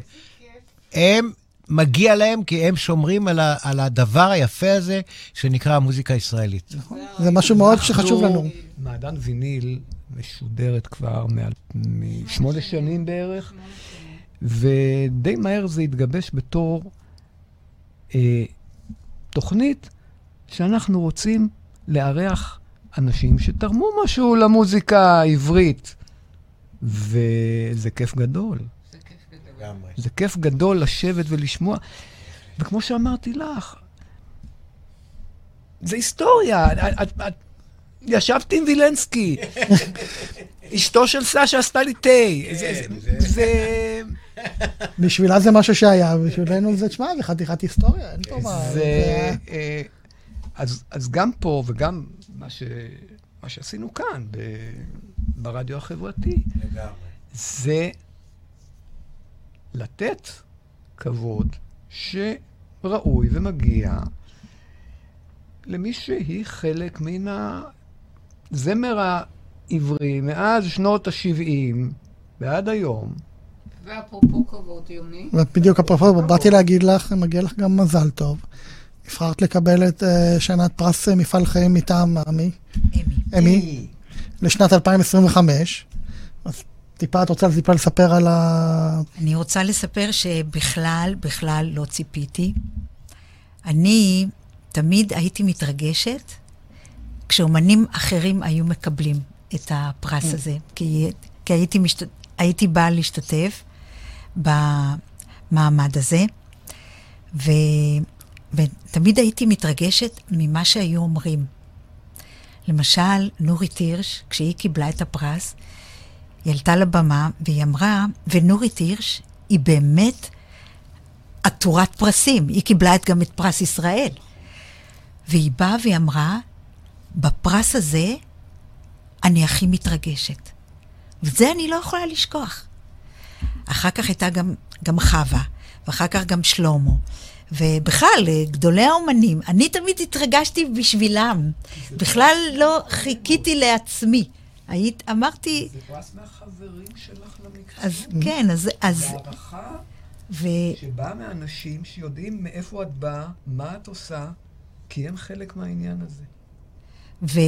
הם, מגיע להם, כי הם שומרים על, ה... על הדבר היפה הזה, שנקרא המוזיקה הישראלית. זה משהו מאוד שחשוב לנו. מעדן ויניל משודרת כבר מעל- משמונה שנים בערך, ודי מהר זה התגבש בתור אה, תוכנית שאנחנו רוצים לארח אנשים שתרמו משהו למוזיקה העברית, וזה כיף גדול. זה כיף גדול לשבת ולשמוע. וכמו שאמרתי לך, זה היסטוריה. את, את, את, ישבתי עם וילנסקי. אשתו של סשה עשתה לי תה. זה... בשבילה זה משהו שהיה, בשבילנו זה, תשמע, זה חתיכת היסטוריה, אין פה מה... זה אה, אז, אז גם פה וגם מה, ש, מה שעשינו כאן, ב, ברדיו החברתי, זה לתת כבוד שראוי ומגיע למי שהיא חלק מן הזמר העברי מאז שנות ה-70 ועד היום. ואפרופו כבוד, יוני, ובדיוק אפרופו, באתי להגיד לך, מגיע לך גם מזל טוב. נבחרת לקבל את אה, שנת פרס אה, מפעל חיים מטעם עמי, אמי. אמי, לשנת 2025. אז טיפה, את רוצה טיפה לספר על ה... אני רוצה לספר שבכלל, בכלל לא ציפיתי. אני תמיד הייתי מתרגשת כשאומנים אחרים היו מקבלים את הפרס הזה, כי, כי הייתי, משת... הייתי באה להשתתף במעמד הזה, ו... ותמיד הייתי מתרגשת ממה שהיו אומרים. למשל, נורית הירש, כשהיא קיבלה את הפרס, היא עלתה לבמה והיא אמרה, ונורית הירש היא באמת עטורת פרסים, היא קיבלה את, גם את פרס ישראל. והיא באה והיא אמרה, בפרס הזה אני הכי מתרגשת. וזה אני לא יכולה לשכוח. אחר כך הייתה גם, גם חווה, ואחר כך גם שלמה. ובכלל, גדולי האומנים, אני תמיד התרגשתי בשבילם. בכלל לא חיכיתי לעצמי. היית, אמרתי... זה פרס מהחברים שלך למקצוע. אז כן, אז... אז והערכה ו... שבאה מאנשים שיודעים מאיפה את באה, מה את עושה, כי הם חלק מהעניין הזה. ו...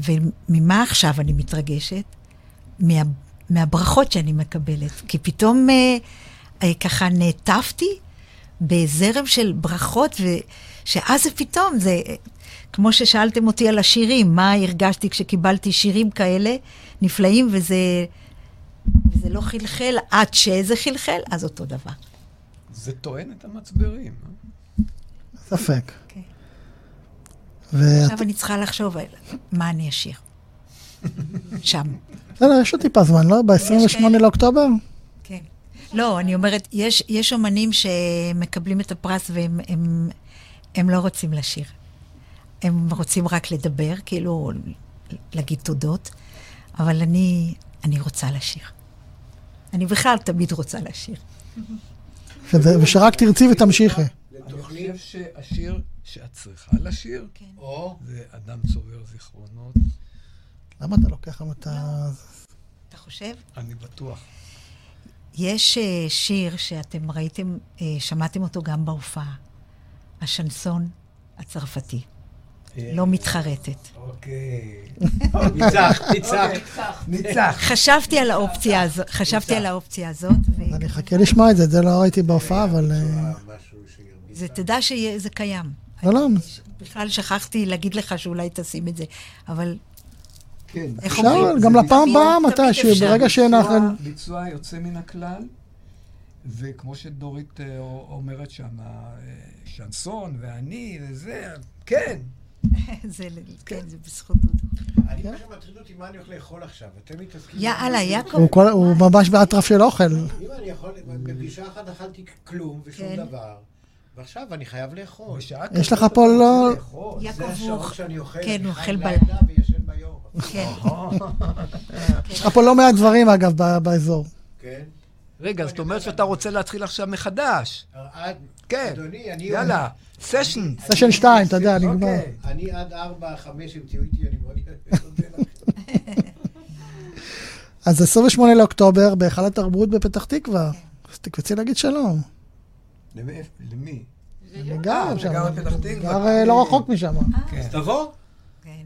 וממה עכשיו אני מתרגשת? מה... מהברכות שאני מקבלת. כי פתאום אה, אה, ככה נעטפתי בזרם של ברכות, ושאז זה פתאום, זה כמו ששאלתם אותי על השירים, מה הרגשתי כשקיבלתי שירים כאלה נפלאים, וזה, וזה לא חלחל עד שזה חלחל, אז אותו דבר. זה טוען את המצברים. אה? ספק. ואת... עכשיו אני צריכה לחשוב על מה אני אשיר. שם. בסדר, יש עוד טיפה זמן, לא? ב-28 כאלה. לאוקטובר? כן. לא, אני אומרת, יש, יש אומנים שמקבלים את הפרס והם הם, הם לא רוצים לשיר. הם רוצים רק לדבר, כאילו, להגיד תודות, אבל אני, אני רוצה לשיר. אני בכלל תמיד רוצה לשיר. ושרק תרצי ותמשיכי. אני חושב שהשיר שאת צריכה לשיר, כן. או, זה אדם צובר זיכרונות. למה אתה לוקח לנו את ה... אתה חושב? אני בטוח. יש אה, שיר שאתם ראיתם, אה, שמעתם אותו גם בהופעה, השנסון הצרפתי, לא מתחרטת. אוקיי. ניצח, ניצח. ניצח. חשבתי על האופציה הזאת, חשבתי על האופציה הזאת, אני אחכה לשמוע את זה, את זה לא ראיתי בהופעה, אבל... אה, שירגיש. ותדע שזה קיים. לא, לא, בכלל שכחתי להגיד לך שאולי תשים את זה, אבל כן. אפשר? גם לפעם הבאה, תמיד מתישהו, אפשר. ברגע שנח... ביצוע- יוצא מן הכלל, וכמו שדורית אה, אומרת שם, אה, שנסון ואני וזה, כן. זה, כן, זה בזכות דודו. אני פשוט מטריד אותי מה אני הולך לאכול עכשיו. אתם מתעסקים... יאללה, יעקב. הוא ממש באטרף של אוכל. אם אני יכול, בפגישה אחת אכלתי כלום ושום כן. דבר, ועכשיו אני חייב לאכול. יש לך פה לא-. זה יעקב השעות. שאני אוכל. כן, אני הוא אוכל לילה בלילה. וישן ביום. כן. יש לך פה לא מעט דברים, אגב, באזור. כן? רגע, זאת אומרת שאתה רוצה להתחיל עכשיו מחדש. עד- כן. אדוני, אני... יאללה, סשן. סשן 2, אתה יודע, נגמר. אוקיי. אני עד ארבע, חמש, אם תהיו איתי, אני מאוד לכם. אז 28 לאוקטובר, בהיכל התרבות בפתח תקווה. אז תקפצי להגיד שלום. למי? למי? אני גר שם. בפתח תקווה? גר אה, לא רחוק משם. כן. תבוא. כן.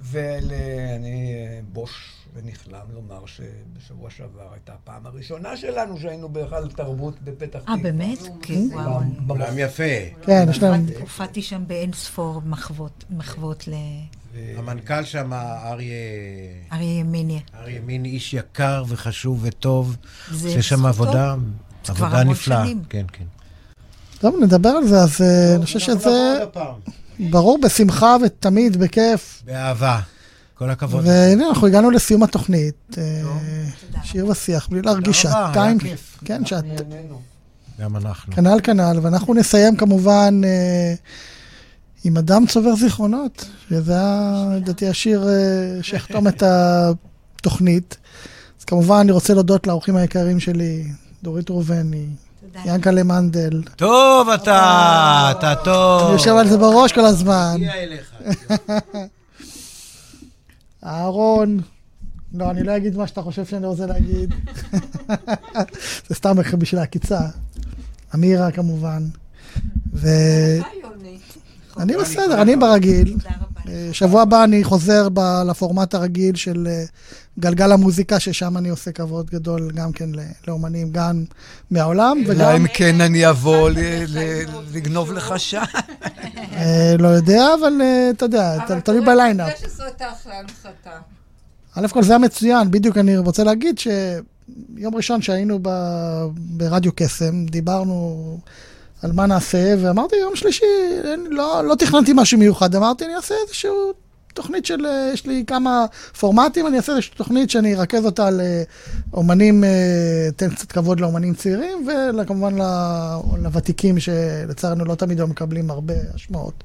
ואני אה, בוש ונכלם לומר שבשבוע שעבר הייתה הפעם הראשונה שלנו שהיינו בהיכל תרבות בפתח תקווה. אה, באמת? כן, וואו. במ- עולם יפה. כן, יש להם... הופעתי שם באין ספור מחוות, מחוות המנכ"ל שם, אריה... לאריה ימיני. אריה מין איש יקר וחשוב וטוב. זה שם. עבודה, עבודה נפלאה. כן, כן. טוב, נדבר על זה, אז אה, אני חושב שזה. ברור, בשמחה ותמיד, בכיף. באהבה. כל הכבוד. והנה, אנחנו הגענו לסיום התוכנית. אה. שיר ושיח, בלי להרגיש שעתיים. כן, שעת... נהנינו. גם אנחנו. כנ"ל כנ"ל, ואנחנו נסיים כמובן אה, עם אדם צובר זיכרונות, שזה היה, לדעתי, השיר שיחתום את התוכנית. אז כמובן, אני רוצה להודות לאורחים היקרים שלי, דורית ראובני, תודה. ינקלה מנדל. טוב אתה, אתה טוב. אני יושב על זה בראש כל הזמן. אהרון, לא, אני לא אגיד מה שאתה חושב שאני רוצה להגיד. זה סתם בשביל העקיצה. אמירה כמובן. ואני היי, יוני. בסדר, אני ברגיל. שבוע הבא אני חוזר ב- לפורמט הרגיל של אה, גלגל המוזיקה, ששם אני עושה כבוד גדול גם כן לאומנים, גם מהעולם אלא וגם, אם כן אני אבוא לגנוב לך שעה. אה, לא יודע, אבל אה, אתה יודע, תלוי בליינאפ. זה שזאת אחלה הנחתה. א' כל זה היה מצוין, בדיוק אני רוצה להגיד שיום ראשון שהיינו ב- ברדיו קסם, דיברנו על מה נעשה, ואמרתי יום שלישי, לא, לא תכננתי משהו מיוחד, אמרתי אני אעשה איזושהי תוכנית של, אה, יש לי כמה פורמטים, אני אעשה איזושהי תוכנית שאני ארכז אותה לאומנים, אה, אתן קצת כבוד לאומנים צעירים, וכמובן לוותיקים שלצערנו לא תמיד היו מקבלים הרבה השמעות.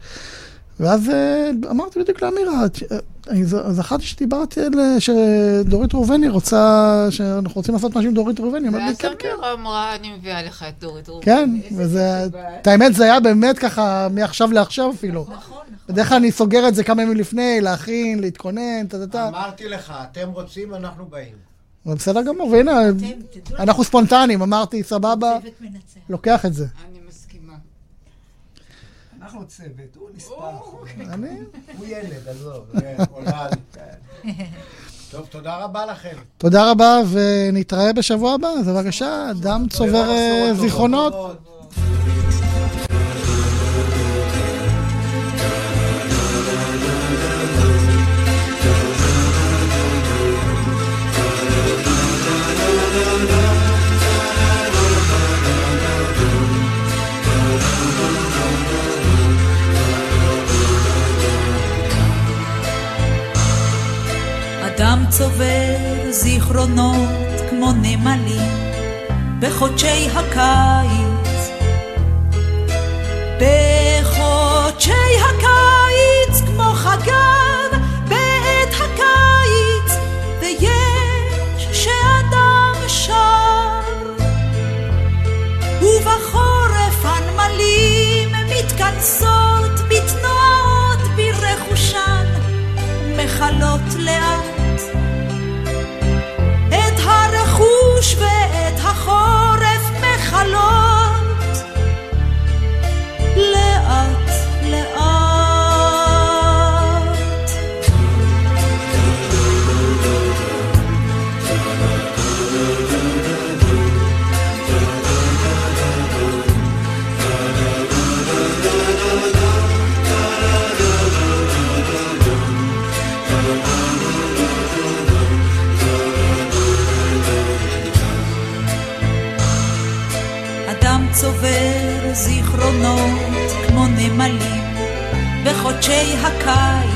ואז אה, אמרתי בדיוק לאמירה, אה, אני זכרתי שדיברתי על אה, שדורית ראובני רוצה, שאנחנו רוצים לעשות משהו עם דורית ראובני, ואז כן, כן. אמירה אמרה, אני מביאה לך את דורית רובין. כן, וזה, את האמת זה היה באמת ככה מעכשיו לעכשיו אפילו. נכון, בדרך כלל אני סוגר את זה כמה ימים לפני, להכין, להתכונן, טה-טה-טה. אמרתי לך, אתם רוצים, אנחנו באים. בסדר גמור, והנה, אנחנו ספונטניים, אמרתי, סבבה, לוקח את זה. אנחנו צוות, הוא נספח. אני, הוא ילד, עזוב. כן, עולד. טוב, תודה רבה לכם. תודה רבה, ונתראה בשבוע הבא, אז בבקשה, אדם צובר אה, זיכרונות. אדם צובר זיכרונות כמו נמלים בחודשי הקיץ. זיכרונות כמו נמלים בחודשי הקיץ.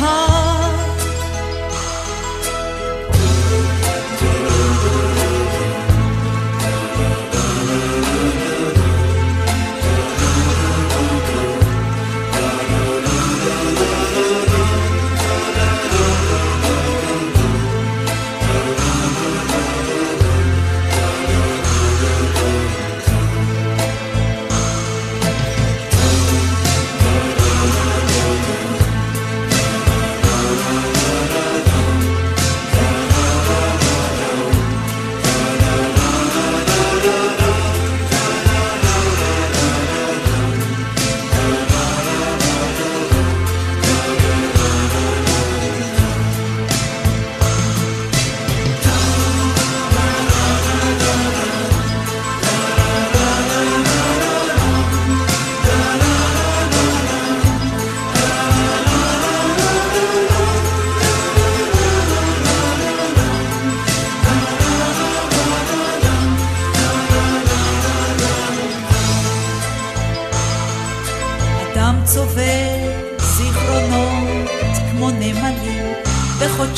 她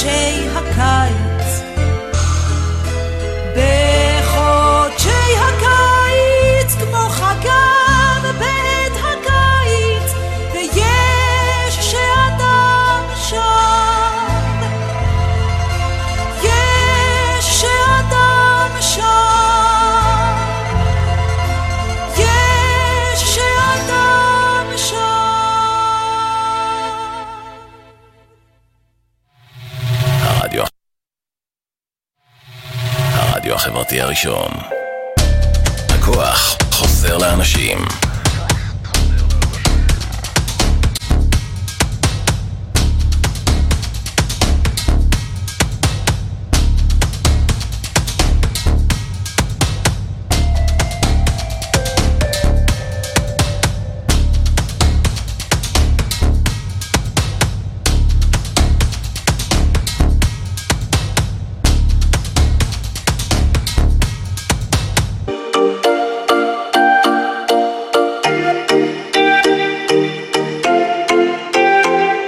בחודשי החברתי הראשון. הכוח חוזר לאנשים.